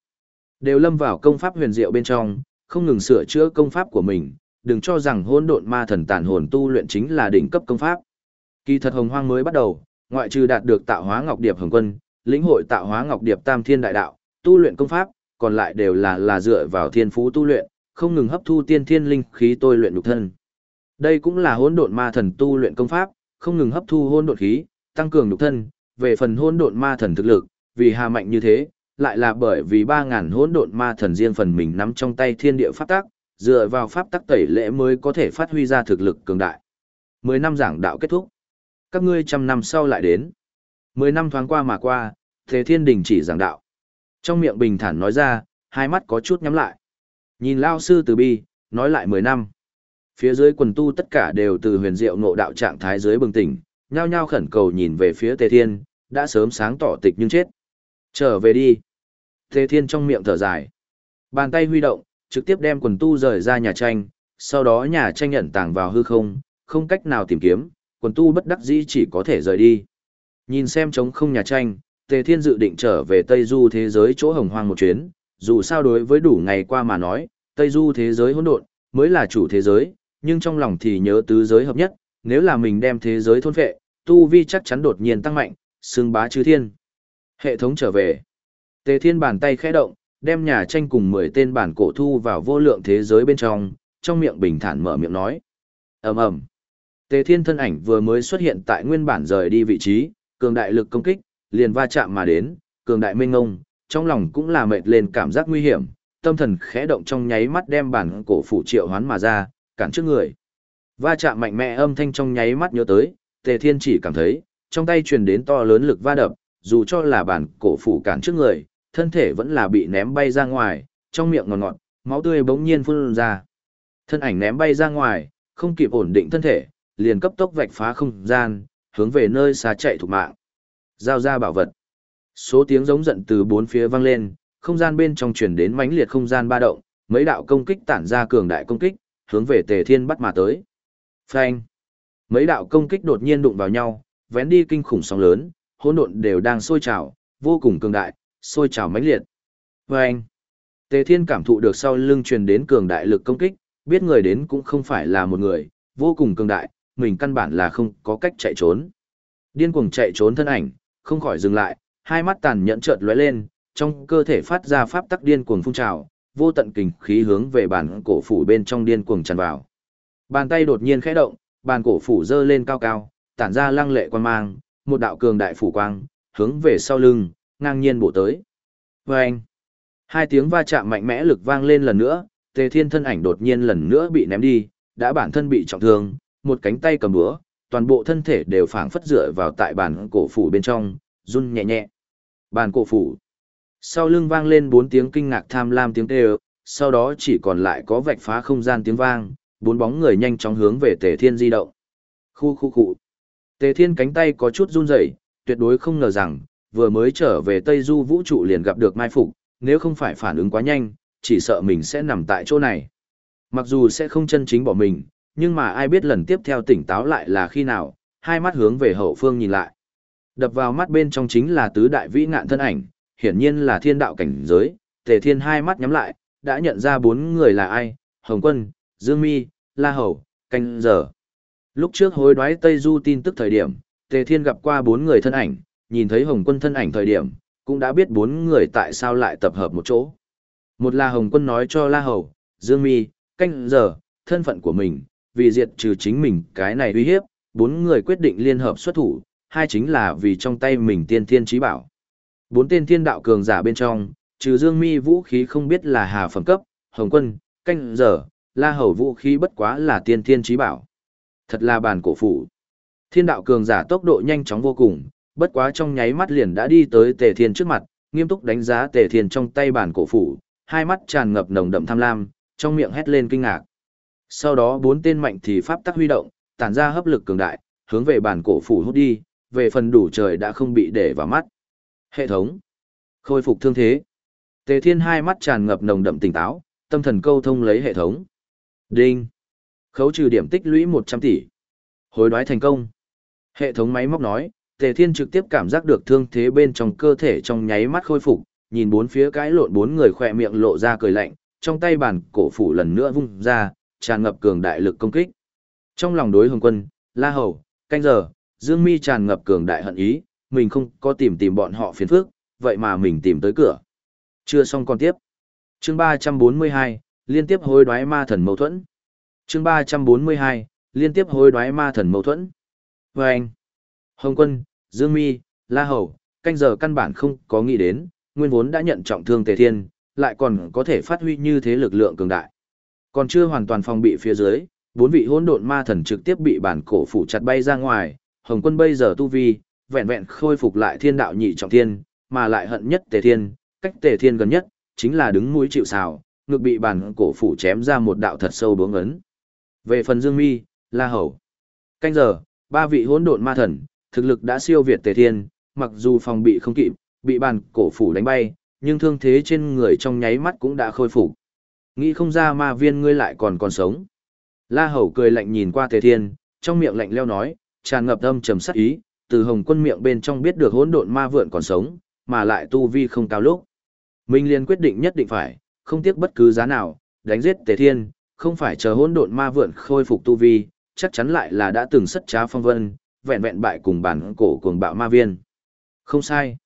Đều lâm vào công pháp huyền diệu bên trong, không ngừng sửa chữa công pháp của mình, đừng cho rằng hỗn độn ma thần tàn hồn tu luyện chính là đỉnh cấp công pháp. Kỳ thật hồng hoang mới bắt đầu, ngoại trừ đạt được tạo hóa ngọc điệp hồng quân, lĩnh hội tạo hóa ngọc điệp tam thiên đại đạo, tu luyện công pháp, còn lại đều là là dựa vào thiên phú tu luyện, không ngừng hấp thu tiên thiên linh khí tôi luyện nhục thân. Đây cũng là hỗn độn ma thần tu luyện công pháp, không ngừng hấp thu hỗn độn khí, tăng cường nhục thân, về phần hỗn độn ma thần thực lực, vì hà mạnh như thế, lại là bởi vì 3000 hỗn độn ma thần riêng phần mình nắm trong tay thiên địa pháp tắc, dựa vào pháp tắc tẩy lễ mới có thể phát huy ra thực lực cường đại. 10 năm giảng đạo kết thúc. Các ngươi trăm năm sau lại đến. 10 năm thoáng qua mà qua, Thế Thiên Đình chỉ giảng đạo. Trong miệng bình thản nói ra, hai mắt có chút nhắm lại. Nhìn lao sư từ bi, nói lại 10 năm. Phía dưới quần tu tất cả đều từ huyền diệu ngộ đạo trạng thái dưới bừng tỉnh, nhao nhao khẩn cầu nhìn về phía Tề Thiên, đã sớm sáng tỏ tịch nhưng chết. Trở về đi. Tề Thiên trong miệng thở dài. Bàn tay huy động, trực tiếp đem quần tu rời ra nhà tranh, sau đó nhà tranh nhận tàng vào hư không, không cách nào tìm kiếm, quần tu bất đắc dĩ chỉ có thể rời đi. Nhìn xem trống không nhà tranh, Tề Thiên dự định trở về Tây Du thế giới chỗ hồng hoang một chuyến, dù sao đối với đủ ngày qua mà nói, Tây Du thế giới hỗn độn mới là chủ thế giới, nhưng trong lòng thì nhớ tứ giới hợp nhất, nếu là mình đem thế giới thôn phệ, tu vi chắc chắn đột nhiên tăng mạnh, xương bá chư thiên. Hệ thống trở về. Tề Thiên bàn tay khẽ động, đem nhà tranh cùng 10 tên bản cổ thu vào vô lượng thế giới bên trong, trong miệng bình thản mở miệng nói. ầm ầm Tề Thiên thân ảnh vừa mới xuất hiện tại nguyên bản rời đi vị trí, cường đại lực công kích, liền va chạm mà đến, cường đại minh ngông, trong lòng cũng là mệt lên cảm giác nguy hiểm, tâm thần khẽ động trong nháy mắt đem bản cổ phủ triệu hoán mà ra, cản trước người. Va chạm mạnh mẽ âm thanh trong nháy mắt nhớ tới, Tề Thiên chỉ cảm thấy, trong tay truyền đến to lớn lực va đập, dù cho là bản cổ phủ cản trước người, thân thể vẫn là bị ném bay ra ngoài, trong miệng ngọt ngọt, máu tươi bỗng nhiên phun ra. Thân ảnh ném bay ra ngoài, không kịp ổn định thân thể, liền cấp tốc vạch phá không gian, hướng về nơi xa chạy thủ mạng. Giao ra bảo vật. Số tiếng giống giận từ bốn phía vang lên, không gian bên trong truyền đến mãnh liệt không gian ba động, mấy đạo công kích tản ra cường đại công kích, hướng về Tề Thiên bắt mà tới. Phanh! Mấy đạo công kích đột nhiên đụng vào nhau, vén đi kinh khủng sóng lớn, hỗn độn đều đang sôi trào, vô cùng cường đại, sôi trào mãnh liệt. Phanh! Tề Thiên cảm thụ được sau lưng truyền đến cường đại lực công kích, biết người đến cũng không phải là một người, vô cùng cường đại, mình căn bản là không có cách chạy trốn. Điên cuồng chạy trốn thân ảnh, không khỏi dừng lại, hai mắt tàn nhẫn chợt lóe lên, trong cơ thể phát ra pháp tắc điên cuồng phun trào, vô tận kình khí hướng về bản cổ phủ bên trong điên cuồng tràn vào. Bàn tay đột nhiên khẽ động, bàn cổ phủ dơ lên cao cao, tản ra lăng lệ quan mang, một đạo cường đại phủ quang, hướng về sau lưng, ngang nhiên bổ tới. Vâng! Hai tiếng va chạm mạnh mẽ lực vang lên lần nữa, tề thiên thân ảnh đột nhiên lần nữa bị ném đi, đã bản thân bị trọng thương, một cánh tay cầm búa, toàn bộ thân thể đều phảng phất dựa vào tại bàn cổ phủ bên trong, run nhẹ nhẹ. Bàn cổ phủ. Sau lưng vang lên bốn tiếng kinh ngạc tham lam tiếng kêu, sau đó chỉ còn lại có vạch phá không gian tiếng vang, bốn bóng người nhanh chóng hướng về Tề Thiên di động. Khu khu cụ Tề Thiên cánh tay có chút run rẩy, tuyệt đối không ngờ rằng, vừa mới trở về Tây Du vũ trụ liền gặp được mai phục, nếu không phải phản ứng quá nhanh, chỉ sợ mình sẽ nằm tại chỗ này. Mặc dù sẽ không chân chính bỏ mình, nhưng mà ai biết lần tiếp theo tỉnh táo lại là khi nào, hai mắt hướng về hậu phương nhìn lại. Đập vào mắt bên trong chính là tứ đại vĩ ngạn thân ảnh, hiển nhiên là thiên đạo cảnh giới, Tề Thiên hai mắt nhắm lại, đã nhận ra bốn người là ai, Hồng Quân, Dương Mi, La Hầu, Canh Giờ. Lúc trước hối đoái Tây Du tin tức thời điểm, Tề Thiên gặp qua bốn người thân ảnh, nhìn thấy Hồng Quân thân ảnh thời điểm, cũng đã biết bốn người tại sao lại tập hợp một chỗ. Một là Hồng Quân nói cho La Hầu, Dương Mi, Canh Giờ, thân phận của mình, vì diệt trừ chính mình cái này uy hiếp, bốn người quyết định liên hợp xuất thủ, hai chính là vì trong tay mình tiên thiên trí bảo. Bốn tên thiên đạo cường giả bên trong, trừ Dương Mi vũ khí không biết là hà phẩm cấp, Hồng Quân, Canh Giờ, La Hầu vũ khí bất quá là tiên thiên trí bảo. Thật là bàn cổ phủ. Thiên đạo cường giả tốc độ nhanh chóng vô cùng, bất quá trong nháy mắt liền đã đi tới Tề Thiên trước mặt, nghiêm túc đánh giá Tề Thiên trong tay bản cổ phủ, hai mắt tràn ngập nồng đậm tham lam, trong miệng hét lên kinh ngạc. Sau đó bốn tên mạnh thì pháp tắc huy động, tản ra hấp lực cường đại, hướng về bản cổ phủ hút đi, về phần đủ trời đã không bị để vào mắt. Hệ thống. Khôi phục thương thế. Tề Thiên hai mắt tràn ngập nồng đậm tỉnh táo, tâm thần câu thông lấy hệ thống. Đinh. Khấu trừ điểm tích lũy 100 tỷ. Hối đoái thành công. Hệ thống máy móc nói, Tề Thiên trực tiếp cảm giác được thương thế bên trong cơ thể trong nháy mắt khôi phục, nhìn bốn phía cái lộn bốn người khỏe miệng lộ ra cười lạnh, trong tay bản cổ phủ lần nữa vung ra, tràn ngập cường đại lực công kích. Trong lòng đối hồng quân, La Hầu, canh giờ, Dương Mi tràn ngập cường đại hận ý, mình không có tìm tìm bọn họ phiền phức, vậy mà mình tìm tới cửa. Chưa xong còn tiếp. Chương 342, liên tiếp hối đoái ma thần mâu thuẫn. Chương 342, liên tiếp hối đoái ma thần mâu thuẫn. Và anh, Hồng Quân, Dương Mi, La Hầu, canh giờ căn bản không có nghĩ đến, nguyên vốn đã nhận trọng thương Tề Thiên, lại còn có thể phát huy như thế lực lượng cường đại. Còn chưa hoàn toàn phòng bị phía dưới, bốn vị hỗn độn ma thần trực tiếp bị bản cổ phủ chặt bay ra ngoài, Hồng Quân bây giờ tu vi, vẹn vẹn khôi phục lại thiên đạo nhị trọng thiên, mà lại hận nhất Tề Thiên, cách Tề Thiên gần nhất, chính là đứng mũi chịu sào, ngược bị bản cổ phủ chém ra một đạo thật sâu bướng ấn. Về phần Dương Mi, La Hầu, canh giờ, ba vị hỗn độn ma thần, thực lực đã siêu việt Tề Thiên, mặc dù phòng bị không kịp, bị bàn cổ phủ đánh bay, nhưng thương thế trên người trong nháy mắt cũng đã khôi phục. Nghĩ không ra ma viên ngươi lại còn còn sống. La Hầu cười lạnh nhìn qua Tề Thiên, trong miệng lạnh leo nói, tràn ngập âm trầm sắc ý, từ Hồng Quân miệng bên trong biết được hỗn độn ma vượn còn sống, mà lại tu vi không cao lúc. Minh Liên quyết định nhất định phải, không tiếc bất cứ giá nào, đánh giết Tề Thiên, không phải chờ hỗn độn ma vượn khôi phục tu vi, chắc chắn lại là đã từng sất trá phong vân, vẹn vẹn bại cùng bản cổ cuồng bạo ma viên. Không sai.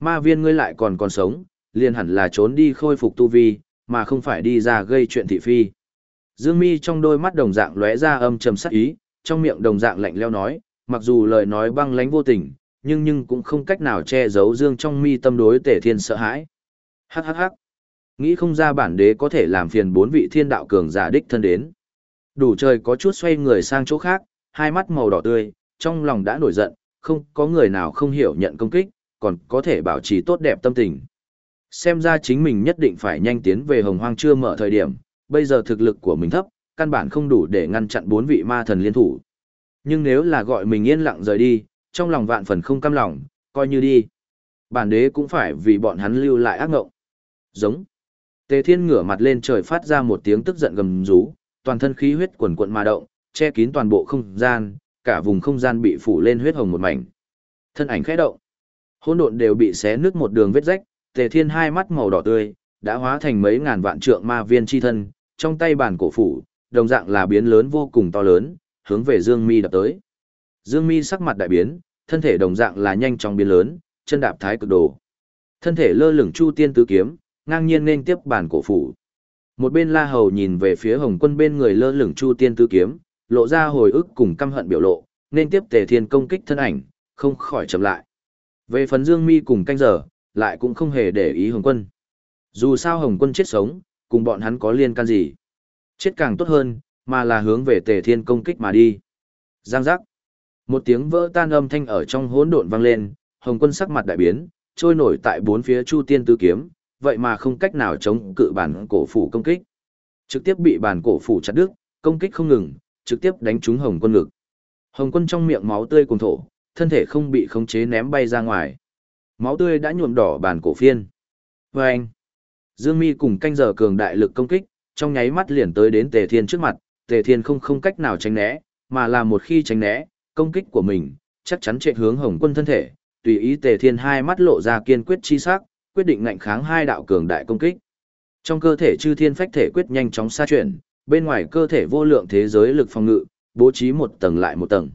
Ma viên ngươi lại còn còn sống, liền hẳn là trốn đi khôi phục tu vi, mà không phải đi ra gây chuyện thị phi. Dương Mi trong đôi mắt đồng dạng lóe ra âm trầm sắc ý, trong miệng đồng dạng lạnh lẽo nói, mặc dù lời nói băng lãnh vô tình, nhưng nhưng cũng không cách nào che giấu Dương trong mi tâm đối Tề Thiên sợ hãi. Hắc hắc hắc. Nghĩ không ra bản đế có thể làm phiền bốn vị thiên đạo cường giả đích thân đến. Đủ trời có chút xoay người sang chỗ khác, hai mắt màu đỏ tươi, trong lòng đã nổi giận, không có người nào không hiểu nhận công kích, còn có thể bảo trì tốt đẹp tâm tình. Xem ra chính mình nhất định phải nhanh tiến về hồng hoang chưa mở thời điểm, bây giờ thực lực của mình thấp, căn bản không đủ để ngăn chặn bốn vị ma thần liên thủ. Nhưng nếu là gọi mình yên lặng rời đi, trong lòng vạn phần không cam lòng, coi như đi. Bản đế cũng phải vì bọn hắn lưu lại ác ngộng. Giống. Tề thiên ngửa mặt lên trời phát ra một tiếng tức giận gầm rú, toàn thân khí huyết quần quận mà động, che kín toàn bộ không gian, cả vùng không gian bị phủ lên huyết hồng một mảnh. Thân ảnh khẽ động. Hỗn độn đều bị xé nứt một đường vết rách, Tề Thiên hai mắt màu đỏ tươi, đã hóa thành mấy ngàn vạn trượng ma viên chi thân, trong tay bản cổ phủ, đồng dạng là biến lớn vô cùng to lớn, hướng về Dương Mi đập tới. Dương Mi sắc mặt đại biến, thân thể đồng dạng là nhanh chóng biến lớn, chân đạp thái cực đồ. Thân thể lơ lửng chu tiên tứ kiếm, ngang nhiên nên tiếp bản cổ phủ. Một bên La Hầu nhìn về phía Hồng Quân bên người lơ lửng chu tiên tứ kiếm, lộ ra hồi ức cùng căm hận biểu lộ, nên tiếp Tề Thiên công kích thân ảnh, không khỏi chậm lại. Về phần Dương Mi cùng canh giờ, lại cũng không hề để ý Hồng Quân. Dù sao Hồng Quân chết sống, cùng bọn hắn có liên can gì. Chết càng tốt hơn, mà là hướng về Tề Thiên công kích mà đi. Giang giác. Một tiếng vỡ tan âm thanh ở trong hỗn độn vang lên, Hồng Quân sắc mặt đại biến, trôi nổi tại bốn phía Chu Tiên Tứ Kiếm, vậy mà không cách nào chống cự bản cổ phủ công kích. Trực tiếp bị bản cổ phủ chặt đứt, công kích không ngừng, trực tiếp đánh trúng Hồng Quân ngực. Hồng Quân trong miệng máu tươi cùng thổ, thân thể không bị khống chế ném bay ra ngoài. Máu tươi đã nhuộm đỏ bản cổ phiên. Và anh, Dương Mi cùng canh giờ cường đại lực công kích, trong nháy mắt liền tới đến Tề Thiên trước mặt, Tề Thiên không không cách nào tránh né, mà là một khi tránh né, công kích của mình chắc chắn chạy hướng Hồng Quân thân thể, tùy ý Tề Thiên hai mắt lộ ra kiên quyết chi sắc, quyết định ngạnh kháng hai đạo cường đại công kích. Trong cơ thể chư thiên phách thể quyết nhanh chóng xa chuyển, bên ngoài cơ thể vô lượng thế giới lực phòng ngự, bố trí một tầng lại một tầng.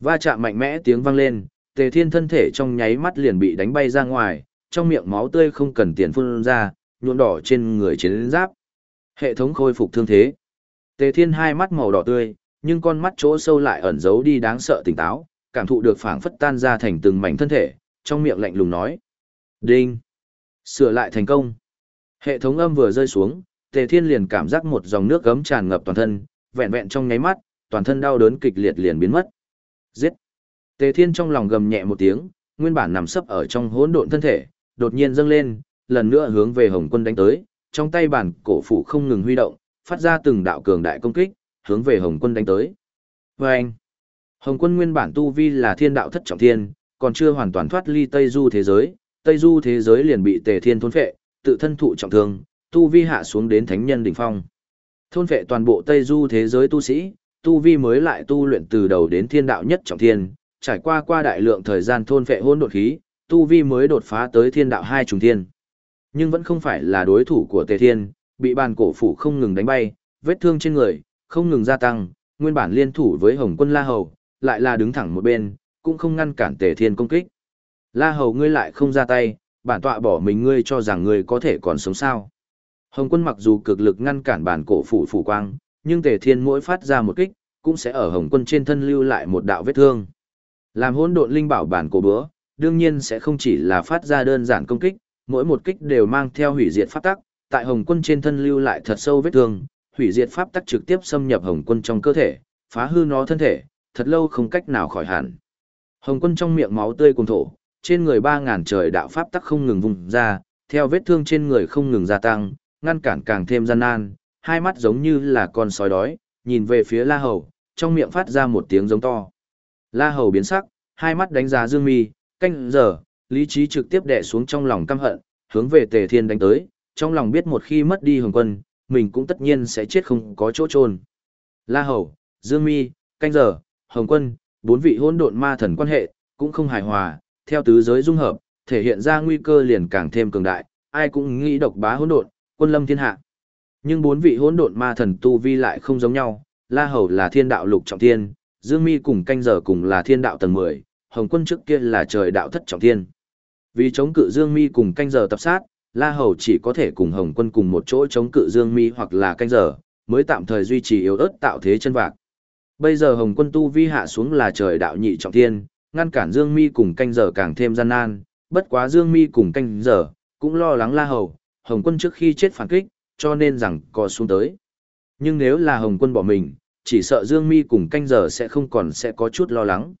Va chạm mạnh mẽ tiếng vang lên, Tề Thiên thân thể trong nháy mắt liền bị đánh bay ra ngoài, trong miệng máu tươi không cần tiền phun ra, nhuộm đỏ trên người chiến giáp. Hệ thống khôi phục thương thế. Tề Thiên hai mắt màu đỏ tươi, nhưng con mắt chỗ sâu lại ẩn giấu đi đáng sợ tỉnh táo, cảm thụ được phảng phất tan ra thành từng mảnh thân thể, trong miệng lạnh lùng nói. Đinh! Sửa lại thành công. Hệ thống âm vừa rơi xuống, Tề Thiên liền cảm giác một dòng nước gấm tràn ngập toàn thân, vẹn vẹn trong nháy mắt, toàn thân đau đớn kịch liệt liền biến mất. Giết! Tề Thiên trong lòng gầm nhẹ một tiếng, nguyên bản nằm sấp ở trong hỗn độn thân thể, đột nhiên dâng lên, lần nữa hướng về Hồng Quân đánh tới, trong tay bản cổ phủ không ngừng huy động, phát ra từng đạo cường đại công kích, hướng về Hồng Quân đánh tới. Và anh, Hồng Quân nguyên bản tu vi là thiên đạo thất trọng thiên, còn chưa hoàn toàn thoát ly Tây Du thế giới, Tây Du thế giới liền bị Tề Thiên thôn phệ, tự thân thụ trọng thương, tu vi hạ xuống đến thánh nhân đỉnh phong. Thôn phệ toàn bộ Tây Du thế giới tu sĩ, tu vi mới lại tu luyện từ đầu đến thiên đạo nhất trọng thiên, trải qua qua đại lượng thời gian thôn phệ hôn đột khí, tu vi mới đột phá tới thiên đạo hai trùng thiên. Nhưng vẫn không phải là đối thủ của Tề Thiên, bị bàn cổ phủ không ngừng đánh bay, vết thương trên người, không ngừng gia tăng, nguyên bản liên thủ với Hồng quân La Hầu, lại là đứng thẳng một bên, cũng không ngăn cản Tề Thiên công kích. La Hầu ngươi lại không ra tay, bản tọa bỏ mình ngươi cho rằng ngươi có thể còn sống sao. Hồng quân mặc dù cực lực ngăn cản bản cổ phủ phủ quang, nhưng Tề Thiên mỗi phát ra một kích, cũng sẽ ở Hồng quân trên thân lưu lại một đạo vết thương. Làm hỗn độn linh bảo bản cổ bữa, đương nhiên sẽ không chỉ là phát ra đơn giản công kích, mỗi một kích đều mang theo hủy diệt pháp tắc, tại Hồng Quân trên thân lưu lại thật sâu vết thương, hủy diệt pháp tắc trực tiếp xâm nhập Hồng Quân trong cơ thể, phá hư nó thân thể, thật lâu không cách nào khỏi hẳn. Hồng Quân trong miệng máu tươi cùng thổ, trên người ba ngàn trời đạo pháp tắc không ngừng vùng ra, theo vết thương trên người không ngừng gia tăng, ngăn cản càng thêm gian nan, hai mắt giống như là con sói đói, nhìn về phía La Hầu, trong miệng phát ra một tiếng giống to. La Hầu biến sắc, hai mắt đánh giá Dương Mi, canh giờ, lý trí trực tiếp đè xuống trong lòng căm hận, hướng về Tề Thiên đánh tới, trong lòng biết một khi mất đi Hồng Quân, mình cũng tất nhiên sẽ chết không có chỗ trôn. La Hầu, Dương Mi, canh giờ, Hồng Quân, bốn vị hỗn độn ma thần quan hệ cũng không hài hòa, theo tứ giới dung hợp, thể hiện ra nguy cơ liền càng thêm cường đại, ai cũng nghĩ độc bá hỗn độn, quân lâm thiên hạ. Nhưng bốn vị hỗn độn ma thần tu vi lại không giống nhau, La Hầu là thiên đạo lục trọng thiên, Dương Mi cùng canh giờ cùng là thiên đạo tầng 10, Hồng Quân trước kia là trời đạo thất trọng thiên. Vì chống cự Dương Mi cùng canh giờ tập sát, La Hầu chỉ có thể cùng Hồng Quân cùng một chỗ chống cự Dương Mi hoặc là canh giờ, mới tạm thời duy trì yếu ớt tạo thế chân vạc. Bây giờ Hồng Quân tu vi hạ xuống là trời đạo nhị trọng thiên, ngăn cản Dương Mi cùng canh giờ càng thêm gian nan, bất quá Dương Mi cùng canh giờ cũng lo lắng La Hầu, Hồng Quân trước khi chết phản kích, cho nên rằng co xuống tới. Nhưng nếu là Hồng Quân bỏ mình, chỉ sợ Dương Mi cùng canh giờ sẽ không còn sẽ có chút lo lắng.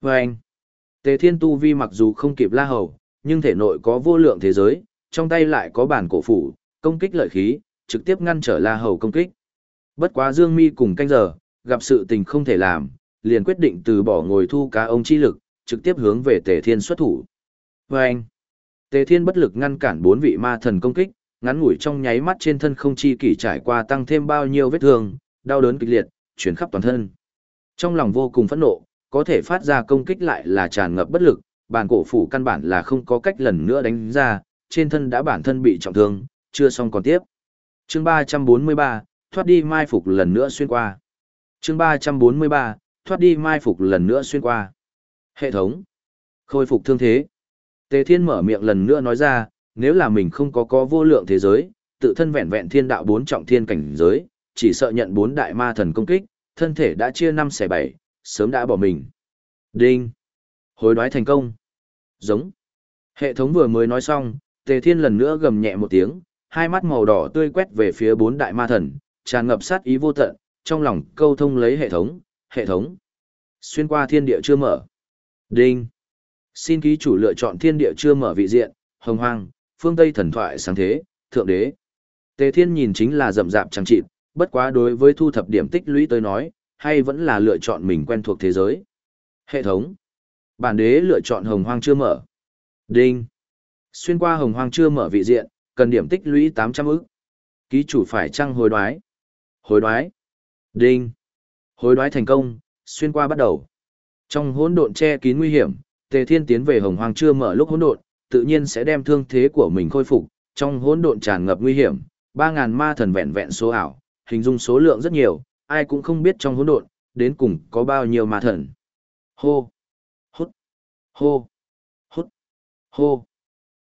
Và anh, Tề Thiên Tu Vi mặc dù không kịp La Hầu, nhưng thể nội có vô lượng thế giới, trong tay lại có bản cổ phủ, công kích lợi khí, trực tiếp ngăn trở La Hầu công kích. Bất quá Dương Mi cùng canh giờ, gặp sự tình không thể làm, liền quyết định từ bỏ ngồi thu cá ông chi lực, trực tiếp hướng về Tề Thiên xuất thủ. Và anh, Tề Thiên bất lực ngăn cản bốn vị ma thần công kích, ngắn ngủi trong nháy mắt trên thân không chi kỷ trải qua tăng thêm bao nhiêu vết thương, đau đớn kịch liệt, chuyển khắp toàn thân. Trong lòng vô cùng phẫn nộ, có thể phát ra công kích lại là tràn ngập bất lực, bản cổ phủ căn bản là không có cách lần nữa đánh ra, trên thân đã bản thân bị trọng thương, chưa xong còn tiếp. Chương 343, thoát đi mai phục lần nữa xuyên qua. Chương 343, thoát đi mai phục lần nữa xuyên qua. Hệ thống. Khôi phục thương thế. Tề Thiên mở miệng lần nữa nói ra, nếu là mình không có có vô lượng thế giới, tự thân vẹn vẹn thiên đạo bốn trọng thiên cảnh giới, chỉ sợ nhận bốn đại ma thần công kích, thân thể đã chia năm xẻ bảy, sớm đã bỏ mình. Đinh. Hối đoái thành công. Giống. Hệ thống vừa mới nói xong, Tề Thiên lần nữa gầm nhẹ một tiếng, hai mắt màu đỏ tươi quét về phía bốn đại ma thần, tràn ngập sát ý vô tận, trong lòng câu thông lấy hệ thống, hệ thống. Xuyên qua thiên địa chưa mở. Đinh. Xin ký chủ lựa chọn thiên địa chưa mở vị diện, hồng hoang, phương Tây thần thoại sáng thế, thượng đế. Tề Thiên nhìn chính là rậm rạp chẳng chịt, bất quá đối với thu thập điểm tích lũy tới nói, hay vẫn là lựa chọn mình quen thuộc thế giới. Hệ thống. Bản đế lựa chọn hồng hoang chưa mở. Đinh. Xuyên qua hồng hoang chưa mở vị diện, cần điểm tích lũy 800 ức. Ký chủ phải trăng hồi đoái. Hồi đoái. Đinh. Hồi đoái thành công, xuyên qua bắt đầu. Trong hỗn độn che kín nguy hiểm, Tề Thiên tiến về hồng hoang chưa mở lúc hỗn độn, tự nhiên sẽ đem thương thế của mình khôi phục, trong hỗn độn tràn ngập nguy hiểm, 3000 ma thần vẹn vẹn số ảo, hình dung số lượng rất nhiều, ai cũng không biết trong hỗn độn đến cùng có bao nhiêu ma thần. Hô, hút, hô, hút, hô.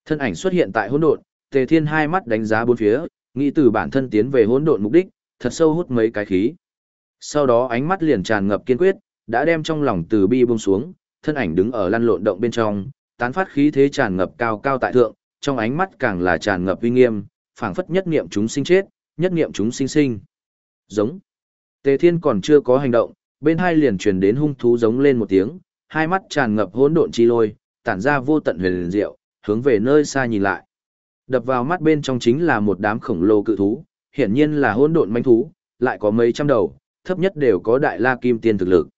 Thân ảnh xuất hiện tại hỗn độn, Tề Thiên hai mắt đánh giá bốn phía, nghĩ từ bản thân tiến về hỗn độn mục đích, thật sâu hút mấy cái khí. Sau đó ánh mắt liền tràn ngập kiên quyết, đã đem trong lòng từ bi buông xuống, thân ảnh đứng ở lăn lộn động bên trong, tán phát khí thế tràn ngập cao cao tại thượng, trong ánh mắt càng là tràn ngập uy nghiêm, phảng phất nhất niệm chúng sinh chết, nhất niệm chúng sinh sinh. Giống. Tề Thiên còn chưa có hành động, bên hai liền truyền đến hung thú giống lên một tiếng, hai mắt tràn ngập hỗn độn chi lôi, tản ra vô tận huyền diệu, hướng về nơi xa nhìn lại. Đập vào mắt bên trong chính là một đám khổng lồ cự thú, hiển nhiên là hỗn độn manh thú, lại có mấy trăm đầu, thấp nhất đều có đại la kim tiên thực lực.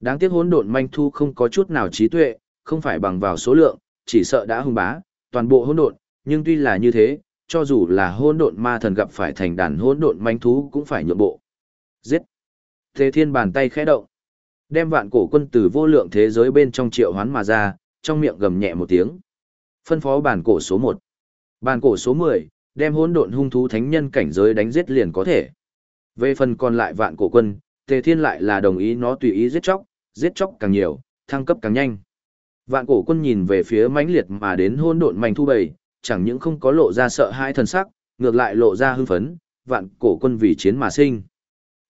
Đáng tiếc hỗn độn manh thu không có chút nào trí tuệ, không phải bằng vào số lượng, chỉ sợ đã hung bá, toàn bộ hỗn độn, nhưng tuy là như thế, cho dù là hỗn độn ma thần gặp phải thành đàn hỗn độn manh thú cũng phải nhượng bộ. Giết. Thế thiên bàn tay khẽ động, đem vạn cổ quân từ vô lượng thế giới bên trong triệu hoán mà ra, trong miệng gầm nhẹ một tiếng. Phân phó bản cổ số 1. Bản cổ số 10, đem hỗn độn hung thú thánh nhân cảnh giới đánh giết liền có thể. Về phần còn lại vạn cổ quân, Tề Thiên lại là đồng ý nó tùy ý giết chóc, giết chóc càng nhiều, thăng cấp càng nhanh. Vạn cổ quân nhìn về phía mãnh liệt mà đến hỗn độn mảnh thu bầy, chẳng những không có lộ ra sợ hãi thần sắc, ngược lại lộ ra hưng phấn, vạn cổ quân vì chiến mà sinh.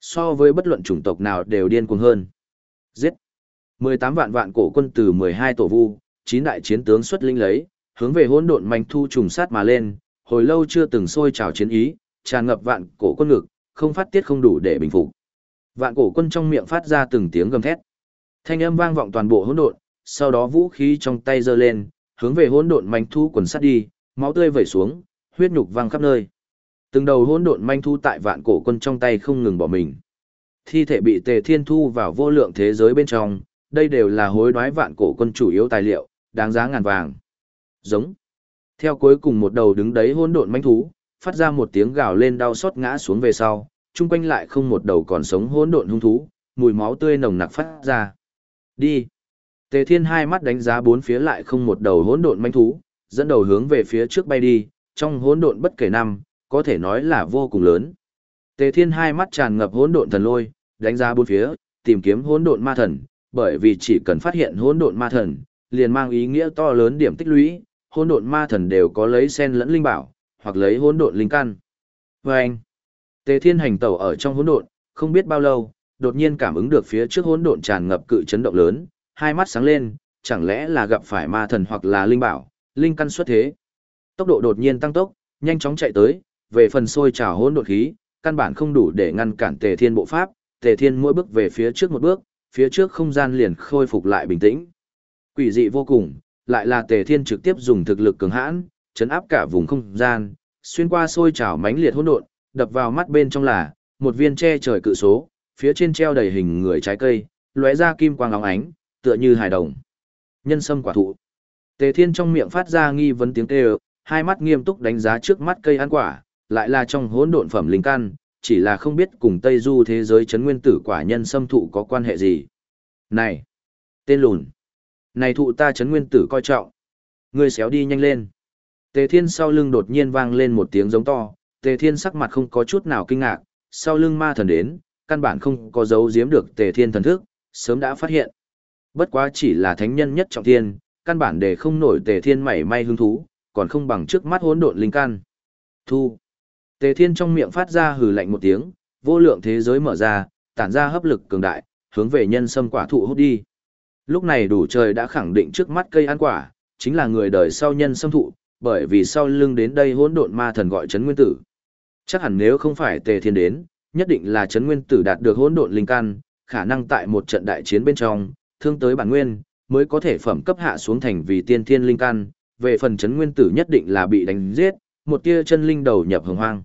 So với bất luận chủng tộc nào đều điên cuồng hơn. Giết. 18 vạn vạn cổ quân từ 12 tổ vu, 9 đại chiến tướng xuất linh lấy, hướng về hỗn độn manh thu trùng sát mà lên, hồi lâu chưa từng sôi trào chiến ý, tràn ngập vạn cổ quân ngực, không phát tiết không đủ để bình phục. Vạn cổ quân trong miệng phát ra từng tiếng gầm thét. Thanh âm vang vọng toàn bộ hỗn độn, sau đó vũ khí trong tay giơ lên, hướng về hỗn độn manh thú quần sát đi, máu tươi vẩy xuống, huyết nhục văng khắp nơi. Từng đầu hỗn độn manh thú tại vạn cổ quân trong tay không ngừng bỏ mình. Thi thể bị Tề Thiên thu vào vô lượng thế giới bên trong, đây đều là hối đoái vạn cổ quân chủ yếu tài liệu, đáng giá ngàn vàng. Giống. Theo cuối cùng một đầu đứng đấy hỗn độn manh thú, phát ra một tiếng gào lên đau xót ngã xuống về sau, chung quanh lại không một đầu còn sống hỗn độn hung thú, mùi máu tươi nồng nặc phát ra. Đi. Tề Thiên hai mắt đánh giá bốn phía lại không một đầu hỗn độn manh thú, dẫn đầu hướng về phía trước bay đi, trong hỗn độn bất kể năm, có thể nói là vô cùng lớn. Tề Thiên hai mắt tràn ngập hỗn độn thần lôi, đánh giá bốn phía, tìm kiếm hỗn độn ma thần, bởi vì chỉ cần phát hiện hỗn độn ma thần, liền mang ý nghĩa to lớn điểm tích lũy, hỗn độn ma thần đều có lấy sen lẫn linh bảo, hoặc lấy hỗn độn linh căn. Và anh, Tề Thiên hành tẩu ở trong hỗn độn, không biết bao lâu, đột nhiên cảm ứng được phía trước hỗn độn tràn ngập cự chấn động lớn, hai mắt sáng lên, chẳng lẽ là gặp phải ma thần hoặc là linh bảo, linh căn xuất thế. Tốc độ đột nhiên tăng tốc, nhanh chóng chạy tới, về phần sôi trào hỗn độn khí, căn bản không đủ để ngăn cản Tề Thiên bộ pháp, Tề Thiên mỗi bước về phía trước một bước, phía trước không gian liền khôi phục lại bình tĩnh. Quỷ dị vô cùng, lại là Tề Thiên trực tiếp dùng thực lực cường hãn, chấn áp cả vùng không gian, xuyên qua sôi trào mãnh liệt hỗn độn, đập vào mắt bên trong là một viên che trời cự số, phía trên treo đầy hình người trái cây, lóe ra kim quang lóng ánh, tựa như hài đồng. Nhân sâm quả thụ. Tề Thiên trong miệng phát ra nghi vấn tiếng kêu, hai mắt nghiêm túc đánh giá trước mắt cây ăn quả, lại là trong hỗn độn phẩm linh căn, chỉ là không biết cùng Tây Du thế giới chấn nguyên tử quả nhân sâm thụ có quan hệ gì. Này, tên lùn. Này thụ ta chấn nguyên tử coi trọng. Ngươi xéo đi nhanh lên. Tề Thiên sau lưng đột nhiên vang lên một tiếng giống to, Tề Thiên sắc mặt không có chút nào kinh ngạc, sau lưng ma thần đến, căn bản không có dấu giếm được Tề Thiên thần thức, sớm đã phát hiện. Bất quá chỉ là thánh nhân nhất trọng thiên, căn bản để không nổi Tề Thiên mảy may hứng thú, còn không bằng trước mắt hỗn độn linh căn. Thu. Tề Thiên trong miệng phát ra hừ lạnh một tiếng, vô lượng thế giới mở ra, tản ra hấp lực cường đại, hướng về nhân sâm quả thụ hút đi. Lúc này đủ trời đã khẳng định trước mắt cây ăn quả, chính là người đời sau nhân sâm thụ, bởi vì sau lưng đến đây hỗn độn ma thần gọi chấn nguyên tử. Chắc hẳn nếu không phải Tề Thiên đến, nhất định là chấn nguyên tử đạt được hỗn độn linh căn, khả năng tại một trận đại chiến bên trong, thương tới bản nguyên, mới có thể phẩm cấp hạ xuống thành vì tiên thiên linh căn, về phần chấn nguyên tử nhất định là bị đánh giết, một tia chân linh đầu nhập hồng hoang.